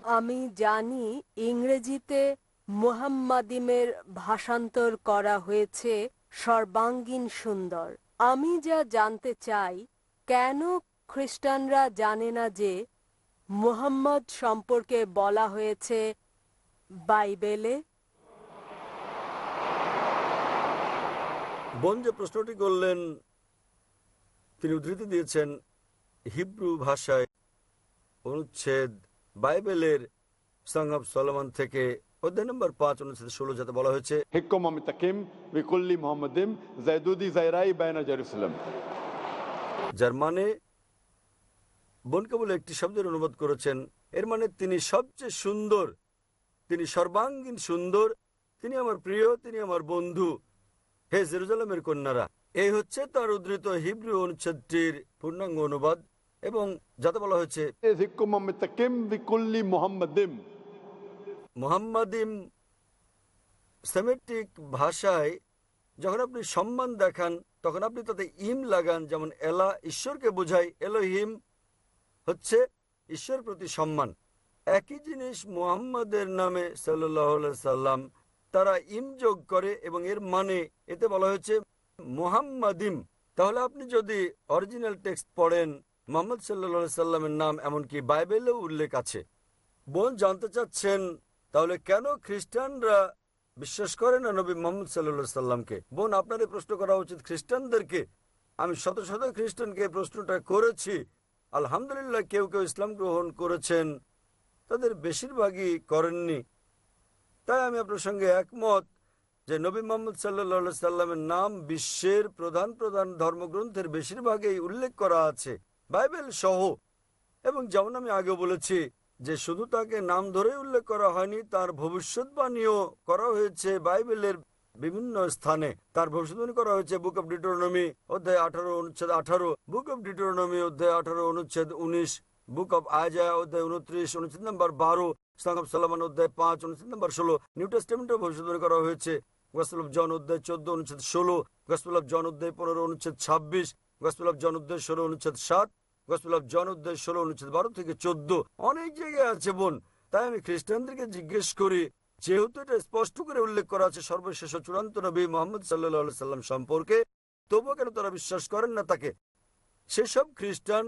আমি জানি ইংরেজিতে মুহাম্মাদিমের ভাষান্তর করা হয়েছে সর্বাঙ্গীন সুন্দর। আমি যা জানতে চাই, কেন খ্রিস্টানরা জানে না যে মুহাম্মদ সম্পর্কে বলা হয়েছে বাইবেলে? বোন যে প্রশ্নটি করলেন, তিনি উদ্ধৃতি দিয়েছেন, হিব্রু ভাষায় অনুচ্ছেদ বাইবেলের সং অফ সলমান থেকে অধ্যায় নম্বর পাঁচ অনুচ্ছেদ ষোলো যাতে বলা হয়েছে হিকুম মমিতাকিম বিকুল্লি মোহাম্মদিম জাইদুদি জাইরাই বাইনা জেরুসালাম। যার মানে বোন কেবল একটি শব্দের অনুবাদ করেছেন এর মানে তিনি সবচেয়ে সুন্দর তিনি সর্বাঙ্গীন সুন্দর তিনি আমার প্রিয় তিনি আমার বন্ধু হে জেরুজালামের কন্যারা। এই হচ্ছে তার উদ্ধৃত হিব্রু অনুচ্ছেদটির পূর্ণাঙ্গ অনুবাদ এবং যাতে বলা হয়েছে মোহাম্মদিম সেমেটিক ভাষায় যখন আপনি সম্মান দেখান, তখন আপনি তাতে ইম লাগান, যেমন এলা ঈশ্বরকে বোঝায় এলোহিম হচ্ছে ঈশ্বর প্রতি সম্মান। একই জিনিস মুহাম্মাদের নামে সাল্লাহ সাল্লাম, তারা ইম যোগ করে এবং এর মানে এতে বলা হয়েছে মুহাম্মাদিম। তাহলে আপনি যদি অরিজিনাল টেক্সট পড়েন, মোহাম্মদ সাল্লা সাল্লামের নাম এমনকি বাইবেলেও উল্লেখ আছে। বোন জানতে চাচ্ছেন তাহলে কেন খ্রিস্টানরা বিশ্বাস করে না নবী মোহাম্মদ সাল্লা সাল্লামকে? বোন, আপনার এই প্রশ্ন করা উচিত খ্রিস্টানদেরকে। আমি শত শত খ্রিস্টানকে এই প্রশ্নটা করেছি। আলহামদুলিল্লাহ কেউ কেউ ইসলাম গ্রহণ করেছেন। তাদের বেশিরভাগই করেননি। তাই আমি আপনার সঙ্গে একমত যে নবী মোহাম্মদ সাল্লা সাল্লামের নাম বিশ্বের প্রধান প্রধান ধর্মগ্রন্থের বেশিরভাগেই উল্লেখ করা আছে। বাইবেল সহ। এবং যেমন আমি আগে বলেছি যে শুধু তাকে নাম ধরে উল্লেখ করা হয়নি, তার ভবিষ্যৎবাণীও করা হয়েছে বাইবেলের বিভিন্ন স্থানে। তার ভবিষ্যৎবাণী করা হয়েছে বুক অব ডিটোরনমি অধ্যায় আঠারো, অনুচ্ছেদ আঠারো, বুক অব ডিটোরনমি অধ্যায় আঠারো, অনুচ্ছেদ উনিশ, বুক অব আয়জা অধ্যায় উনত্রিশ, অনুচ্ছেদ নম্বর বারো, সং সালামান অধ্যায় পাঁচ, অনুচ্ছেদ নম্বর ষোলো। নিউ টেস্টামেন্টের ভবিষ্যৎবাণী করা হয়েছে। গসপেল অফ জন অধ্যায় চোদ্দ, অনুচ্ছেদ ষোলো। গসপেল অফ জন অধ্যায় পনেরো, অনুচ্ছেদ ছাব্বিশ। গসপেল অফ জন অধ্যায় ষোলো, অনুচ্ছেদ সাত। গসপেল অফ ষোলো, অনুচ্ছেদ বারো থেকে চোদ্দ। অনেক জায়গায় আছে বোন। তাই আমি খ্রিস্টানদেরকে জিজ্ঞেস করি, যেহেতু এটা স্পষ্ট করে উল্লেখ করা আছে সর্বশেষ চূড়ান্ত নবী মোহাম্মদ সাল্লাহ সাল্লাম সম্পর্কে, তবুও কেন তারা বিশ্বাস করেন না তাকে? সেসব খ্রিস্টান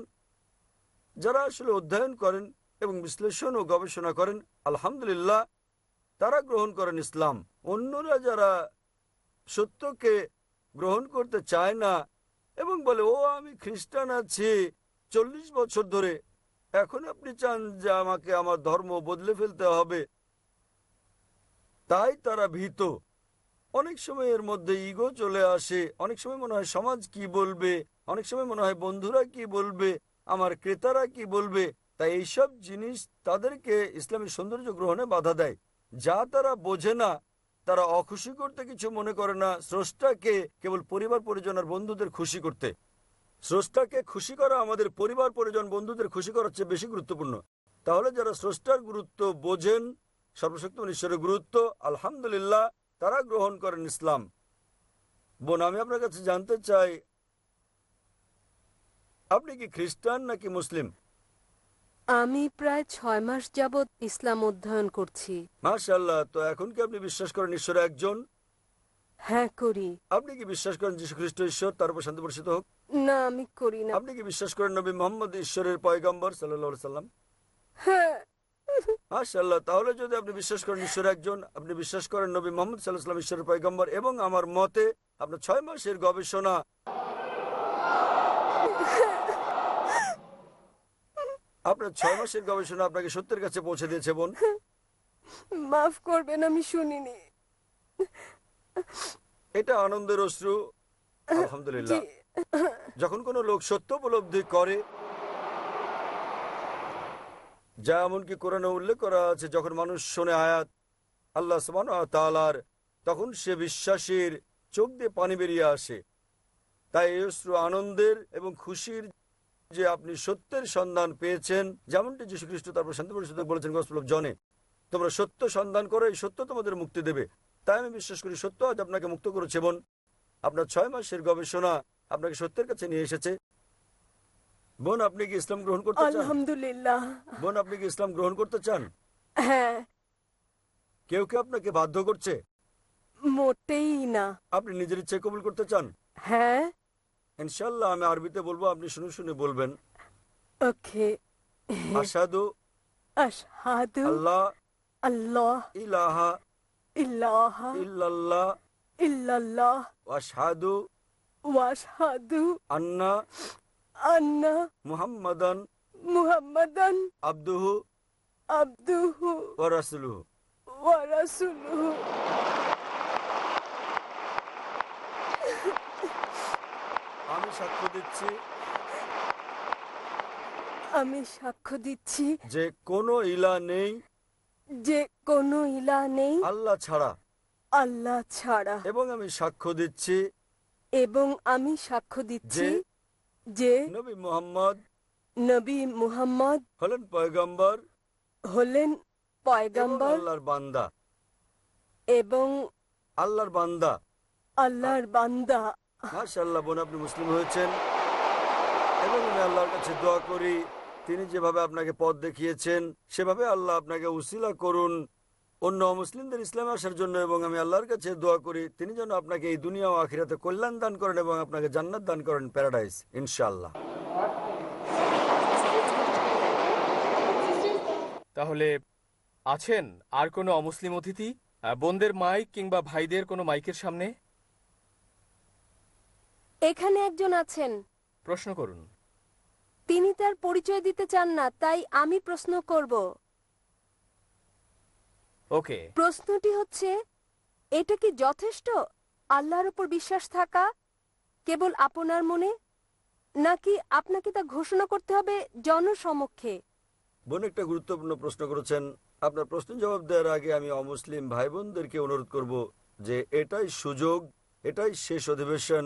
যারা আসলে অধ্যয়ন করেন এবং বিশ্লেষণ ও গবেষণা করেন, আলহামদুলিল্লাহ, তারা গ্রহণ করেন ইসলাম। অন্যরা যারা সত্যকে গ্রহণ করতে চায় না এবং বলে, ও, আমি খ্রিস্টান আছি। চল্লিশ বছর ধরে এখন আপনি চান যে আমাকে আমার ধর্ম বদলে ফেলতে হবে। তাই তারা ভীত। অনেক সময় এর মধ্যে ইগো চলে আসে। অনেক সময় মনে হয় সমাজ কি বলবে? অনেক সময় মনে হয় বন্ধুরা কি বলবে? আমার ক্রেতারা কি বলবে? তাই এইসব জিনিস তাদেরকে ইসলামের সৌন্দর্য গ্রহণে বাধা দেয়। যা তারা বোঝে না, তারা অখুশি করতে কিছু মনে করে না। স্রষ্টাকে কেবল পরিবার পরিজন আর বন্ধুদের খুশি করতে। স্রষ্টাকে খুশি করা আমাদের পরিবার পরিজন বন্ধুদের খুশি করার চেয়ে বেশি গুরুত্বপূর্ণ। তাহলে যারা স্রষ্টার গুরুত্ব বোঝেন সর্বশক্তি ঈশ্বরের গুরুত্ব আলহামদুলিল্লাহ তারা গ্রহণ করেন ইসলাম। বোন আমি আপনার কাছে জানতে চাই আপনি কি খ্রিস্টান নাকি মুসলিম? আমি প্রায় ছয় মাস যাবৎ ইসলাম অধ্যয়ন করছি। মাশাল্লাহ তো এখন কি আপনি বিশ্বাস করেন ঈশ্বর একজন? হ্যাঁ করি। আপনি কি বিশ্বাস করেন যীশু খ্রিস্ট ঈশ্বর? তার উপর শান্তি বর্ষিত হোক। না আমি করি না। আপনি কি বিশ্বাস করেন নবী মোহাম্মদ ঈশ্বরের পয়গম্বর সাল্লাহ সাল্লাম? হ্যাঁ। মাশাল্লাহ তাহলে যদি আপনি বিশ্বাস করেন ঈশ্বর একজন আপনি বিশ্বাস করেন নবী মোহাম্মদ সাল্লাহ সাল্লাম ঈশ্বরের পয়গম্বর এবং আমার মতে আপনার ছয় মাসের গবেষণা। আপনার ছয় মাসের গবেষণা আপনাকে সত্যের কাছে পৌঁছে দিয়েছে বোন। মাফ করবেন আমি শুনিনি। এটা আনন্দের অশ্রু আলহামদুলিল্লাহ। যখন কোনো লোক সত্য উপলব্ধি করে যা এমনকি কোরআনে উল্লেখ করা আছে যখন মানুষ শোনে আয়াত আল্লাহ সমান তালার তখন সে বিশ্বাসীর চোখ দিয়ে পানি বেরিয়ে আসে। তাই এই অশ্রু আনন্দের এবং খুশির যে আপনি সত্যের সন্ধান পেয়েছেন যেমনটি যীশু খ্রিস্ট তারপর শান্তি পরিষদ বলেছেন গসপলব জনে তোমরা সত্য সন্ধান করো এই সত্য তোমাদের মুক্তি দেবে। তাই আমি বিশ্বাস করি সত্য আজ আপনাকে মুক্ত করেছে বোন। আপনার ছয় মাসের গবেষণা আপনাকে সত্যের কাছে নিয়ে এসেছে। বোন আপনি কি ইসলাম গ্রহণ করতে চান? আলহামদুলিল্লাহ। বোন আপনি কি ইসলাম গ্রহণ করতে চান? হ্যাঁ। কেউ কেউ আপনাকে বাধ্য করছে? মোটেই না। আপনি নিজের ইচ্ছে কবুল করতে চান? হ্যাঁ। ইনশাল্লাহ আমি আরবিতে বলব আপনি শুনে শুনে বলবেন। ওকে। আসাদু আশহাদু আল্লাহ আল্লাহ ইলাহা ইলাহা ইল্লাল্লাহ। ইল্লাল্লাহ। ওয়াশহাদু ওয়াশহাদু আন্না আন্না মুহাম্মাদান মুহাম্মাদান আব্দুহু আবদুহু ওয়া রাসূলুহু। ওয়া রাসূলুহু। আমি সাক্ষ্য দিচ্ছি আমি সাক্ষ্য দিচ্ছি যে কোনো ইলা নেই যে কোনো ইলা নেই। আল্লাহ ছাড়া। আল্লাহ ছাড়া। এবং আমি সাক্ষ্য দিচ্ছি এবং আমি সাক্ষ্য দিচ্ছি যে নবী মোহাম্মদ নবী মুহাম্মদ হলেন পয়গম্বর হলেন পয়গম্বর আল্লাহর বান্দা। এবং আল্লাহর বান্দা। আল্লাহর বান্দা। মাশাআল্লাহ বোন আপনি মুসলিম হয়েছেন। এবং আমি আল্লাহর কাছে দোয়া করি তিনি যেভাবে আপনাকে পথ দেখিয়েছেন সেভাবে আল্লাহ আপনাকে উসিলা করুন। অন্য মুসলিমদের ইসলামে আসার জন্য এবং আমি আল্লাহর কাছে দোয়া করি তিনি যেন আপনাকে এই দুনিয়া ও আখিরাতে কল্যাণ দান করেন এবং আপনাকে জান্নাত দান করেন প্যারাডাইস ইনশাআল্লাহ। তাহলে আছেন আর কোনো অমুসলিম অতিথি? বোনদের মাইক কিংবা ভাইদের কোনো মাইকের সামনে? এখানে একজন আছেন। প্রশ্ন করুন। তিনি তার পরিচয় দিতে চান না তাই আমি প্রশ্ন করব। ওকে। প্রশ্নটি হচ্ছে এটা কি যথেষ্ট? আল্লাহর উপর বিশ্বাস থাকা কেবল আপনার মনে? নাকি আপনাকে তা ঘোষণা করতে হবে জনসমক্ষে? বোন একটা গুরুত্বপূর্ণ প্রশ্ন করেছেন। আপনার প্রশ্ন জবাব দেওয়ার আগে আমি অমুসলিম ভাই বোনদেরকে অনুরোধ করব যে এটাই সুযোগ এটাই শেষ অধিবেশন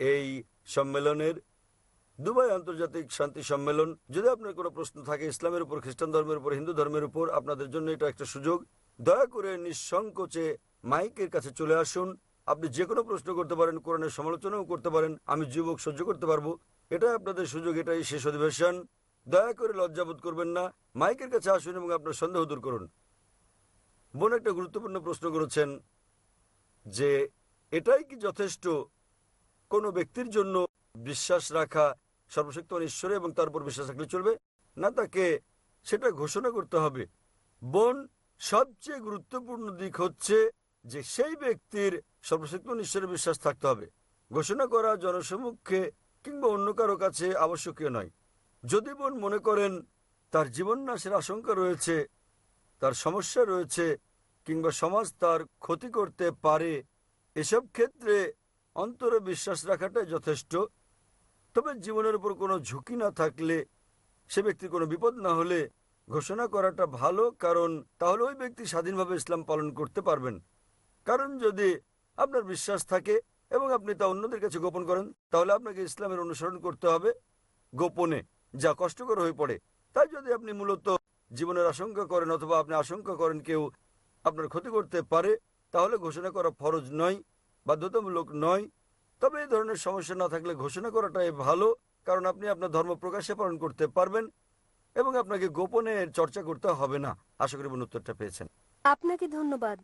এই সম্মেলনের দুবাই আন্তর্জাতিক শান্তি সম্মেলন। যদি আপনার কোনো প্রশ্ন থাকে ইসলামের উপর, খ্রিস্টান ধর্মের উপর, হিন্দু ধর্মের উপর, আপনাদের জন্য এটা একটা সুযোগ। দয়া করে নিঃসংকোচে মাইকের কাছে চলে আসুন। আপনি যে কোনো প্রশ্ন করতে পারেন, কোরআনের সমালোচনাও করতে পারেন, আমি যুবক সহ্য করতে পারব। এটাই আপনাদের সুযোগ, এটাই শেষ অধিবেশন। দয়া করে লজ্জাবোধ করবেন না। মাইকের কাছে আসুন এবং আপনার সন্দেহ দূর করুন। বোন একটা গুরুত্বপূর্ণ প্রশ্ন করেছেন যে, এটাই কি যথেষ্ট কোনো ব্যক্তির জন্য বিশ্বাস রাখা সর্বশক্ত ঈশ্বরে এবং তার উপর বিশ্বাস রাখলে চলবে। না, তাকে সেটা ঘোষণা করতে হবে। বোন, সবচেয়ে গুরুত্বপূর্ণ দিক হচ্ছে যে সেই ব্যক্তির সর্বশক্ত ঈশ্বরে বিশ্বাস থাকতে হবে। ঘোষণা করা জনসমক্ষে কিংবা অন্য কারও কাছে আবশ্যকীয় নয়। যদি বোন মনে করেন তার জীবন নাশের আশঙ্কা রয়েছে, তার সমস্যা রয়েছে কিংবা সমাজ তার ক্ষতি করতে পারে, এসব ক্ষেত্রে অন্তরে বিশ্বাস রাখাটাই যথেষ্ট। তবে জীবনের উপর কোনো ঝুঁকি না থাকলে সে ব্যক্তির কোনো বিপদ না হলে ঘোষণা করাটা ভালো, কারণ তাহলে ওই ব্যক্তি স্বাধীনভাবে ইসলাম পালন করতে পারবেন। কারণ যদি আপনার বিশ্বাস থাকে এবং আপনি তা অন্যদের কাছে গোপন করেন, তাহলে আপনাকে ইসলামের অনুসরণ করতে হবে গোপনে, যা কষ্টকর হয়ে পড়ে। তাই যদি আপনি মূলত জীবনের আশঙ্কা করেন অথবা আপনি আশঙ্কা করেন কেউ আপনার ক্ষতি করতে পারে, তাহলে ঘোষণা করা ফরজ নয়, বাধ্যতামূলক নয়। তবে এই ধরনের সমস্যা না থাকলে ঘোষণা করাটাই ভালো কারণ আপনি আপনার ধর্ম প্রকাশ্যে পালন করতে পারবেন এবং আপনাকে গোপনে চর্চা করতে হবে না। আশা করি বোন উত্তরটা পেয়েছেন। আপনাকে ধন্যবাদ।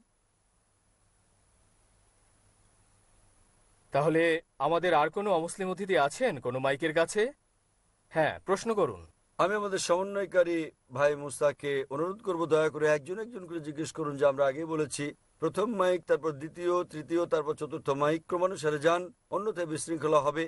তাহলে আমাদের আর কোনো অমুসলিম অতিথি আছেন কোনো মাইকের কাছে? হ্যাঁ প্রশ্ন করুন। আমি আমাদের সমন্বয়কারী ভাই মুস্তাকে অনুরোধ করব দয়া করে একজন একজন করে জিজ্ঞেস করুন যে আমরা আগে বলেছি প্রথম মাইক, তারপর দ্বিতীয়, তৃতীয়, তারপর চতুর্থ মাইক ক্রমানুসারে যান, অন্যথায় বিশৃঙ্খলা হবে।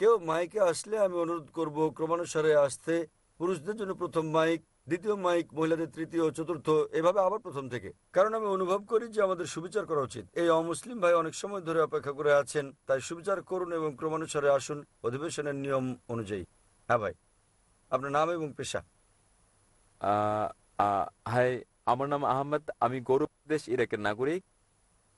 কেউ মাইকে আসলে আমি অনুরোধ করব, ক্রমানুসারে আসতে। পুরুষদের জন্য প্রথম মাইক, দ্বিতীয় মাইক, মহিলাদের তৃতীয়, চতুর্থ, এভাবে আবার প্রথম থেকে। কারণ আমি অনুভব করি যে আমাদের সুবিচার করা উচিত। এই অমুসলিম ভাই অনেক সময় ধরে অপেক্ষা করে আছেন, তাই সুবিচার করুন এবং ক্রমানুসারে আসুন অধিবেশনের নিয়ম অনুযায়ী। হ্যাঁ ভাই, আপনার নাম এবং পেশা। হাই আমার নাম আহমেদ আমি গৌরব দেশ ইরাকের নাগরিক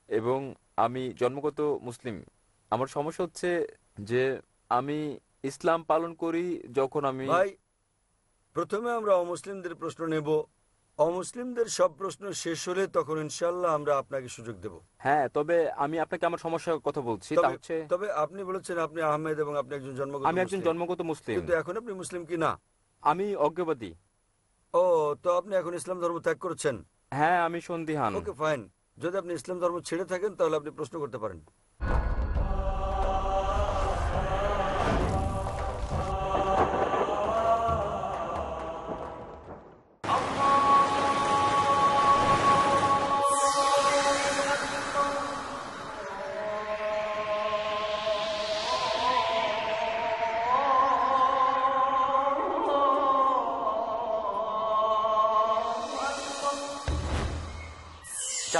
এবং আমি জন্মগত মুসলিম। আমার সমস্যা হচ্ছে যে আমি ইসলাম পালন করি যখন আমি ভাই প্রথমে আমরা অমুসলিমদের প্রশ্ন নেব। অমুসলিমদের সব প্রশ্ন শেষ হলে তখন ইনশাল্লাহ আমরা আপনাকে সুযোগ দেব। হ্যাঁ তবে আমি আপনাকে আমার সমস্যার কথা বলছি। তা তবে- হচ্ছে তবে আপনি বলেছেন আপনি আহমেদ এবং আপনি একজন জন্মগত আমি একজন মুসলিম। জন্মগত মুসলিম। কিন্তু এখন আপনি মুসলিম কি না? আমি অজ্ঞবাদী ও তো আপনি এখন ইসলাম ধর্ম ত্যাগ করছেন? হ্যাঁ আমি সন্দিহান। Okay fine. যদি আপনি ইসলাম ধর্ম ছেড়ে থাকেন তাহলে আপনি প্রশ্ন করতে পারেন।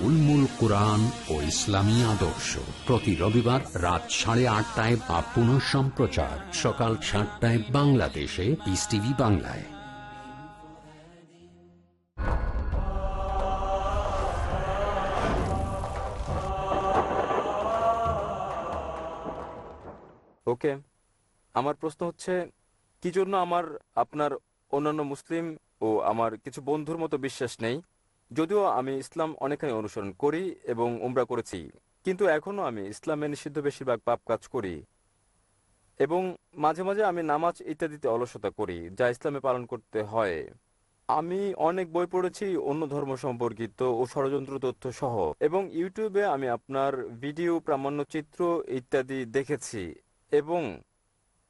উলমুল কোরআন ও ইসলামী আদর্শ। প্রতি রবিবার রাত সাড়ে আটটায় বা পুনঃ সম্প্রচার। সকাল সাতটায় বাংলাদেশে পিস টিভি বাংলায়। ওকে, আমার প্রশ্ন হচ্ছে, কি জন্য আমার, আপনার অন্যান্য মুসলিম ও আমার কিছু বন্ধুর মতো বিশ্বাস নেই? যদিও আমি ইসলাম অনেকখানি অনুসরণ করি এবং উমরা করেছি, কিন্তু এখনও আমি ইসলামে নিষিদ্ধ বেশিরভাগ পাপ কাজ করি এবং মাঝে মাঝে আমি নামাজ ইত্যাদিতে অলসতা করি, যা ইসলামে পালন করতে হয়। আমি অনেক বই পড়েছি, অন্য ধর্ম সম্পর্কিত ও ষড়যন্ত্র তথ্য সহ, এবং ইউটিউবে আমি আপনার ভিডিও প্রামাণ্যচিত্র ইত্যাদি দেখেছি এবং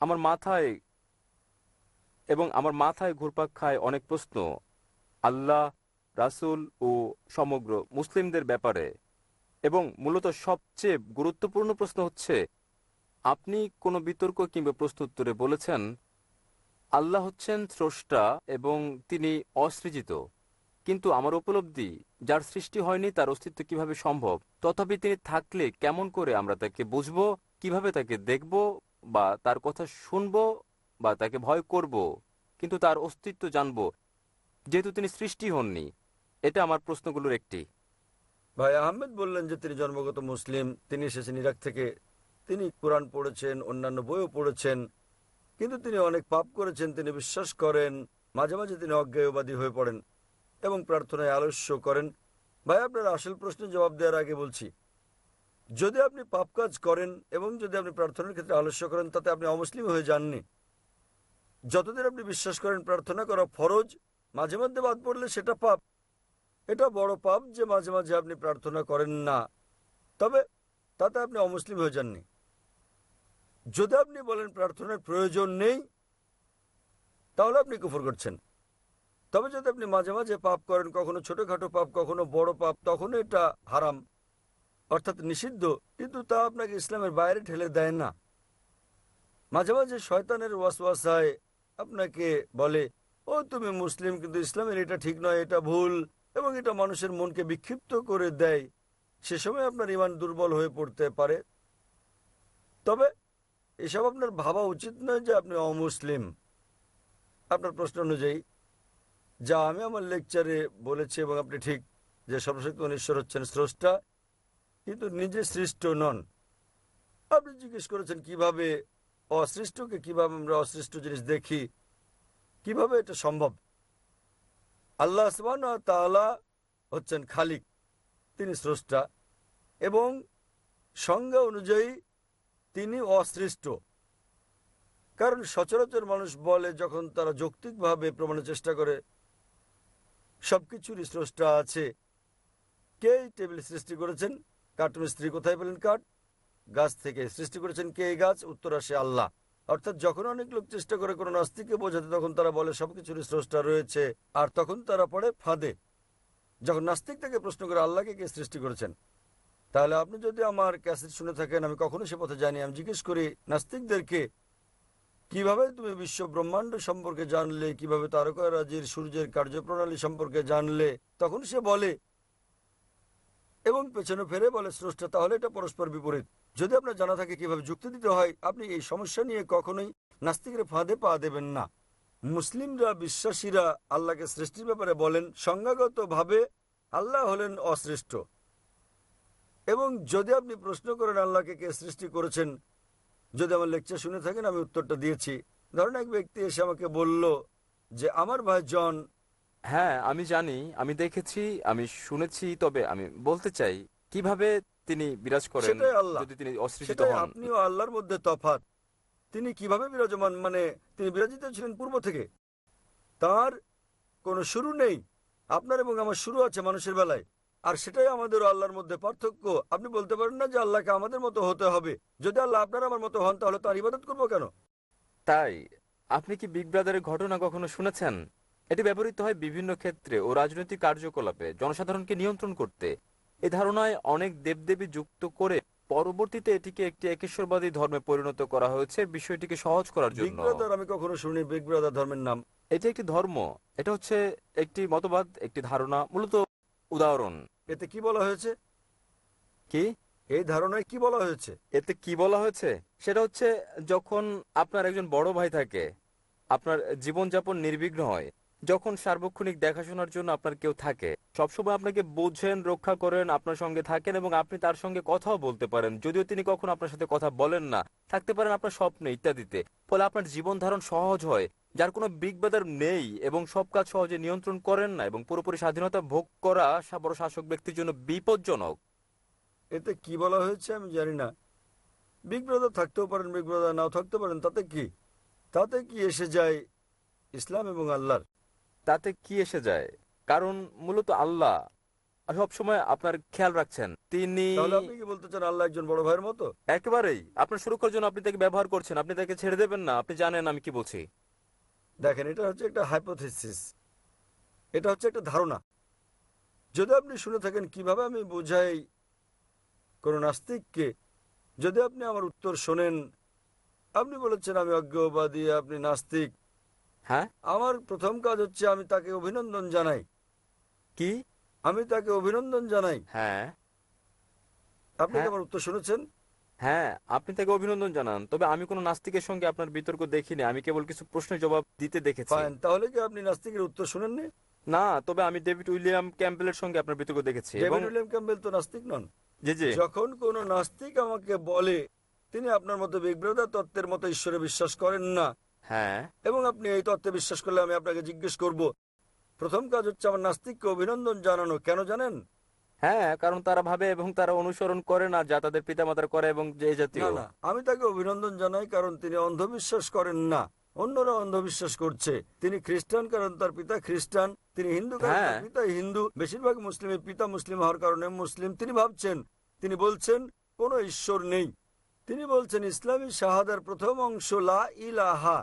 আমার মাথায়, এবং আমার মাথায় ঘুরপাক খায় অনেক প্রশ্ন। আল্লাহ রাসূল ও সমগ্র মুসলিমদের ব্যাপারে। এবং মূলত সবচেয়ে গুরুত্বপূর্ণ প্রশ্ন হচ্ছে, আপনি কোনো বিতর্ক কিংবা প্রশ্নোত্তরে বলেছেন, আল্লাহ হচ্ছেন স্রষ্টা এবং তিনি অসৃজিত। কিন্তু আমার উপলব্ধি, যার সৃষ্টি হয়নি তার অস্তিত্ব কীভাবে সম্ভব? তথাপি তিনি থাকলে কেমন করে আমরা তাকে বুঝব, কীভাবে তাকে দেখব, বা তার কথা শুনব, বা তাকে ভয় করব, কিন্তু তার অস্তিত্ব জানব? যেহেতু তিনি সৃষ্টি হননি এটা আমার প্রশ্নগুলোর একটি। ভাই আহমেদ বললেন যে তিনি জন্মগত মুসলিম, তিনি এসেছেন ইরাক থেকে তিনি কোরআন পড়েছেন, অন্যান্য বইও পড়েছেন, কিন্তু তিনি অনেক পাপ করেছেন, তিনি বিশ্বাস করেন, মাঝে মাঝে তিনি অজ্ঞেয়বাদী হয়ে পড়েন এবং প্রার্থনায় আলস্য করেন। ভাই আপনার আসল প্রশ্নের জবাব দেওয়ার আগে বলছি, যদি আপনি পাপ কাজ করেন এবং যদি আপনি প্রার্থনার ক্ষেত্রে আলস্য করেন, তাতে আপনি অমুসলিম হয়ে যাননি। যতদিন আপনি বিশ্বাস করেন প্রার্থনা করা ফরজ, মাঝে মধ্যে বাদ পড়লে সেটা পাপ। এটা বড় পাপ যে মাঝে মাঝে আপনি প্রার্থনা করেন না। তবে তাতে আপনি অমুসলিম হয়ে যাননি। যদি আপনি বলেন প্রার্থনার প্রয়োজন নেই, তাহলে আপনি কুফর করছেন। তবে যদি আপনি মাঝে মাঝে পাপ করেন, কখনো ছোটোখাটো পাপ, কখনো বড় পাপ তখন এটা হারাম, অর্থাৎ নিষিদ্ধ, কিন্তু তা আপনাকে ইসলামের বাইরে ঠেলে দেয় না। মাঝে মাঝে শয়তানের ওয়াসওয়াসায় আপনাকে বলে, ও তুমি মুসলিম, কিন্তু ইসলামের এটা ঠিক নয়, এটা ভুল। এবং এটা মানুষের মনকে বিক্ষিপ্ত করে দেয়, সে সময় আপনার ইমান দুর্বল হয়ে পড়তে পারে। তবে এসব আপনার ভাবা উচিত নয় যে আপনি অমুসলিম। আপনার প্রশ্ন অনুযায়ী, যা আমি আমার লেকচারে বলেছি এবং আপনি ঠিক যে সর্বশক্তিমান ঈশ্বর হচ্ছেন স্রষ্টা, কিন্তু নিজে সৃষ্ট নন। আপনি জিজ্ঞেস করেছেন কীভাবে অসৃষ্টকে, কীভাবে আমরা অসৃষ্ট জিনিস দেখি, কীভাবে এটা সম্ভব? আল্লাহ তাআলা হচ্ছেন খালিক। তিনি স্রষ্টা এবং সংজ্ঞা অনুযায়ী তিনি অসৃষ্ট। কারণ সচরাচর মানুষ বলে, যখন তারা যৌক্তিকভাবে প্রমাণের চেষ্টা করে, সবকিছুরই স্রষ্টা আছে। কে টেবিল সৃষ্টি করেছেন? কাঠ মিস্ত্রি কোথায় পেলেন কাঠ গাছ থেকে সৃষ্টি করেছেন কে গাছ? উত্তর আসে আল্লাহ। অর্থাৎ যখন অনেক লোক চেষ্টা করে কোনো নাস্তিককে বোঝাতে, তখন তারা বলে সবকিছুরই স্রষ্টা রয়েছে। আর তখন তারা পড়ে ফাঁদে। যখন নাস্তিক থেকে প্রশ্ন করে, আল্লাহকে কে সৃষ্টি করেছেন? তাহলে আপনি যদি আমার ক্যাসেট শুনে থাকেন, আমি কখনো সে পথে জানি আমি জিজ্ঞেস করি, নাস্তিকদেরকে কীভাবে তুমি বিশ্ব ব্রহ্মাণ্ড সম্পর্কে জানলে? কীভাবে তারকা রাজির সূর্যের কার্যপ্রণালী সম্পর্কে জানলে? তখন সে বলে এবং পেছনে ফেরে বলে স্রষ্টা, তাহলে এটা পরস্পর বিপরীত। যদি আপনার জানা থাকে কীভাবে যুক্তি দিতে হয়, আপনি এই সমস্যা নিয়ে কখনোই নাস্তিকের ফাঁদে পা দেবেন না। মুসলিমরা, বিশ্বাসীরা আল্লাহকে সৃষ্টির ব্যাপারে বলেন, সংজ্ঞাগতভাবে আল্লাহ হলেন অসৃষ্ট। এবং যদি আপনি প্রশ্ন করেন আল্লাহকে কে সৃষ্টি করেছেন, যদি আমার লেকচার শুনে থাকেন, আমি উত্তরটা দিয়েছি। ধরেন এক ব্যক্তি এসে আমাকে বলল যে, আমার ভাই জন হ্যাঁ আমি জানি আমি দেখেছি আমি শুনেছি তবে আমি বলতে চাই কীভাবে তিনি বিরাজ করেন সেটাই আল্লাহ। যদি তিনি অসৃজিত সেটাই হন? আপনিও আল্লাহর মধ্যে তফাত তিনি কীভাবে বিরাজমান মানে তিনি বিরাজিত ছিলেন পূর্ব থেকে? তার কোনো শুরু নেই। আপনার এবং আমার শুরু আছে মানুষের বেলায়। আর সেটাই আমাদের আল্লাহর মধ্যে পার্থক্য। আপনি বলতে পারেন না যে আল্লাহকে আমাদের মতো হতে হবে। যদি আল্লাহ আপনার আমার মতো হন তাহলে তার ইবাদত করব কেন? তাই আপনি কি বিগ ব্রাদারের ঘটনা কখনো শুনেছেন? এটি ব্যবহৃত হয় বিভিন্ন ক্ষেত্রে ও রাজনৈতিক কার্যকলাপে জনসাধারণকে নিয়ন্ত্রণ করতে। এই ধারণায় অনেক দেবদেবী যুক্ত করে পরবর্তীতে এটিকে একটি একেশ্বরবাদী ধর্মে পরিণত করা হয়েছে। বিষয়টিকে সহজ করার জন্য। আমি কখনো শুনি বিগ ব্রাদার ধর্মের নাম। এটি একটি ধর্ম। এটা হচ্ছে একটি মতবাদ একটি ধারণা। মূলত উদাহরণ। এতে কি বলা হয়েছে? কি? এই ধারণায় কি বলা হয়েছে? এতে কি বলা হয়েছে? সেটা হচ্ছে যখন আপনার একজন বড় ভাই থাকে আপনার জীবনযাপন নির্বিঘ্ন হয় যখন সার্বক্ষণিক দেখাশোনার জন্য আপনার কেউ থাকে, সবসময় আপনাকে বোঝেন, রক্ষা করেন, আপনার সঙ্গে থাকেন এবং আপনি তার সঙ্গে কথাও বলতে পারেন। যদিও তিনি কখনো আপনার সাথে কথা বলেন না, থাকতে পারেন আপনার স্বপ্নে ইত্যাদিতে। ফলে আপনার জীবন ধারণ সহজ হয়, যার কোনো বিগ বাদার নেই এবং সব কাজ সহজে নিয়ন্ত্রণ করেন না এবং পুরোপুরি স্বাধীনতা ভোগ করা বড় শাসক ব্যক্তির জন্য বিপজ্জনক। এতে কি বলা হয়েছে আমি জানি না। বিগ ব্রাদার থাকতেও পারেন, বিগ ব্রাদার নাও থাকতে পারেন, তাতে কি? তাতে কি এসে যায় ইসলাম এবং আল্লাহর? তাতে কি এসে যায়? কারণ মূলত আল্লাহ। সব সময় আপনার খেয়াল রাখছেন তিনি আপনি কি বলতে চান আল্লাহ একজন বড় ভাইয়ের মতো? একেবারেই। আপনার সুরক্ষার জন্য আপনি তাকে ব্যবহার করছেন আপনি তাকে ছেড়ে দেবেন না আপনি জানেন আমি কি বলছি। দেখেন এটা হচ্ছে একটা হাইপোথিসিস এটা হচ্ছে একটা ধারণা। যদি আপনি শুনে থাকেন কীভাবে আমি বোঝাই কোন নাস্তিককে? যদি আপনি আমার উত্তর শোনেন আপনি বলেছেন আমি অজ্ঞবাদী আপনি নাস্তিক। হ্যাঁ? আমার প্রথম কাজ হচ্ছে আমি তাকে অভিনন্দন জানাই। কি? আমি তাকে অভিনন্দন জানাই। হ্যাঁ। আপনি হ্যাঁ। আমার উত্তর শুনেছেন? হ্যাঁ আপনি তাকে অভিনন্দন জানান। তবে আমি কোনো নাস্তিকের সঙ্গে আপনার বিতর্ক দেখিনি। আমি কেবল কিছু প্রশ্নের জবাব দিতে দেখেছি। তাহলে কি আপনি নাস্তিকের উত্তর শুনেননি? না তবে আমি ডেভিড উইলিয়াম ক্যাম্পেলের সঙ্গে আপনার বিতর্ক দেখেছি ডেভিড উইলিয়াম ক্যাম্বেল তো নাস্তিক নন। জি জি। যখন কোন নাস্তিক আমাকে বলে তিনি আপনার মতো বিগ ব্রাদার তত্ত্বের মতো ঈশ্বরে বিশ্বাস করেন না। হ্যাঁ। এবং আপনি এই তত্ত্বে বিশ্বাস করলে আমি আপনাকে জিজ্ঞেস করব প্রথম কাজ হচ্ছে আমার নাস্তিককে অভিনন্দন জানানো কেন জানেন? হ্যাঁ কারণ তারা ভাবে এবং তারা অনুসরণ করে না যা তাদের পিতামাতার করে এবং যে জাতীয়। না না আমি তাকে অভিনন্দন জানাই কারণ তিনি অন্ধবিশ্বাস করেন না। অন্যরা অন্ধবিশ্বাস করছে। তিনি খ্রিস্টান কারণ তার পিতা খ্রিস্টান তিনি হিন্দু কারণ তার হ্যাঁ। পিতা হিন্দু। বেশিরভাগ মুসলিমের পিতা মুসলিম হওয়ার কারণে মুসলিম তিনি ভাবছেন তিনি বলছেন কোনো ঈশ্বর নেই। তিনি বলছেন ইসলামী শাহাদার প্রথম অংশ লা ইলাহা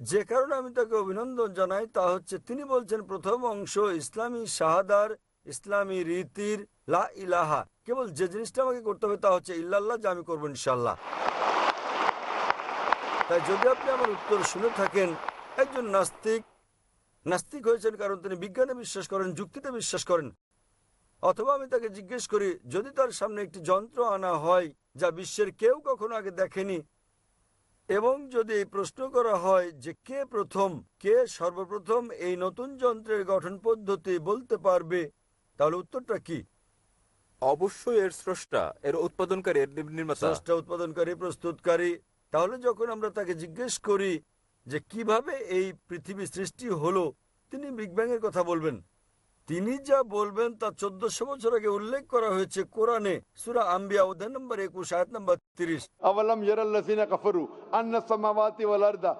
যে কারণে আমি তাকে অভিনন্দন জানাই, তা হচ্ছে তিনি বলছেন, প্রথম অংশ ইসলামী শাহাদার, ইসলামী রীতির, লা ইলাহা। কেবল যে জিনিসটা আমাকে করতে হবে তা হচ্ছে, ইল্লাল্লাহ, যা আমি করব ইনশাল্লাহ তাই যদি আপনি আমার উত্তর শুনে থাকেন, একজন নাস্তিক নাস্তিক হয়েছেন কারণ তিনি বিজ্ঞানে বিশ্বাস করেন, যুক্তিতে বিশ্বাস করেন। অথবা আমি তাকে জিজ্ঞেস করি, যদি তার সামনে একটি যন্ত্র আনা হয়, যা বিশ্বের কেউ কখনো আগে দেখেনি এবং যদি প্রশ্ন করা হয় যে কে প্রথম কে সর্বপ্রথম এই নতুন যন্ত্রের গঠন পদ্ধতি বলতে পারবে তাহলে উত্তরটা কি? অবশ্যই এর স্রষ্টা এর উৎপাদনকারী এর নির্মাতা। স্রষ্টা উৎপাদনকারী প্রস্তুতকারী। তাহলে যখন আমরা তাকে জিজ্ঞেস করি যে কীভাবে এই পৃথিবী সৃষ্টি হলো তিনি বিগ ব্যাং এর কথা বলবেন। তিনি যা বলবেন তা চোদ্দশো বছর আগে উল্লেখ করা হয়েছে কোরআনে সুরা আম্বিয়া অধ্যায় নম্বর একুশ আয়াত নম্বর তিরিশ। আওয়ালাম ইয়ারাল্লাযিনা কাফরু আন্না সামাওয়াতি ওয়াল আরদা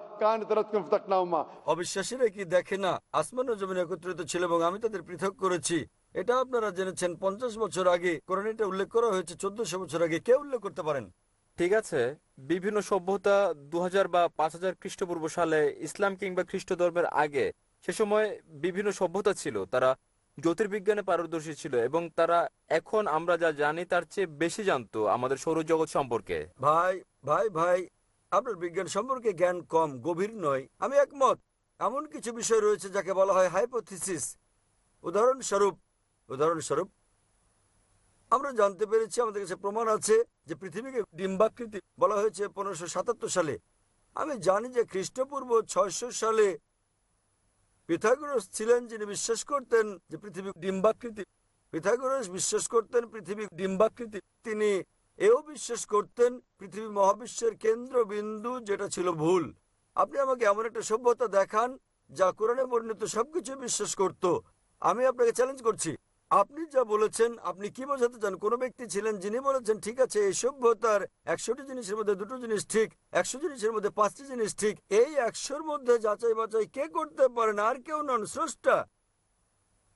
অবিশ্বাসীরা কি দেখে না আসমান ও জমিন একত্রিত ছিল এবং আমি তাদের পৃথক করেছি? এটা আপনারা জেনেছেন পঞ্চাশ বছর আগে কোরআনে এটা উল্লেখ করা হয়েছে চোদ্দশো বছর আগে। কে উল্লেখ করতে পারেন? ঠিক আছে বিভিন্ন সভ্যতা দু হাজার বা পাঁচ হাজার খ্রিস্টপূর্ব সালে ইসলাম কিংবা খ্রিস্ট ধর্মের আগে সে সময় বিভিন্ন সভ্যতা ছিল। তারা জ্যোতির্বিজ্ঞানে পারদর্শী ছিল এবং তারা এখন আমরা যা জানি তার চেয়ে বেশি জানতো আমাদের সৌরজগৎ সম্পর্কে। ভাই ভাই ভাই, আপনার বিজ্ঞান সম্পর্কে জ্ঞান কম, গভীর নয়। আমি একমত। এমন কিছু বিষয় রয়েছে যাকে বলা হয় হাইপোথিসিস। উদাহরণস্বরূপ উদাহরণস্বরূপ, আমরা জানতে পেরেছি, আমাদের কাছে প্রমাণ আছে যে পৃথিবীকে ডিম্বাকৃতি বলা হয়েছে পনেরোশো সালে। আমি জানি যে খ্রিস্টপূর্ব ছয়শো সালে পিথাগোরাস ছিলেন যিনি বিশ্বাস করতেন যে পৃথিবী ডিম্বাকৃতি পিথাগোরাস বিশ্বাস করতেন পৃথিবী ডিম্বাকৃতি তিনি এও বিশ্বাস করতেন পৃথিবী মহাবিশ্বের কেন্দ্রবিন্দু যেটা ছিল ভুল আপনি আমাকে এমন একটা সভ্যতা দেখান যা কোরআনে বর্ণিত সবকিছু বিশ্বাস করত আমি আপনাকে চ্যালেঞ্জ করছি আপনি যা বলেছেন, আপনি কি বোঝাতে চান? কোন ব্যক্তি ছিলেন যিনি বলেছেন, ঠিক আছে, এই সভ্যতার একশোটি জিনিসের মধ্যে দুটো জিনিস ঠিক, একশো জিনিসের মধ্যে পাঁচটি জিনিস ঠিক, এই একশোর মধ্যে যাচাই বাছাই কে করতে পারেন আর কেউ নন, স্রষ্টা।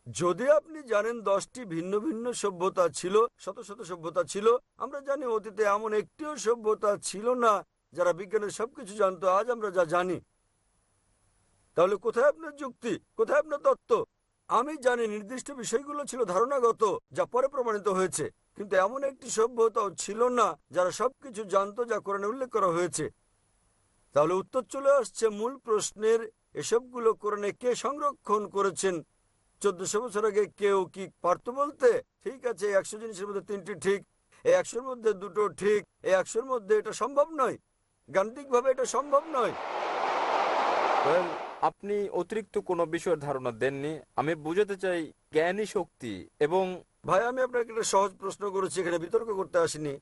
যদি আপনি জানেন দশটি ভিন্ন ভিন্ন সভ্যতা ছিল, শত শত সভ্যতা ছিল, আমরা জানি অতীতে এমন একটিও সভ্যতা ছিল না যারা বিজ্ঞানের সবকিছু জানতো, আজ আমরা যা জানি। তাহলে কোথায় আপনার যুক্তি? কোথায় আপনার তত্ত্ব? আমি জানি নির্দিষ্ট বিষয়গুলো ছিল ধারণাগত, যা পরে প্রমাণিত হয়েছে। কিন্তু এমন একটি সভ্যতাও ছিল না, যারা সবকিছু জানতো, যা কোরআনে উল্লেখ করা হয়েছে। তাহলে উত্তর চলে আসছে মূল প্রশ্নের, এসবগুলো কোরআনে কে সংরক্ষণ করেছেন? চোদ্দশো বছর আগে কেউ কি পারত বলতে? ঠিক আছে একশো জিনিসের মধ্যে তিনটি ঠিক, এই একশোর মধ্যে দুটো ঠিক, এই একশোর মধ্যে এটা সম্ভব নয়। গাণিতিকভাবে এটা সম্ভব নয়। আপনি অতিরিক্ত কোনো বিষয়ের ধারণা দেননি। আমি বুঝাতে চাই জ্ঞানী শক্তি এবং ভাই আমি আপনাকে একটা সহজ প্রশ্ন করেছি এখানে বিতর্ক করতে আসিনি।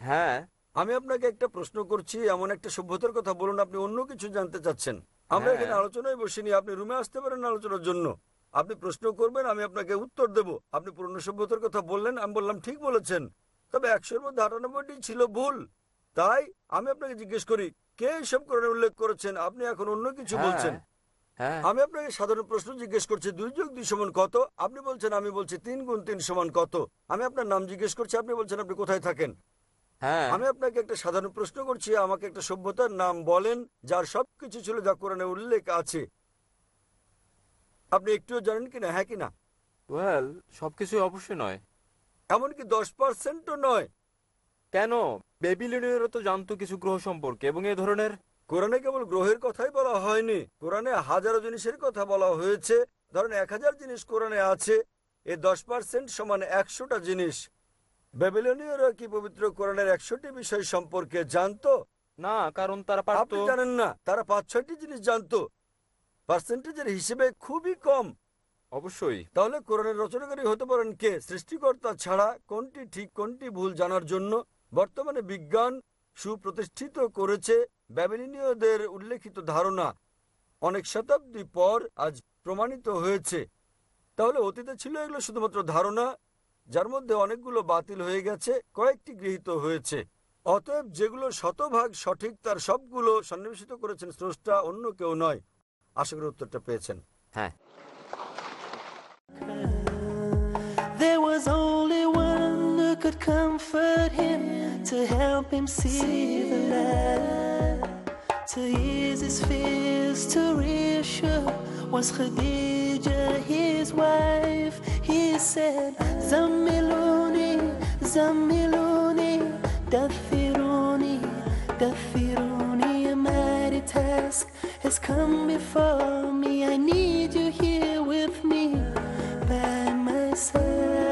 হ্যাঁ। আমি আপনাকে একটা প্রশ্ন করছি এমন একটা সভ্যতার কথা বলুন আপনি অন্য কিছু জানতে চাচ্ছেন। আমরা হ্যাঁ। এখানে আলোচনায় বসিনি আপনি রুমে আসতে পারেন আলোচনার জন্য। আপনি প্রশ্ন করবেন আমি আপনাকে উত্তর দেব। আপনি পুরনো সভ্যতার কথা বললেন আমি বললাম ঠিক বলেছেন। তবে একশোর মধ্যে আটানব্বইটি ছিল ভুল। তাই আমি আপনাকে জিজ্ঞেস করি কে এসব করে উল্লেখ করেছেন? আপনি এখন অন্য কিছু হ্যাঁ, বলছেন। হ্যাঁ। আমি আপনাকে সাধারণ প্রশ্ন জিজ্ঞেস করছি দুই যোগ দুই সমান কত? আপনি বলছেন আমি বলছি তিন গুণ তিন সমান কত? আমি আপনার নাম জিজ্ঞেস করছি আপনি বলছেন আপনি কোথায় থাকেন? হ্যাঁ। আমি আপনাকে একটা সাধারণ প্রশ্ন করছি আমাকে একটা সভ্যতার নাম বলেন যার সবকিছু ছিল যা কোরআনে উল্লেখ আছে। আপনি একটুও জানেন কিনা? হ্যাঁ কিনা? ওয়েল সবকিছু অবশ্যই নয়। এমনকি দশ পার্সেন্টও নয়। কেন? বেবিলিয়নেরও তো জানতো কিছু গ্রহ সম্পর্কে এবং এ ধরনের কোরআনে কেবল গ্রহের কথাই বলা হয়নি কোরআনে হাজারো জিনিসের কথা বলা হয়েছে। ধরেন এক হাজার জিনিস কোরআনে আছে এ দশ পার্সেন্ট সমান একশোটা জিনিস। বেবিলনীয়রা কি পবিত্র কোরআনের একশোটি বিষয় সম্পর্কে জানতো? না কারণ তারা আপনি জানেন না তারা পাঁচ ছয়টি জিনিস জানতো। পার্সেন্টেজের হিসেবে খুবই কম। অবশ্যই। তাহলে কোরআনের রচনাকারী হতে পারেন কে? সৃষ্টিকর্তা ছাড়া কোনটি ঠিক কোনটি ভুল জানার জন্য বর্তমানে বিজ্ঞান সুপ্রতিষ্ঠিত করেছে। ব্যাবিলিনীয়দের উল্লেখিত ধারণা অনেক শতাব্দী পর আজ প্রমাণিত হয়েছে। তাহলে অতীতে ছিল এগুলো শুধুমাত্র ধারণা যার মধ্যে অনেকগুলো বাতিল হয়ে গেছে কয়েকটি গৃহীত হয়েছে। অতএব যেগুলো শতভাগ সঠিক তার সবগুলো সন্নিবেশিত করেছেন স্রষ্টা অন্য কেউ নয়। আশা করি উত্তরটা পেয়েছেন। হ্যাঁ। There was only could comfort him to help him see the light. To ease his fears, to reassure, was Khadija his wife. He said, Zammiluni, Zammiluni, Dathiruni, Dathiruni, a mighty task has come before me. I need you here with me by my side.